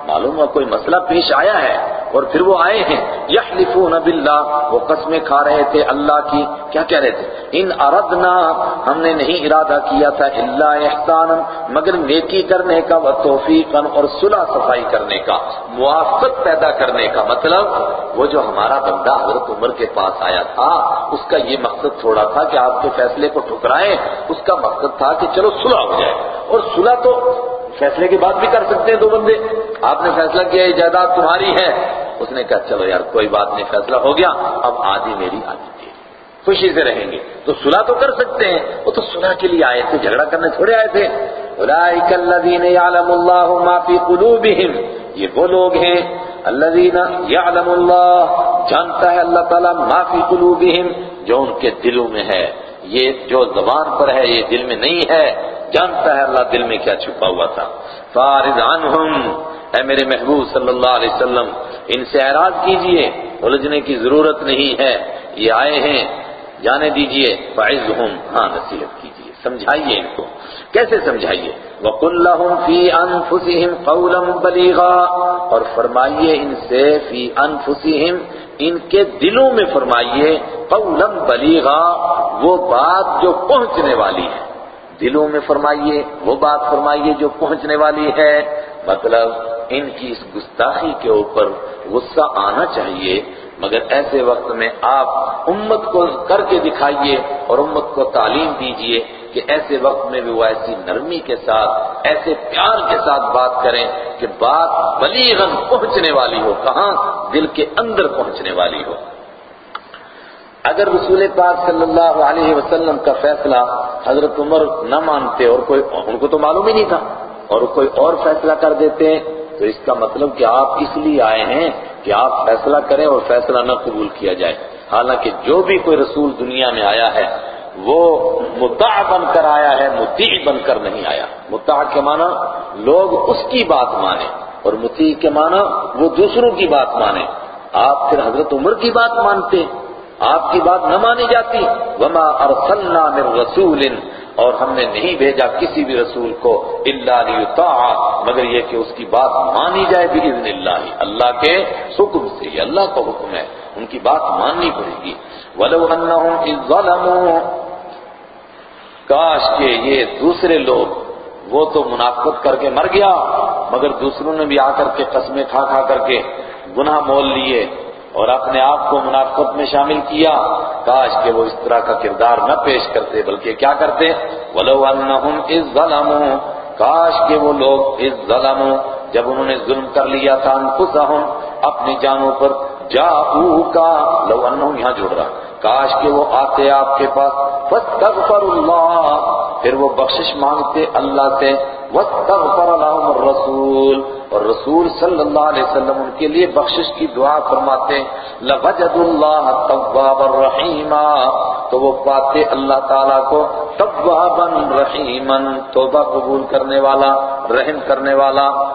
معلوم ہے کوئی مسئلہ پیش آیا ہے اور پھر وہ آئے ہیں۔ یحلفون باللہ، وہ قسمیں کھا رہے تھے اللہ کی۔ کیا کہہ رہے تھے؟ ان اردنا، ہم نے نہیں ارادہ کیا تھا الا احسانا، مگر نیکی کرنے کا و توفیقا اور صلح صفائی کرنے کا، موافقت پیدا کرنے کا۔ مطلب وہ جو ہمارا بندہ حضرت عمر کے پاس آیا تھا، اس کا یہ مقصد تھوڑا تھا کہ آپ کے فیصلے کو ٹھکرائیں۔ اس کا مقصد تھا کہ چلو صلح ہو جائے۔ اور صلح تو فیصلے کے بعد بھی کر سکتے ہیں دو بندے۔ آپ نے فیصلہ کیا یہ جائیداد تمہاری ہے۔ اس نے کہا، چلو یار، کوئی بات نہیں، فیصلہ ہو گیا۔ اب آدھی میری آدھی تیری۔ خوشی سے رہیں گے۔ تو صلح تو کر سکتے ہیں۔ وہ تو صلح کے لیے آئے تھے، جھگڑا کرنے تھوڑے آئے تھے۔ اولئک الذین یعلم اللہ ما فی قلوبہم۔ یہ وہ لوگ ہیں۔ الذین یعلم اللہ، جانتا ہے اللہ تعالیٰ ما فی قلوبہم، جو ان کے دلوں میں ہے۔ یہ جو زبان پر ہے، یہ دل میں نہیں ہے۔ جانتا ہے اللہ دل میں کیا چھپا ہوا تھا۔ فارض عنہم۔ اے میرے محبوب صلی اللہ علیہ وسلم، ان سے اعراض کیجیے، الجھنے کی ضرورت نہیں ہے، یہ آئے ہیں، جانے دیجیے، فعزہم۔ ہاں نصیحت کیجیے، سمجھائیے ان کو۔ کیسے سمجھائیے؟ وَقُلْ لَهُمْ فِي أَنفُسِهِمْ قَوْلًا بَلِيغًا۔ اور فرمائیے ان سے فی انفسہم ان کے دلوں میں فرمائیے قولا بلیغا وہ بات جو پہنچنے والی ہے۔ دلوں میں فرمائیے، وہ بات فرمائیے جو پہنچنے والی ہے۔ مطلب ان کی اس گستاخی کے اوپر غصہ آنا چاہیے۔ مگر ایسے وقت میں آپ امت کو کر کے دکھائیے اور امت کو تعلیم دیجیے کہ ایسے وقت میں بھی وہ ایسی نرمی کے ساتھ، ایسے پیار کے ساتھ بات کریں کہ بات بلیغن پہنچنے والی ہو، کہاں دل کے اندر پہنچنے والی ہو۔ اگر رسول پاک صلی اللہ علیہ وسلم کا فیصلہ حضرت عمر نہ مانتے اور کوئی ان کو تو معلوم ہی نہیں تھا اور کوئی اور فیصلہ کر دیتے تو اس کا مطلب کہ آپ اس لیے آئے ہیں کہ آپ فیصلہ کریں اور فیصلہ نہ قبول کیا جائے۔ حالانکہ جو بھی کوئی رسول دنیا میں آیا ہے، وہ متع بن کر آیا ہے متی بن کر نہیں آیا۔ متع کے معنی لوگ اس کی بات مانیں اور متی کے معنی وہ دوسروں کی بات مانیں۔ آپ پھر حضرت عمر کی بات مانتے۔ آپ کی بات نہ مانی جاتی۔ وما ارسلنا من رسول، اور ہم نے نہیں بھیجا کسی بھی رسول کو الا لیطاع مگر یہ کہ اس کی بات مانی جائے باذن اللہ اللہ کے حکم سے، یہ اللہ کا حکم ہے، ان کی بات ماننی پڑے گی۔ وَلَوْ أَنَّهُمْ إِذْ کاش کہ یہ دوسرے لوگ، وہ تو منافقت کر کے مر گیا، مگر دوسروں نے بھی آ کر کے قسمیں کھا کھا کر کے گناہ مول لیے۔ اور اپنے آپ کو منافقت میں شامل کیا۔ کاش کہ وہ اس طرح کا کردار نہ پیش کرتے، بلکہ کیا کرتے؟ ولو انہم إِذْ ظلم کاش کہ وہ لوگ اس ظلموا۔ جب انہوں نے ظلم کر لیا تھا انفسہم، اپنی جانوں پر جاؤ کا لو انہم یہاں جڑ رہا۔ کاش کہ وہ آتے آپ کے پاس۔ فاستغفر اللہ پھر وہ بخشش مانگتے اللہ سے۔ واستغفر لهم الرسول۔ اور رسول صلی اللہ علیہ وسلم ان کے لیے بخشش کی دعا فرماتے لوجد اللہ تواب الرحیما تو وہ پاتے اللہ تعالیٰ کو توابا رحیما توبہ قبول کرنے والا، رحم کرنے والا۔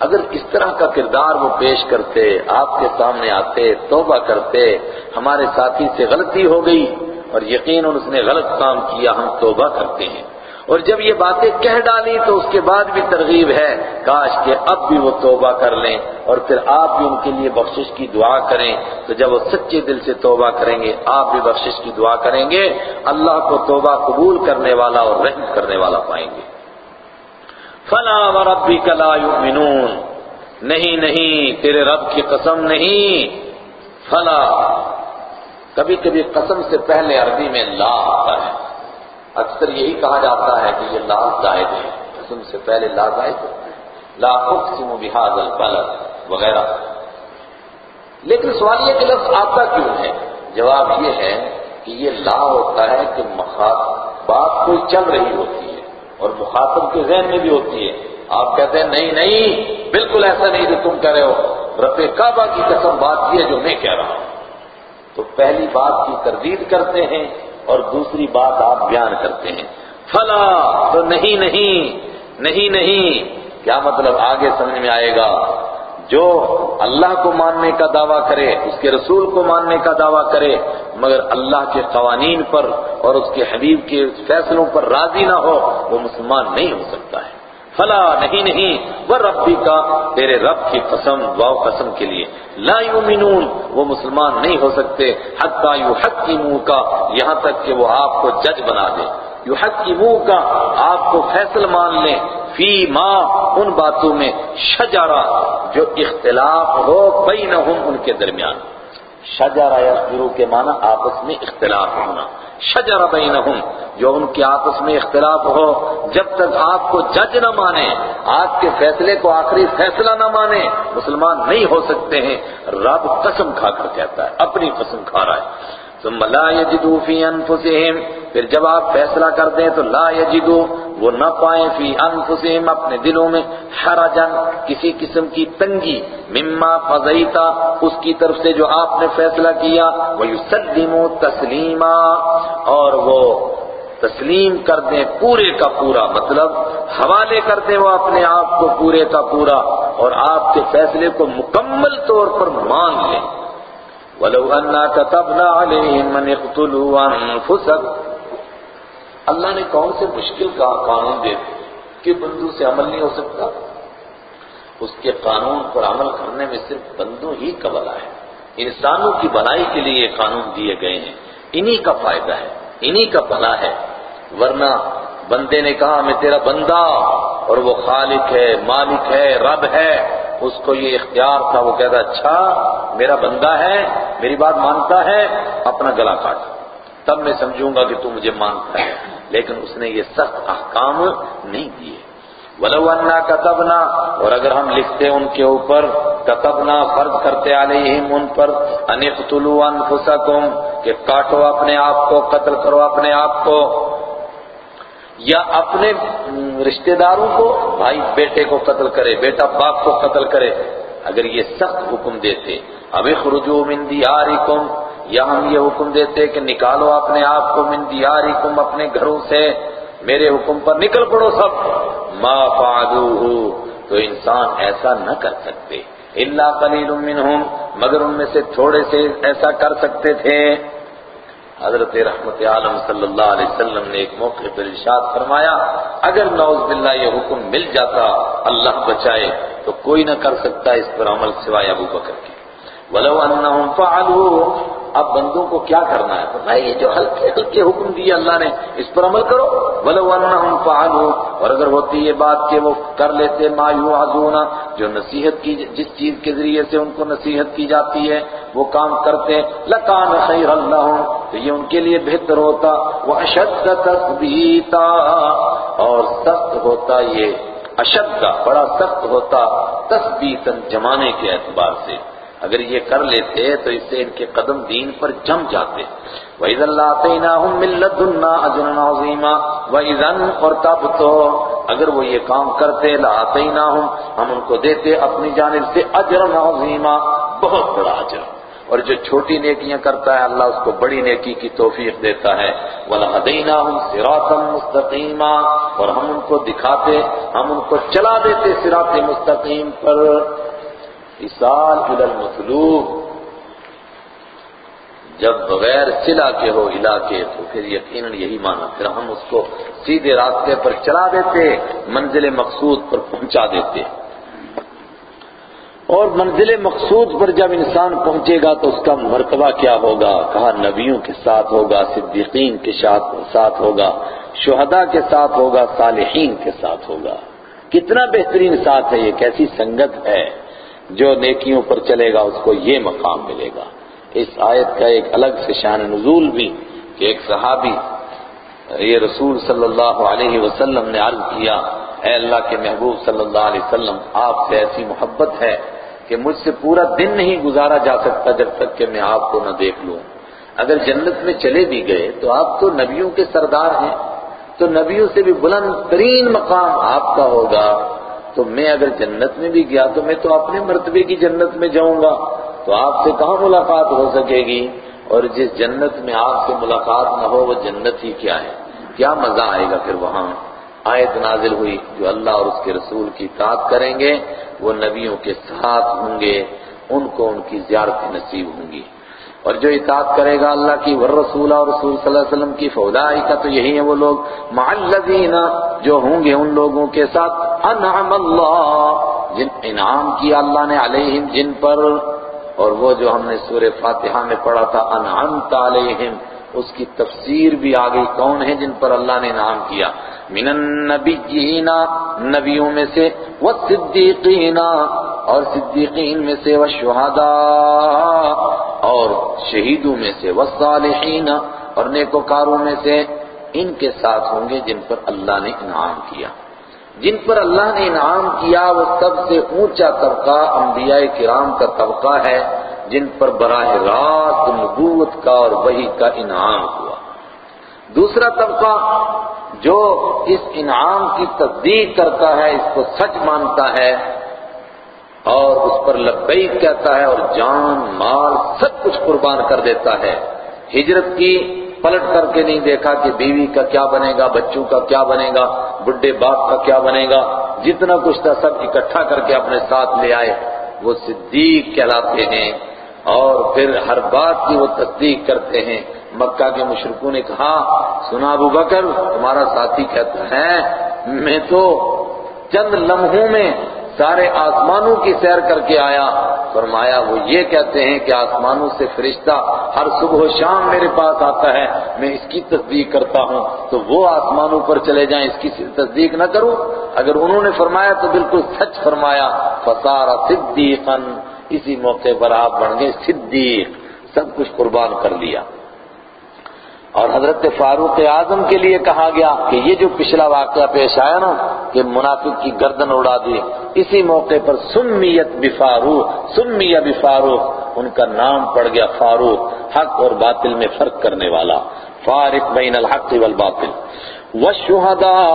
اگر اس طرح کا کردار وہ پیش کرتے، آپ کے سامنے آتے، توبہ کرتے، ہمارے ساتھی سے غلطی ہو گئی اور یقیناً اس نے غلط کام کیا، ہم توبہ کرتے ہیں۔ اور جب یہ باتیں کہہ ڈالی تو اس کے بعد بھی ترغیب ہے۔ کاش کہ اب بھی وہ توبہ کر لیں اور پھر آپ بھی ان کے لیے بخشش کی دعا کریں۔ تو جب وہ سچے دل سے توبہ کریں گے، آپ بھی بخشش کی دعا کریں گے۔ اللہ کو توبہ قبول کرنے والا اور رحم کرنے والا پائیں گے۔ فلا وربک لا یؤمنون۔ نہیں نہیں، تیرے رب کی قسم نہیں۔ فلا۔ کبھی کبھی قسم سے پہلے عربی میں لا آتا ہے۔ اکثر یہی کہا جاتا ہے کہ یہ لا زائد ہے۔ قسم سے پہلے لا زائد۔ لا اقسم بهذا البلد وغیرہ۔ لیکن سوال یہ کہ لفظ آتا کیوں ہے؟ جواب یہ ہے کہ یہ لا ہوتا ہے کہ بات کوئی چل رہی ہوتی ہے۔ اور مخاطب کے ذہن میں بھی ہوتی ہے۔ آپ کہتے ہیں، نہیں نہیں، بالکل ایسا نہیں جو تم کہہ رہے ہو۔ رب کعبہ کی قسم، بات یہ ہے جو میں کہہ رہا ہوں۔ تو پہلی بات کی تردید کرتے ہیں اور دوسری بات آپ بیان کرتے ہیں۔ فلا، تو نہیں نہیں نہیں نہیں، کیا مطلب آگے سمجھ میں آئے گا؟ جو اللہ کو ماننے کا دعویٰ کرے، اس کے رسول کو ماننے کا دعویٰ کرے، مگر اللہ کے قوانین پر اور اس کے حبیب کے فیصلوں پر راضی نہ ہو، وہ مسلمان نہیں ہو سکتا ہے۔ فلا، نہیں نہیں۔ وہ ربی کا تیرے رب کی قسم واؤ قسم کے لیے۔ لا یؤمنون، وہ مسلمان نہیں ہو سکتے۔ حتی یحکمو کا یہاں تک کہ وہ آپ کو جج بنا دے۔ یحکمو کا آپ کو فیصل مان لیں فی ما ان باتوں میں شجرا جو اختلاف ہو بینہم ان کے درمیان۔ شجرا یا شروع کے معنی آپس میں اختلاف ہونا۔ شجر بینہم جو ان کے آپس میں اختلاف ہو، جب تک آپ کو جج نہ مانے، آپ کے فیصلے کو آخری فیصلہ نہ مانے، مسلمان نہیں ہو سکتے ہیں۔ رب قسم کھا کر کہتا ہے، اپنی قسم کھا رہا ہے۔ ثم لا يجدوا في انفسهم پھر جب آپ فیصلہ کر دیں تو لا يجدوا، وہ نہ پائیں فی انفسهم اپنے دلوں میں۔ حرجن کسی قسم کی تنگی۔ مما فضیتا اس کی طرف سے جو آپ نے فیصلہ کیا۔ وَيُسَلِّمُوا تَسْلِيمًا۔ اور وہ تسلیم کر دیں پورے کا پورا۔ مطلب حوالے کر دیں وہ اپنے آپ کو پورے کا پورا۔ اور آپ کے فیصلے کو مکمل طور پر مان لیں۔ وَلَوْ أَنَّا كَتَبْنَا عَلَيْهِمْ مَنْ اقْتُلُوا أَنفُسَكُمْ اللہ نے کون سے مشکل کا قانون دے کہ بندوں سے عمل نہیں ہو سکتا؟ اس کے قانون پر عمل کرنے میں صرف بندوں ہی کا بلا ہے۔ انسانوں کی بھلائی کے لیے یہ قانون دیے گئے ہیں۔ انہی کا فائدہ ہے، انہی کا بھلا ہے۔ ورنہ بندے نے کہا، میں تیرا بندہ اور وہ خالق ہے، مالک ہے، رب ہے، اس کو یہ اختیار تھا، وہ کہتا اچھا میرا بندہ ہے، میری بات مانتا ہے، اپنا گلا کاٹ۔ تب میں سمجھوں گا کہ تو مجھے مانتا ہے۔ لیکن اس نے یہ سخت احکام نہیں دیے ولو انا کتبنا اور اگر ہم لکھتے ان کے اوپر کتبنا فرض کرتے علیہم ان پر ان اقتلوا انفسکم کہ کاٹو اپنے آپ کو، قتل کرو اپنے آپ کو۔ یا اپنے رشتہ داروں کو، بھائی بیٹے کو قتل کرے، بیٹا باپ کو قتل کرے، اگر یہ سخت حکم دیتے، ابھی خرجو من دیارکم یا ہم یہ حکم دیتے کہ نکالو اپنے آپ کو من دیارکم اپنے گھروں سے، میرے حکم پر نکل پڑو سب۔ ما فعلوہ تو انسان ایسا نہ کر سکتے۔ الا قلیل منہم، مگر ان میں سے تھوڑے سے ایسا کر سکتے تھے۔ حضرت رحمت عالم صلی اللہ علیہ وسلم نے ایک موقع پر ارشاد فرمایا، اگر نوز باللہ یہ حکم مل جاتا، اللہ بچائے، تو کوئی نہ کر سکتا اس پر عمل سوائے ابو بکر کے۔ ولو انہم فعلوا اب بندوں کو کیا کرنا ہے؟ تو بھائی یہ جو ہلکے ہلکے حکم دیے اللہ نے، اس پر عمل کرو۔ ولو انہم فعلوا۔ اور اگر ہوتی یہ بات کہ وہ کر لیتے، ما یوعظون جو نصیحت کی، جس چیز کے ذریعے سے ان کو نصیحت کی جاتی ہے، وہ کام کرتے۔ لکان خیر اللہ تو یہ ان کے لیے بہتر ہوتا۔ وہ اشد تثبیتا اور سخت ہوتا یہ اشد کا بڑا سخت ہوتا تثبیتا جمانے کے اعتبار سے۔ اگر یہ کر لیتے تو اس سے ان کے قدم دین پر جم جاتے۔ وَإِذَا اللَّهَ آتَيْنَاهُمْ مِن لَّدُنَّا أَجْرًا عَظِيمًا۔ وَإِذَا اور تو اگر وہ یہ کام کرتے، لَآتَيْنَاهُمْ۔ ہم ان کو دیتے اپنی جانب سے اجرا عظیما بہت بڑا اجر۔ اور جو چھوٹی نیکیاں کرتا ہے، اللہ اس کو بڑی نیکی کی توفیق دیتا ہے۔ وَلَهَدَيْنَاهُمْ صِرَاطًا مُسْتَقِيمًا۔ اور ہم ان کو دکھاتے، ہم ان کو چلا دیتے صراط مستقیم پر۔ اصال الى المطلوب۔ جب بغیر سلا کے ہو الا کے تو پھر یقیناً یہی مانا، پھر ہم اس کو سیدھے راستے پر چلا دیتے، منزل مقصود پر پہنچا دیتے۔ اور منزل مقصود پر جب انسان پہنچے گا، تو اس کا مرتبہ کیا ہوگا؟ کہا، نبیوں کے ساتھ ہوگا، صدیقین کے ساتھ ہوگا، شہداء کے ساتھ ہوگا، صالحین کے ساتھ ہوگا۔ کتنا بہترین ساتھ ہے یہ، کیسی سنگت ہے۔ جو نیکیوں پر چلے گا، اس کو یہ مقام ملے گا۔ اس آیت کا ایک الگ سے شان نزول بھی کہ ایک صحابی، یہ رسول صلی اللہ علیہ وسلم نے عرض کیا، اے اللہ کے محبوب صلی اللہ علیہ وسلم، آپ سے ایسی محبت ہے کہ مجھ سے پورا دن نہیں گزارا جا سکتا جب تک کہ میں آپ کو نہ دیکھ لوں۔ اگر جنت میں چلے بھی گئے تو آپ تو نبیوں کے سردار ہیں۔ تو نبیوں سے بھی بلند ترین مقام آپ کا ہوگا۔ تو میں اگر جنت میں بھی گیا تو میں تو اپنے مرتبے کی جنت میں جاؤں گا تو آپ سے کہاں ملاقات ہو سکے گی؟ اور جس جنت میں آپ سے ملاقات نہ ہو وہ جنت ہی کیا ہے؟ کیا مزہ آئے گا پھر وہاں؟ آیت نازل ہوئی جو اللہ اور اس کے رسول کی اطاعت کریں گے، وہ نبیوں کے ساتھ ہوں گے، ان کو ان کی زیارت نصیب ہوں گی۔ اور جو اطاعت کرے گا اللہ کی ور رسول اور رسول صلی اللہ علیہ وسلم کی فولائی کا تو یہی ہے وہ لوگ معلدین جو ہوں گے ان لوگوں کے ساتھ انعم اللہ، جن انعام کیا اللہ نے علیہم، جن پر، اور وہ جو ہم نے سورہ فاتحہ میں پڑھا تھا، انعمت علیہم، اس کی تفسیر بھی آگئی کون ہے جن پر اللہ نے انعام کیا؟ من النبیین نبیوں میں سے والصدیقین اور صدیقین میں سے والشہداء اور شہیدوں میں سے والصالحین اور نیکوکاروں میں سے، ان کے ساتھ ہوں گے جن پر اللہ نے انعام کیا۔ جن پر اللہ نے انعام کیا، وہ سب سے اونچا طبقہ انبیاء کرام کا طبقہ ہے، جن پر براہ راست نبوت کا اور وحی کا انعام ہوا۔ دوسرا طبقہ جو اس انعام کی تصدیق کرتا ہے، اس کو سچ مانتا ہے اور اس پر لبیک کہتا ہے اور جان، مال سب کچھ قربان کر دیتا ہے۔ ہجرت کی پلٹ کر کے نہیں دیکھا کہ بیوی کا کیا بنے گا، بچوں کا کیا بنے گا، بڈھے باپ کا کیا بنے گا۔ جتنا کچھ تھا سب اکٹھا کر کے اپنے ساتھ لے آئے۔ وہ صدیق کہلاتے ہیں۔ اور پھر ہر بات کی وہ تصدیق کرتے ہیں۔ مکہ کے مشرقوں نے کہا، سنا ابو بکر، تمہارا ساتھی کہتا ہے، میں تو چند لمحوں میں سارے آسمانوں کی سیر کر کے آیا۔ فرمایا، وہ یہ کہتے ہیں کہ آسمانوں سے فرشتہ ہر صبح و شام میرے پاس آتا ہے، میں اس کی تصدیق کرتا ہوں۔ تو وہ آسمانوں پر چلے جائیں، اس کی تصدیق نہ کروں؟ اگر انہوں نے فرمایا تو بالکل سچ فرمایا۔ فسارا صدیقا، اسی موقع پر آپ بن گئے، صدیق، سب کچھ قربان کر لیا۔ اور حضرت فاروق اعظم کے لیے کہا گیا کہ یہ جو پچھلا واقعہ پیش آیا نا کہ منافق کی گردن اڑا دی۔ اسی موقع پر سمیت بفاروق سمیہ بفاروق ان کا نام پڑ گیا فاروق، حق اور باطل میں فرق کرنے والا۔ فارق بین الحق والباطل۔ والشہداء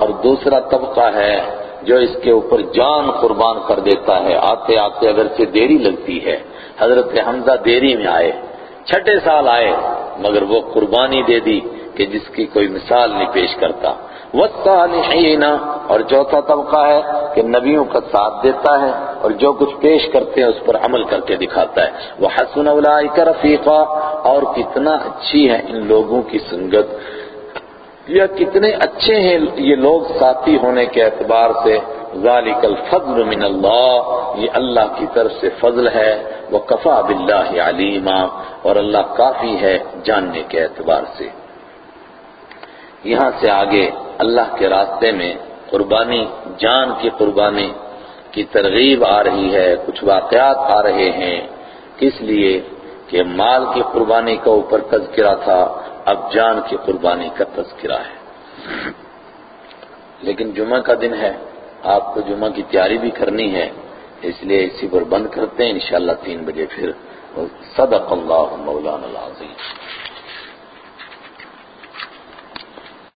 اور دوسرا طبقہ ہے جو اس کے اوپر جان قربان کر دیتا ہے۔ آتے آتے اگر سے دیری لگتی ہے۔ حضرت حمزہ دیری میں آئے۔ چھٹے سال آئے، مگر وہ قربانی دے دی کہ جس کی کوئی مثال نہیں پیش کرتا۔ والصالحین اور چوتھا طبقہ ہے کہ نبیوں کا ساتھ دیتا ہے اور جو کچھ پیش کرتے ہیں اس پر عمل کر کے دکھاتا ہے۔ وہ حسن رفیقہ اور کتنا اچھی ہے ان لوگوں کی سنگت۔ یا کتنے اچھے ہیں یہ لوگ ساتھی ہونے کے اعتبار سے۔ ذالک الفضل من اللہ یہ اللہ کی طرف سے فضل ہے۔ وہ کفا بلّہ علیما اور اللہ کافی ہے جاننے کے اعتبار سے۔ یہاں سے آگے اللہ کے راستے میں قربانی، جان کی قربانی کی ترغیب آ رہی ہے، کچھ واقعات آ رہے ہیں۔ کس لیے؟ کہ مال کی قربانی کا اوپر تذکرہ تھا، اب جان کی قربانی کا تذکرہ ہے۔ لیکن جمعہ کا دن ہے، آپ کو جمعہ کی تیاری بھی کرنی ہے۔ اس لیے اسی پر بند کرتے ہیں، انشاءاللہ تین بجے پھر۔ صدق اللہ مولانا العظیم۔